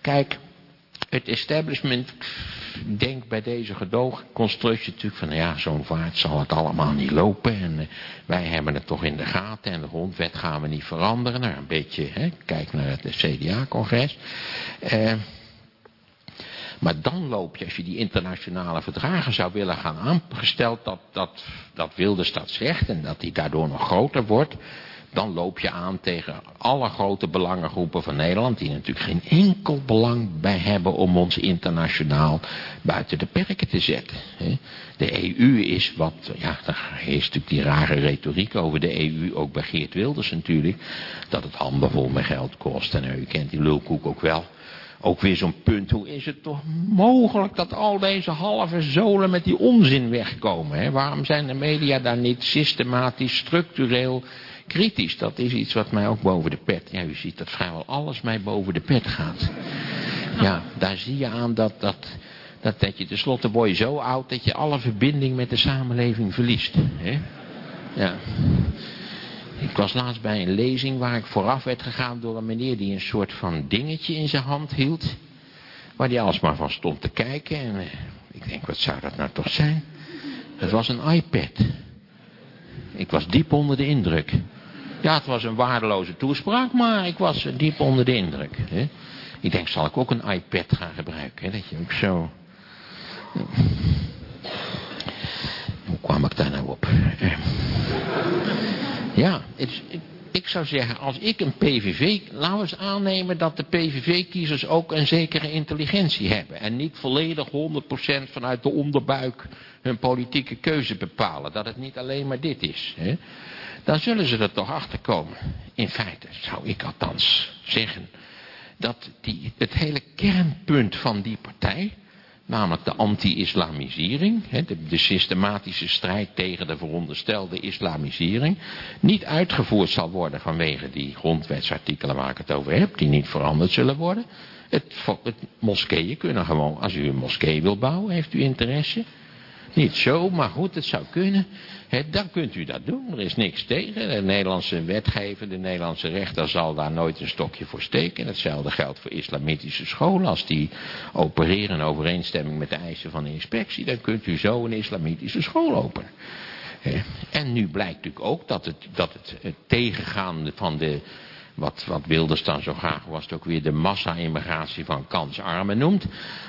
kijk, het establishment denkt bij deze gedoogconstructie natuurlijk van, ja, zo'n vaart zal het allemaal niet lopen. En uh, wij hebben het toch in de gaten en de grondwet gaan we niet veranderen. Nou, een beetje, kijk naar het CDA-congres. Uh, maar dan loop je, als je die internationale verdragen zou willen gaan aangesteld, dat, dat, dat Wilders dat zegt en dat die daardoor nog groter wordt, dan loop je aan tegen alle grote belangengroepen van Nederland, die natuurlijk geen enkel belang bij hebben om ons internationaal buiten de perken te zetten. De EU is wat, ja, daar is natuurlijk die rare retoriek over de EU, ook bij Geert Wilders natuurlijk, dat het handenvol met geld kost. En u kent die lulkoek ook wel. Ook weer zo'n punt, hoe is het toch mogelijk dat al deze halve zolen met die onzin wegkomen? Hè? Waarom zijn de media daar niet systematisch, structureel kritisch? Dat is iets wat mij ook boven de pet, ja u ziet dat vrijwel alles mij boven de pet gaat. Ja, daar zie je aan dat, dat, dat, dat je tenslotte word zo oud dat je alle verbinding met de samenleving verliest. Hè? Ja. Ik was laatst bij een lezing waar ik vooraf werd gegaan door een meneer die een soort van dingetje in zijn hand hield. Waar hij alsmaar van stond te kijken en eh, ik denk wat zou dat nou toch zijn? Het was een iPad. Ik was diep onder de indruk. Ja, het was een waardeloze toespraak, maar ik was diep onder de indruk. Hè? Ik denk, zal ik ook een iPad gaan gebruiken? Hè? Dat je ook zo... Ja, het, ik zou zeggen, als ik een PVV... Laten we eens aannemen dat de PVV-kiezers ook een zekere intelligentie hebben. En niet volledig 100% vanuit de onderbuik hun politieke keuze bepalen. Dat het niet alleen maar dit is. Hè? Dan zullen ze er toch achter komen. In feite zou ik althans zeggen... dat die, het hele kernpunt van die partij namelijk de anti-islamisering, de, systematische strijd tegen de veronderstelde islamisering, niet uitgevoerd zal worden vanwege die grondwetsartikelen waar ik het over heb, die niet veranderd zullen worden. Het moskeeën kunnen gewoon, als u een moskee wil bouwen, heeft u interesse, niet zo, maar goed, het zou kunnen. Dan kunt u dat doen. Er is niks tegen. De Nederlandse wetgever, de Nederlandse rechter zal daar nooit een stokje voor steken. hetzelfde geldt voor islamitische scholen. Als die opereren in overeenstemming met de eisen van de inspectie, dan kunt u zo een islamitische school openen. En nu blijkt natuurlijk ook dat het, dat het, het tegengaan van de wat, wat Wilders dan zo graag was het ook weer de massa-immigratie van kansarmen noemt.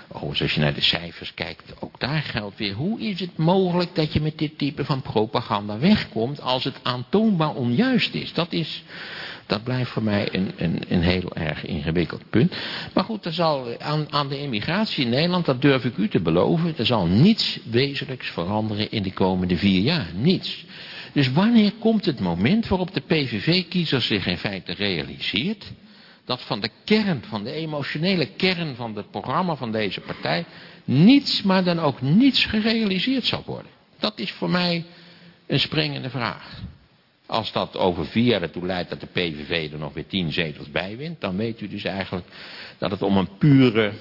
Oh, als je naar de cijfers kijkt, ook daar geldt weer. Hoe is het mogelijk dat je met dit type van propaganda wegkomt als het aantoonbaar onjuist is? Dat is, dat blijft voor mij een, een, een heel erg ingewikkeld punt. Maar goed, er zal aan, aan de immigratie in Nederland, dat durf ik u te beloven, er zal niets wezenlijks veranderen in de komende vier jaar. Niets. Dus wanneer komt het moment waarop de PVV-kiezer zich in feite realiseert... dat van de kern, van de emotionele kern van het programma van deze partij... niets, maar dan ook niets gerealiseerd zal worden? Dat is voor mij een springende vraag. Als dat over vier jaar ertoe leidt dat de PVV er nog weer tien zetels bij wint... dan weet u dus eigenlijk dat het om een pure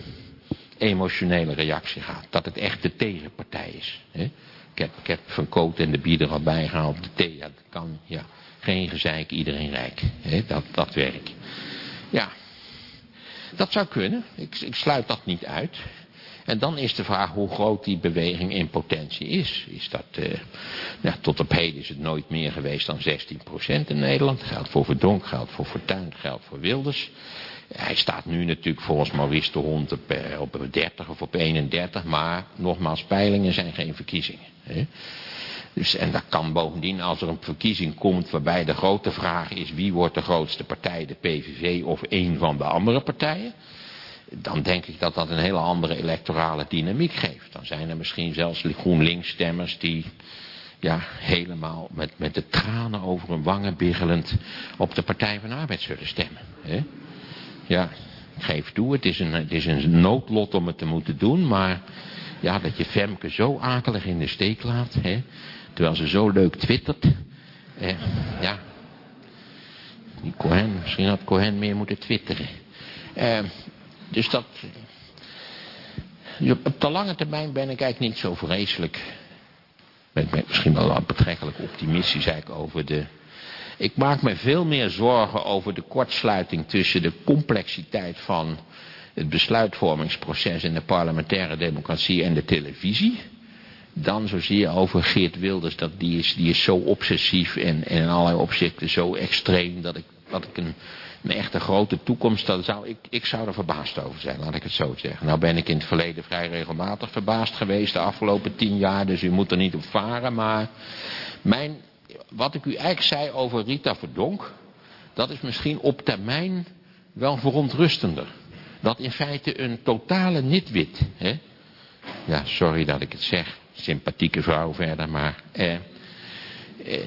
emotionele reactie gaat. Dat het echt de tegenpartij is. Hè? Ik heb, ik heb en de bier er al bij. De thee, dat kan, ja. Geen gezeik, iedereen rijk. He, dat, dat werk. Ja. Dat zou kunnen. Ik, ik sluit dat niet uit. En dan is de vraag hoe groot die beweging in potentie is. is dat, uh, ja, tot op heden is het nooit meer geweest dan 16% in Nederland. Geldt voor Verdonk, geldt voor Fortuyn, geldt voor Wilders. Hij staat nu natuurlijk volgens Maurice de Hond op, eh, op 30 of op 31. Maar nogmaals, peilingen zijn geen verkiezingen. Hè? Dus, en dat kan bovendien als er een verkiezing komt waarbij de grote vraag is wie wordt de grootste partij, de PVV of een van de andere partijen. Dan denk ik dat dat een hele andere electorale dynamiek geeft. Dan zijn er misschien zelfs GroenLinks stemmers die ja, helemaal met, met de tranen over hun wangen biggelend op de Partij van Arbeid zullen stemmen. Hè? Ja, ik geef toe, het is, een, het is een noodlot om het te moeten doen, maar ja, dat je Femke zo akelig in de steek laat, hè, terwijl ze zo leuk twittert. Ja, die Cohen, misschien had Cohen meer moeten twitteren. Eh, dus dat, dus op, op de lange termijn ben ik eigenlijk niet zo vreselijk, ben ik misschien wel betrekkelijk optimistisch eigenlijk over de ik maak me veel meer zorgen over de kortsluiting tussen de complexiteit van het besluitvormingsproces in de parlementaire democratie en de televisie. Dan zozeer over Geert Wilders, dat die is, die is zo obsessief en, in allerlei opzichten zo extreem dat ik, dat ik een, een echte grote toekomst, dat zou, ik, ik zou er verbaasd over zijn, laat ik het zo zeggen. Nou ben ik in het verleden vrij regelmatig verbaasd geweest de afgelopen tien jaar, dus u moet er niet op varen, maar mijn wat ik u eigenlijk zei over Rita Verdonk, dat is misschien op termijn wel verontrustender. Dat in feite een totale nitwit, hè? ja, sorry dat ik het zeg, sympathieke vrouw verder, maar eh, eh,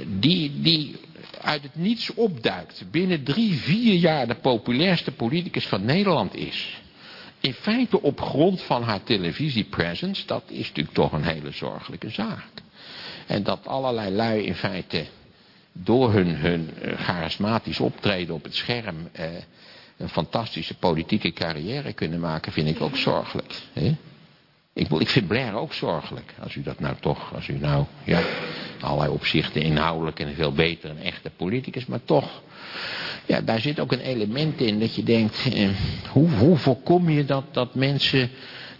die, die uit het niets opduikt, binnen drie, vier jaar de populairste politicus van Nederland is. In feite op grond van haar televisiepresence, dat is natuurlijk toch een hele zorgelijke zaak. En dat allerlei lui in feite door hun, hun eh, charismatisch optreden op het scherm eh, een fantastische politieke carrière kunnen maken, vind ik ook zorgelijk. Hè? Ik, ik vind Blair ook zorgelijk. Als u dat nou toch, als u nou, ja, allerlei opzichten inhoudelijk en veel beter een echte politicus, maar toch, ja, daar zit ook een element in dat je denkt, eh, hoe, hoe voorkom je dat, dat mensen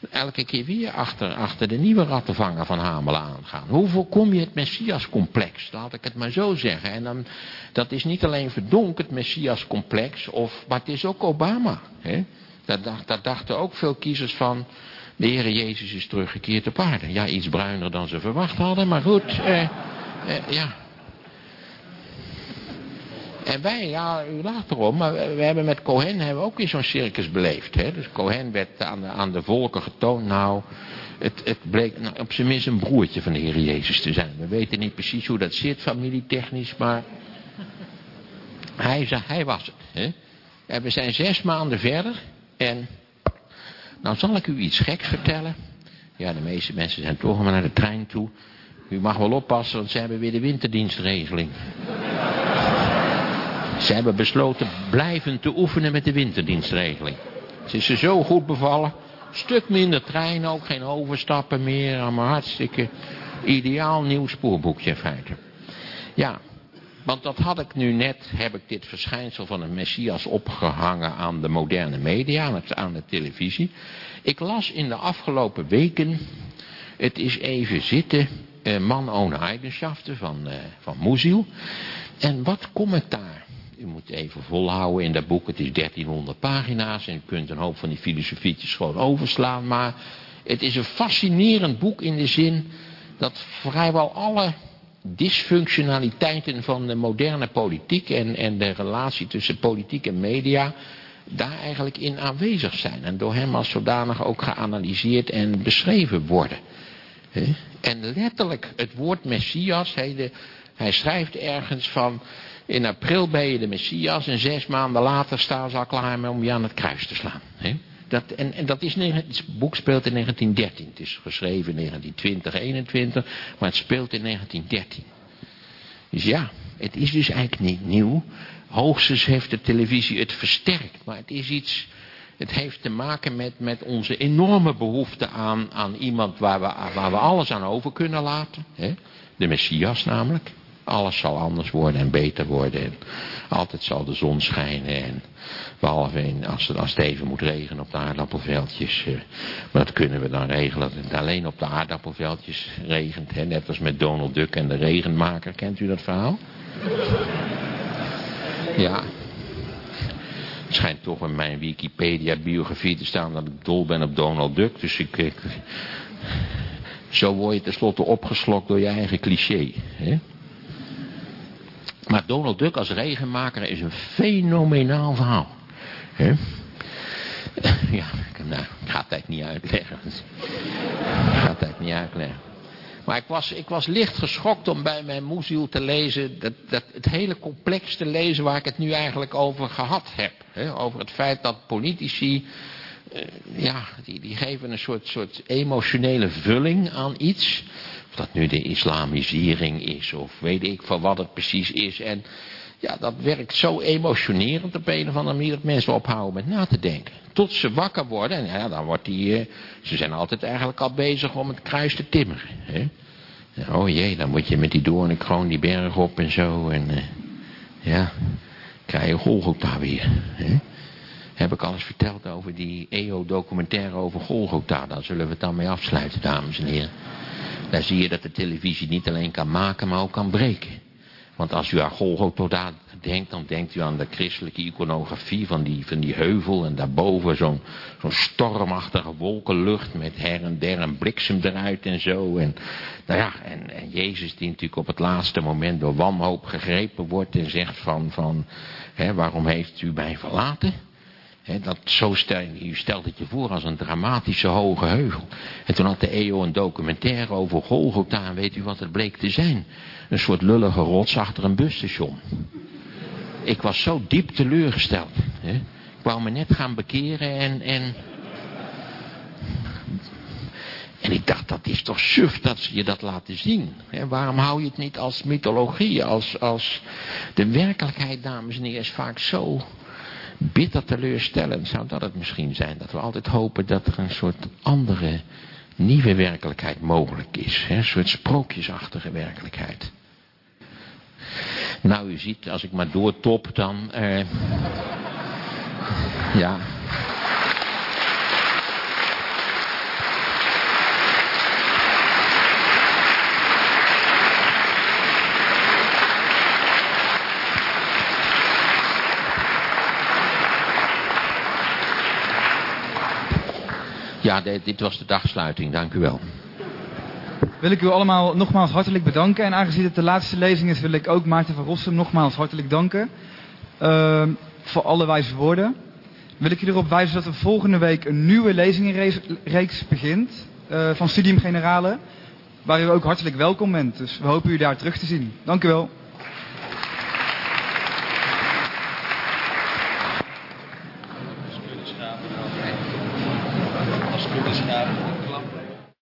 elke keer weer achter, achter de nieuwe rattenvanger van Hamelen aangaan. Hoe voorkom je het Messias-complex? Laat ik het maar zo zeggen. En dan, dat is niet alleen verdonk het Messias-complex, of, maar het is ook Obama. Hè? Daar, dachten ook veel kiezers van, de Heer Jezus is teruggekeerd op aarde. Ja, iets bruiner dan ze verwacht hadden, maar goed, eh, eh, ja. En wij, ja, u lacht erom, maar we, hebben met Cohen hebben we ook weer zo'n circus beleefd. Hè? Dus Cohen werd aan de, aan de volken getoond, nou, het, het bleek nou, op zijn minst een broertje van de Heer Jezus te zijn. We weten niet precies hoe dat zit, familietechnisch, maar hij, hij was het. Hè? En we zijn zes maanden verder en nou zal ik u iets geks vertellen. Ja, de meeste mensen zijn toch maar naar de trein toe. U mag wel oppassen, want ze hebben weer de winterdienstregeling. Ze hebben besloten blijvend te oefenen met de winterdienstregeling. Ze is er zo goed bevallen. Stuk minder trein, ook geen overstappen meer. Allemaal hartstikke ideaal nieuw spoorboekje in feite. Ja, want dat had ik nu net, heb ik dit verschijnsel van een Messias opgehangen aan de moderne media, aan de televisie. Ik las in de afgelopen weken, het is even zitten, eh, Man ohne Eigenschaften van, eh, van Moeziel. En wat commentaar. U moet even volhouden in dat boek, het is 1300 pagina's en u kunt een hoop van die filosofietjes gewoon overslaan. Maar het is een fascinerend boek in de zin dat vrijwel alle dysfunctionaliteiten van de moderne politiek en, en de relatie tussen politiek en media daar eigenlijk in aanwezig zijn. En door hem als zodanig ook geanalyseerd en beschreven worden. En letterlijk het woord Messias, de, hij schrijft ergens van... In april ben je de Messias en zes maanden later staan ze al klaar om je aan het kruis te slaan. Dat, en, dat is, het boek speelt in 1913. Het is geschreven in 1920, 21, maar het speelt in 1913. Dus ja, het is dus eigenlijk niet nieuw. Hoogstens heeft de televisie het versterkt. Maar het is iets, het heeft te maken met, met onze enorme behoefte aan, aan iemand waar we, waar we alles aan over kunnen laten. Hè? De Messias namelijk. Alles zal anders worden en beter worden. En altijd zal de zon schijnen. En behalve in, als, het, als het even moet regenen op de aardappelveldjes. Eh, maar dat kunnen we dan regelen. Dat het alleen op de aardappelveldjes regent. Hè? Net als met Donald Duck en de regenmaker. Kent u dat verhaal? Ja. Het schijnt toch in mijn Wikipedia biografie te staan dat ik dol ben op Donald Duck. Dus ik zo word je tenslotte opgeslokt door je eigen cliché. Hè? Maar Donald Duck als regenmaker is een fenomenaal verhaal. He? Ja, nou, ik ga het niet uitleggen. Ik ga het niet uitleggen. Maar ik was, ik was licht geschokt om bij mijn moeziel te lezen, dat, dat, het hele complex te lezen waar ik het nu eigenlijk over gehad heb. He? Over het feit dat politici, uh, ja, die, die geven een soort, soort emotionele vulling aan iets. Of dat nu de islamisering is of weet ik van wat het precies is. En ja, dat werkt zo emotionerend op een of andere manier dat mensen ophouden met na te denken. Tot ze wakker worden en ja, dan wordt die, uh, ze zijn altijd eigenlijk al bezig om het kruis te timmeren. Hè? Oh jee, dan moet je met die doornenkroon die berg op en zo en uh, ja, krijg je Golgotha weer. Hè? Heb ik alles verteld over die EO-documentaire over Golgotha. Daar zullen we het dan mee afsluiten, dames en heren. Daar zie je dat de televisie niet alleen kan maken, maar ook kan breken. Want als u aan Golgotha denkt, dan denkt u aan de christelijke iconografie van die, van die heuvel. En daarboven zo'n zo'n stormachtige wolkenlucht met her en der een bliksem eruit en zo. En, nou ja, en, en Jezus die natuurlijk op het laatste moment door wanhoop gegrepen wordt en zegt van, van hè, waarom heeft u mij verlaten? He, dat, zo stel, je stelt het je voor als een dramatische hoge heuvel. En toen had de EO een documentaire over Golgotha. En weet u wat het bleek te zijn? Een soort lullige rots achter een busstation. Ik was zo diep teleurgesteld. Ik wou me net gaan bekeren en, en... En ik dacht, dat is toch suf dat ze je dat laten zien. Waarom hou je het niet als mythologie? Als, als de werkelijkheid, dames en heren, is vaak zo bitter teleurstellend zou dat het misschien zijn. Dat we altijd hopen dat er een soort andere, nieuwe werkelijkheid mogelijk is. Hè? Een soort sprookjesachtige werkelijkheid. Nou, u ziet, als ik maar doortop, dan... Uh, ja... Ja, dit was de dagsluiting. Dank u wel.
Wil ik u allemaal nogmaals hartelijk bedanken. En aangezien het de laatste lezing is, wil ik ook Maarten van Rossum nogmaals hartelijk danken. ehm, voor alle wijze woorden. Wil ik je erop wijzen dat er volgende week een nieuwe lezingenreeks begint eh, van Studium Generale. Waar u ook hartelijk welkom bent. Dus we hopen u daar terug te zien. Dank u wel.